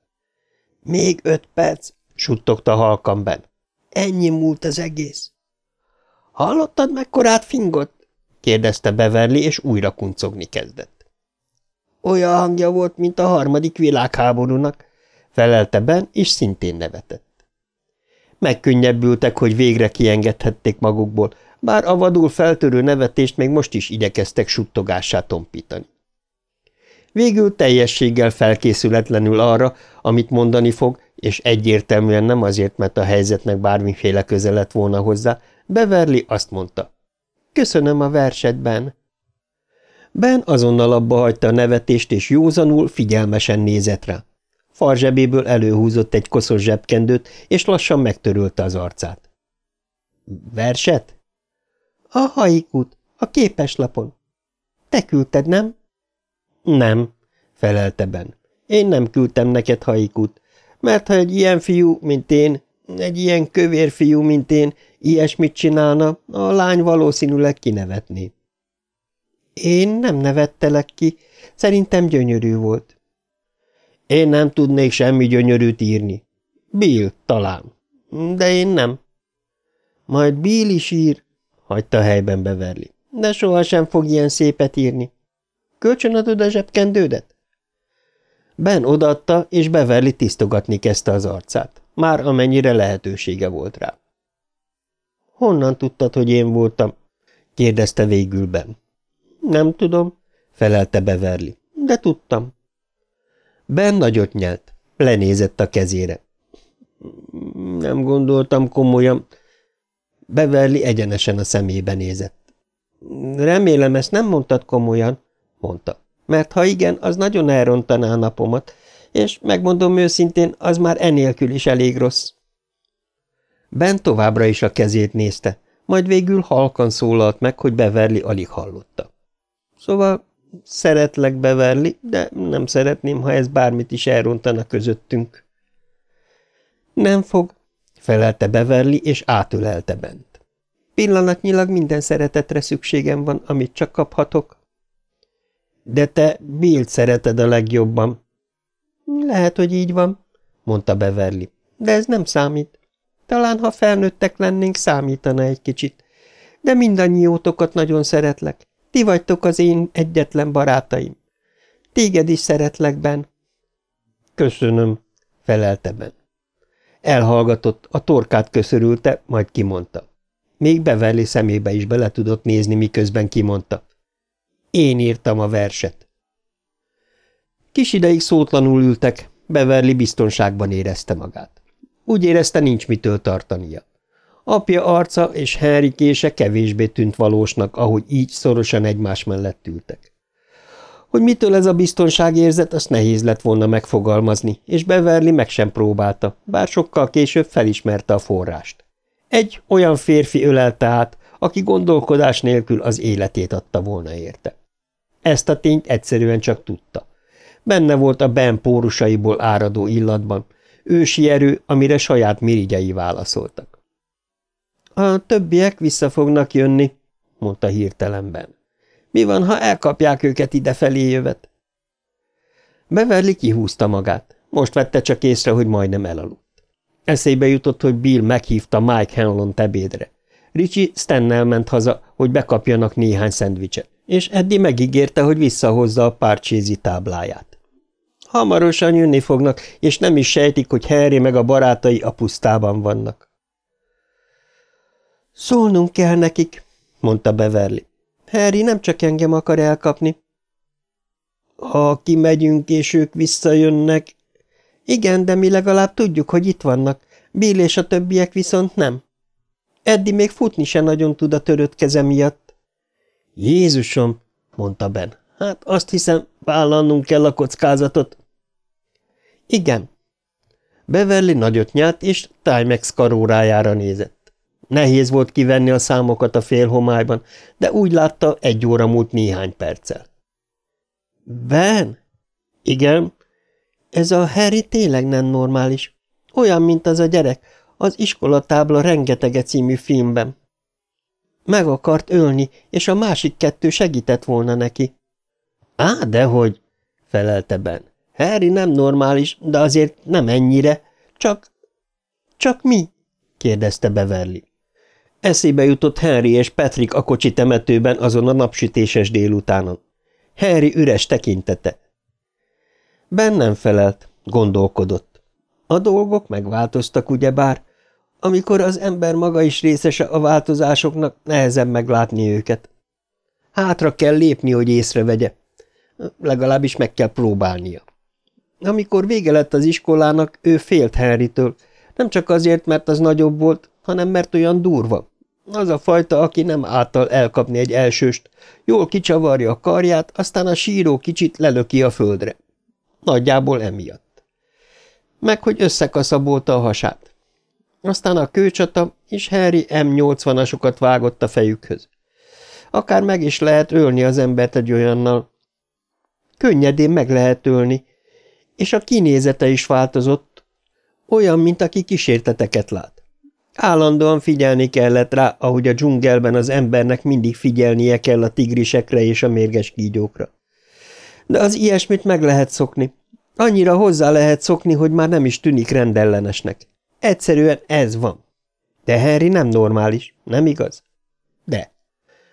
Speaker 2: Még öt perc, suttogta halkan Ben. Ennyi múlt az egész. Hallottad, mekkorát fingott? kérdezte Beverly, és újra kuncogni kezdett. Olyan hangja volt, mint a harmadik világháborúnak, felelte Ben, és szintén nevetett. Megkönnyebbültek, hogy végre kiengedhették magukból, bár a vadul feltörő nevetést még most is igyekeztek suttogássá tompítani. Végül teljességgel felkészületlenül arra, amit mondani fog, és egyértelműen nem azért, mert a helyzetnek bármiféle köze lett volna hozzá, Beverly azt mondta. Köszönöm a verset, Ben. Ben azonnal abba hagyta a nevetést, és józanul, figyelmesen nézett rá. Farzsebéből előhúzott egy koszos zsebkendőt, és lassan megtörölte az arcát. Verset? A haikút, a képeslapon. Te küldted, nem? Nem, felelte Ben. Én nem küldtem neked haikút, mert ha egy ilyen fiú, mint én, Egy ilyen kövér fiú, mint én, ilyesmit csinálna, a lány valószínűleg kinevetné. Én nem nevettelek ki, szerintem gyönyörű volt. Én nem tudnék semmi gyönyörűt írni. Bill, talán. De én nem. Majd Bill is ír, hagyta helyben Beverly. De sohasem fog ilyen szépet írni. Kölcsönadod a zsebkendődet? Ben odaadta, és Beverly tisztogatni kezdte az arcát, már amennyire lehetősége volt rá. Honnan tudtad, hogy én voltam? kérdezte végül Ben. Nem tudom, felelte Beverly, de tudtam. Ben nagyot nyelt, lenézett a kezére. Nem gondoltam komolyan. Beverly egyenesen a szemébe nézett. Remélem, ezt nem mondtad komolyan, mondta. Mert ha igen, az nagyon elrontaná a napomat, és megmondom őszintén, az már enélkül is elég rossz. Ben továbbra is a kezét nézte, majd végül halkan szólalt meg, hogy Beverly alig hallotta. Szóval szeretlek, Beverly, de nem szeretném, ha ez bármit is elrontana közöttünk. Nem fog, felelte Beverly, és átölelte bent. Pillanatnyilag minden szeretetre szükségem van, amit csak kaphatok. De te Bill szereted a legjobban. Lehet, hogy így van, mondta Beverly, de ez nem számít. Talán, ha felnőttek lennénk, számítana egy kicsit. De mindannyiótokat nagyon szeretlek. Ti vagytok az én egyetlen barátaim. Téged is szeretlek, Ben. Köszönöm, felelte Ben. Elhallgatott, a torkát köszörülte, majd kimondta. Még Beverly szemébe is bele tudott nézni, miközben kimondta. Én írtam a verset. Kis ideig szótlanul ültek, Beverly biztonságban érezte magát. Úgy érezte, nincs mitől tartania. Apja arca és Henry kése kevésbé tűnt valósnak, ahogy így szorosan egymás mellett ültek. Hogy mitől ez a biztonságérzet, azt nehéz lett volna megfogalmazni, és Beverly meg sem próbálta, bár sokkal később felismerte a forrást. Egy olyan férfi ölelte át, aki gondolkodás nélkül az életét adta volna érte. Ezt a tényt egyszerűen csak tudta. Benne volt a Ben pórusaiból áradó illatban, ősi erő, amire saját mirigyei válaszoltak. A többiek vissza fognak jönni, mondta hirtelenben. Mi van, ha elkapják őket idefelé jövet? Beverly kihúzta magát. Most vette csak észre, hogy majdnem elaludt. Eszébe jutott, hogy Bill meghívta Mike Hanlon ebédre. Richie Stennel ment haza, hogy bekapjanak néhány szendvicset, és Eddie megígérte, hogy visszahozza a párcsézi tábláját. Hamarosan jönni fognak, és nem is sejtik, hogy Harry meg a barátai a pusztában vannak. Szólnunk kell nekik, mondta Beverly. Harry nem csak engem akar elkapni. Ha kimegyünk, és ők visszajönnek... Igen, de mi legalább tudjuk, hogy itt vannak. Bill és a többiek viszont nem. Eddi még futni se nagyon tud a törött keze miatt. Jézusom, mondta Ben. Hát azt hiszem, vállalnunk kell a kockázatot. Igen. Beverly nagyot nyelt, és Timex karórájára nézett. Nehéz volt kivenni a számokat a félhomályban, de úgy látta, egy óra múlt néhány perccel. Ben? Igen. Ez a Harry tényleg nem normális. Olyan, mint az a gyerek, az iskolatábla rengetege című filmben. Meg akart ölni, és a másik kettő segített volna neki. Á, dehogy, felelte Ben. Harry nem normális, de azért nem ennyire. Csak... Csak mi? kérdezte Beverly. Eszébe jutott Henry és Patrick a kocsi temetőben azon a napsütéses délutánon. Henry üres tekintete. Ben nem felelt, gondolkodott. A dolgok megváltoztak ugyebár. Amikor az ember maga is részese a változásoknak, nehezen meglátni őket. Hátra kell lépni, hogy észrevegye. Legalábbis meg kell próbálnia. Amikor vége lett az iskolának, ő félt Henrytől, nem csak azért, mert az nagyobb volt, hanem mert olyan durva. Az a fajta, aki nem által elkapni egy elsőst, jól kicsavarja a karját, aztán a síró kicsit lelöki a földre. Nagyjából emiatt. Meg, hogy összekaszabolta a hasát. Aztán a kőcsata, és Harry M80-asokat vágott a fejükhöz. Akár meg is lehet ölni az embert egy olyannal. Könnyedén meg lehet ölni, és a kinézete is változott. Olyan, mint aki kísérteteket lát. Állandóan figyelni kellett rá, ahogy a dzsungelben az embernek mindig figyelnie kell a tigrisekre és a mérges kígyókra. De az ilyesmit meg lehet szokni. Annyira hozzá lehet szokni, hogy már nem is tűnik rendellenesnek. Egyszerűen ez van. De Henry nem normális, nem igaz? De.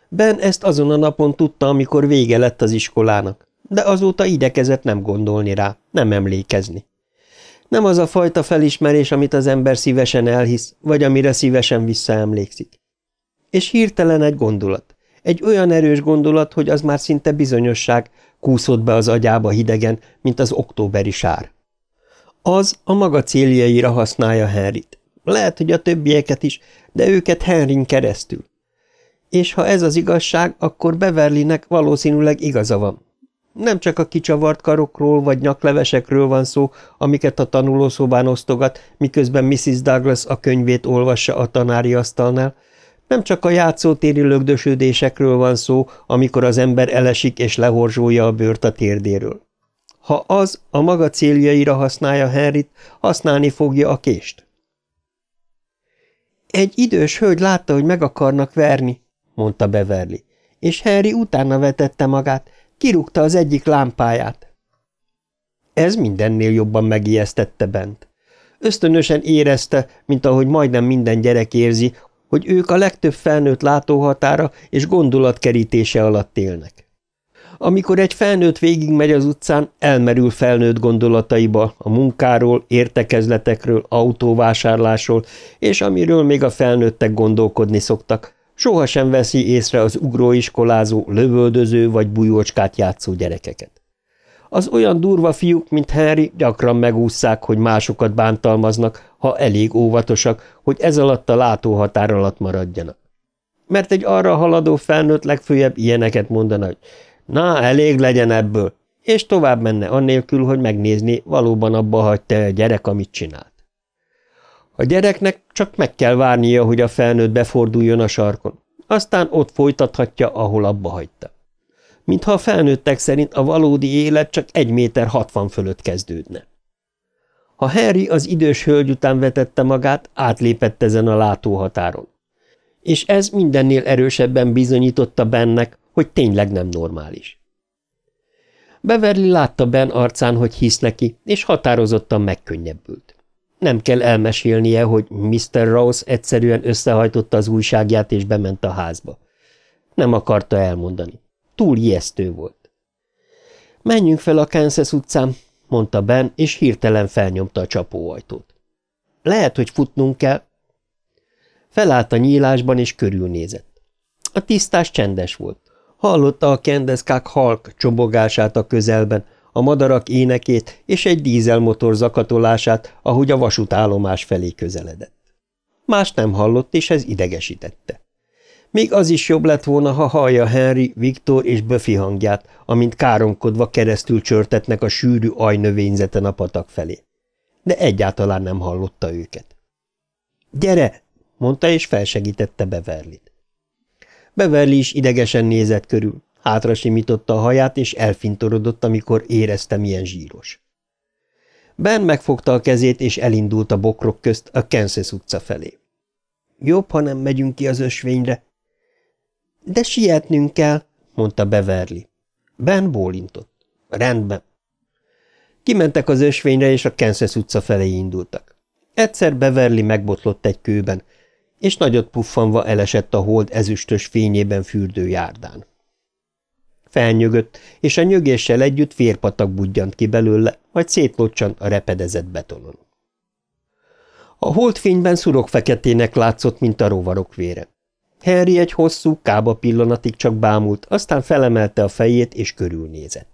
Speaker 2: Ben ezt azon a napon tudta, amikor vége lett az iskolának, de azóta idekezett nem gondolni rá, nem emlékezni. Nem az a fajta felismerés, amit az ember szívesen elhisz, vagy amire szívesen visszaemlékszik. És hirtelen egy gondolat, egy olyan erős gondolat, hogy az már szinte bizonyosság, kúszott be az agyába hidegen, mint az októberi sár. Az a maga céljaira használja Henryt. Lehet, hogy a többieket is, de őket Henryn keresztül. És ha ez az igazság, akkor Beverlynek valószínűleg igaza van. Nem csak a kicsavart karokról vagy nyaklevesekről van szó, amiket a tanulószobán osztogat, miközben Mrs. Douglas a könyvét olvassa a tanári asztalnál, nem csak a játszótéri lögdösödésekről van szó, amikor az ember elesik és lehorzsolja a bőrt a térdéről. Ha az a maga céljaira használja Henryt, használni fogja a kést. Egy idős hölgy látta, hogy meg akarnak verni, mondta Beverly, és Henry utána vetette magát, kirúgta az egyik lámpáját. Ez mindennél jobban megijesztette bent. Ösztönösen érezte, mint ahogy majdnem minden gyerek érzi, hogy ők a legtöbb felnőtt látóhatára és gondolatkerítése alatt élnek. Amikor egy felnőtt végigmegy az utcán, elmerül felnőtt gondolataiba a munkáról, értekezletekről, autóvásárlásról, és amiről még a felnőttek gondolkodni szoktak, sohasem veszi észre az ugróiskolázó, lövöldöző vagy bujócskát játszó gyerekeket. Az olyan durva fiúk, mint Harry, gyakran megúszszák, hogy másokat bántalmaznak, ha elég óvatosak, hogy ez alatt a látóhatár alatt maradjanak. Mert egy arra haladó felnőtt legfőjebb ilyeneket mondana, hogy na, elég legyen ebből, és tovább menne annélkül, hogy megnézni, valóban abba hagyta a gyerek, amit csinált. A gyereknek csak meg kell várnia, hogy a felnőtt beforduljon a sarkon, aztán ott folytathatja, ahol abba hagyta mintha a felnőttek szerint a valódi élet csak egy méter hatvan fölött kezdődne. Ha Harry az idős hölgy után vetette magát, átlépett ezen a látóhatáron. És ez mindennél erősebben bizonyította bennek, hogy tényleg nem normális. Beverly látta Ben arcán, hogy hisz neki, és határozottan megkönnyebbült. Nem kell elmesélnie, hogy Mr. Rouse egyszerűen összehajtotta az újságját és bement a házba. Nem akarta elmondani. Túl ijesztő volt. Menjünk fel a Kansas utcán, mondta Ben, és hirtelen felnyomta a csapóajtót. Lehet, hogy futnunk kell. Felállt a nyílásban, és körülnézett. A tisztás csendes volt. Hallotta a kendeszkák halk csobogását a közelben, a madarak énekét és egy dízelmotor zakatolását, ahogy a vasútállomás felé közeledett. Más nem hallott, és ez idegesítette. Még az is jobb lett volna, ha hallja Henry, Viktor és Buffy hangját, amint káromkodva keresztül csörtetnek a sűrű ajnövényzeten a patak felé. De egyáltalán nem hallotta őket. – Gyere! – mondta, és felsegítette Beverlit. Beverly is idegesen nézett körül, hátra simította a haját, és elfintorodott, amikor érezte, milyen zsíros. Ben megfogta a kezét, és elindult a bokrok közt a Kansas utca felé. – Jobb, ha nem megyünk ki az ösvényre de sietnünk kell, mondta Beverly. Ben bólintott. Rendben. Kimentek az ösvényre, és a Kansas utca felé indultak. Egyszer Beverly megbotlott egy kőben, és nagyot puffanva elesett a hold ezüstös fényében fürdő járdán. Felnyögött, és a nyögéssel együtt férpatak budjant ki belőle, majd szétlocsan a repedezett betonon. A holdfényben szurok feketének látszott, mint a rovarok vére. Harry egy hosszú, kába pillanatig csak bámult, aztán felemelte a fejét és körülnézett.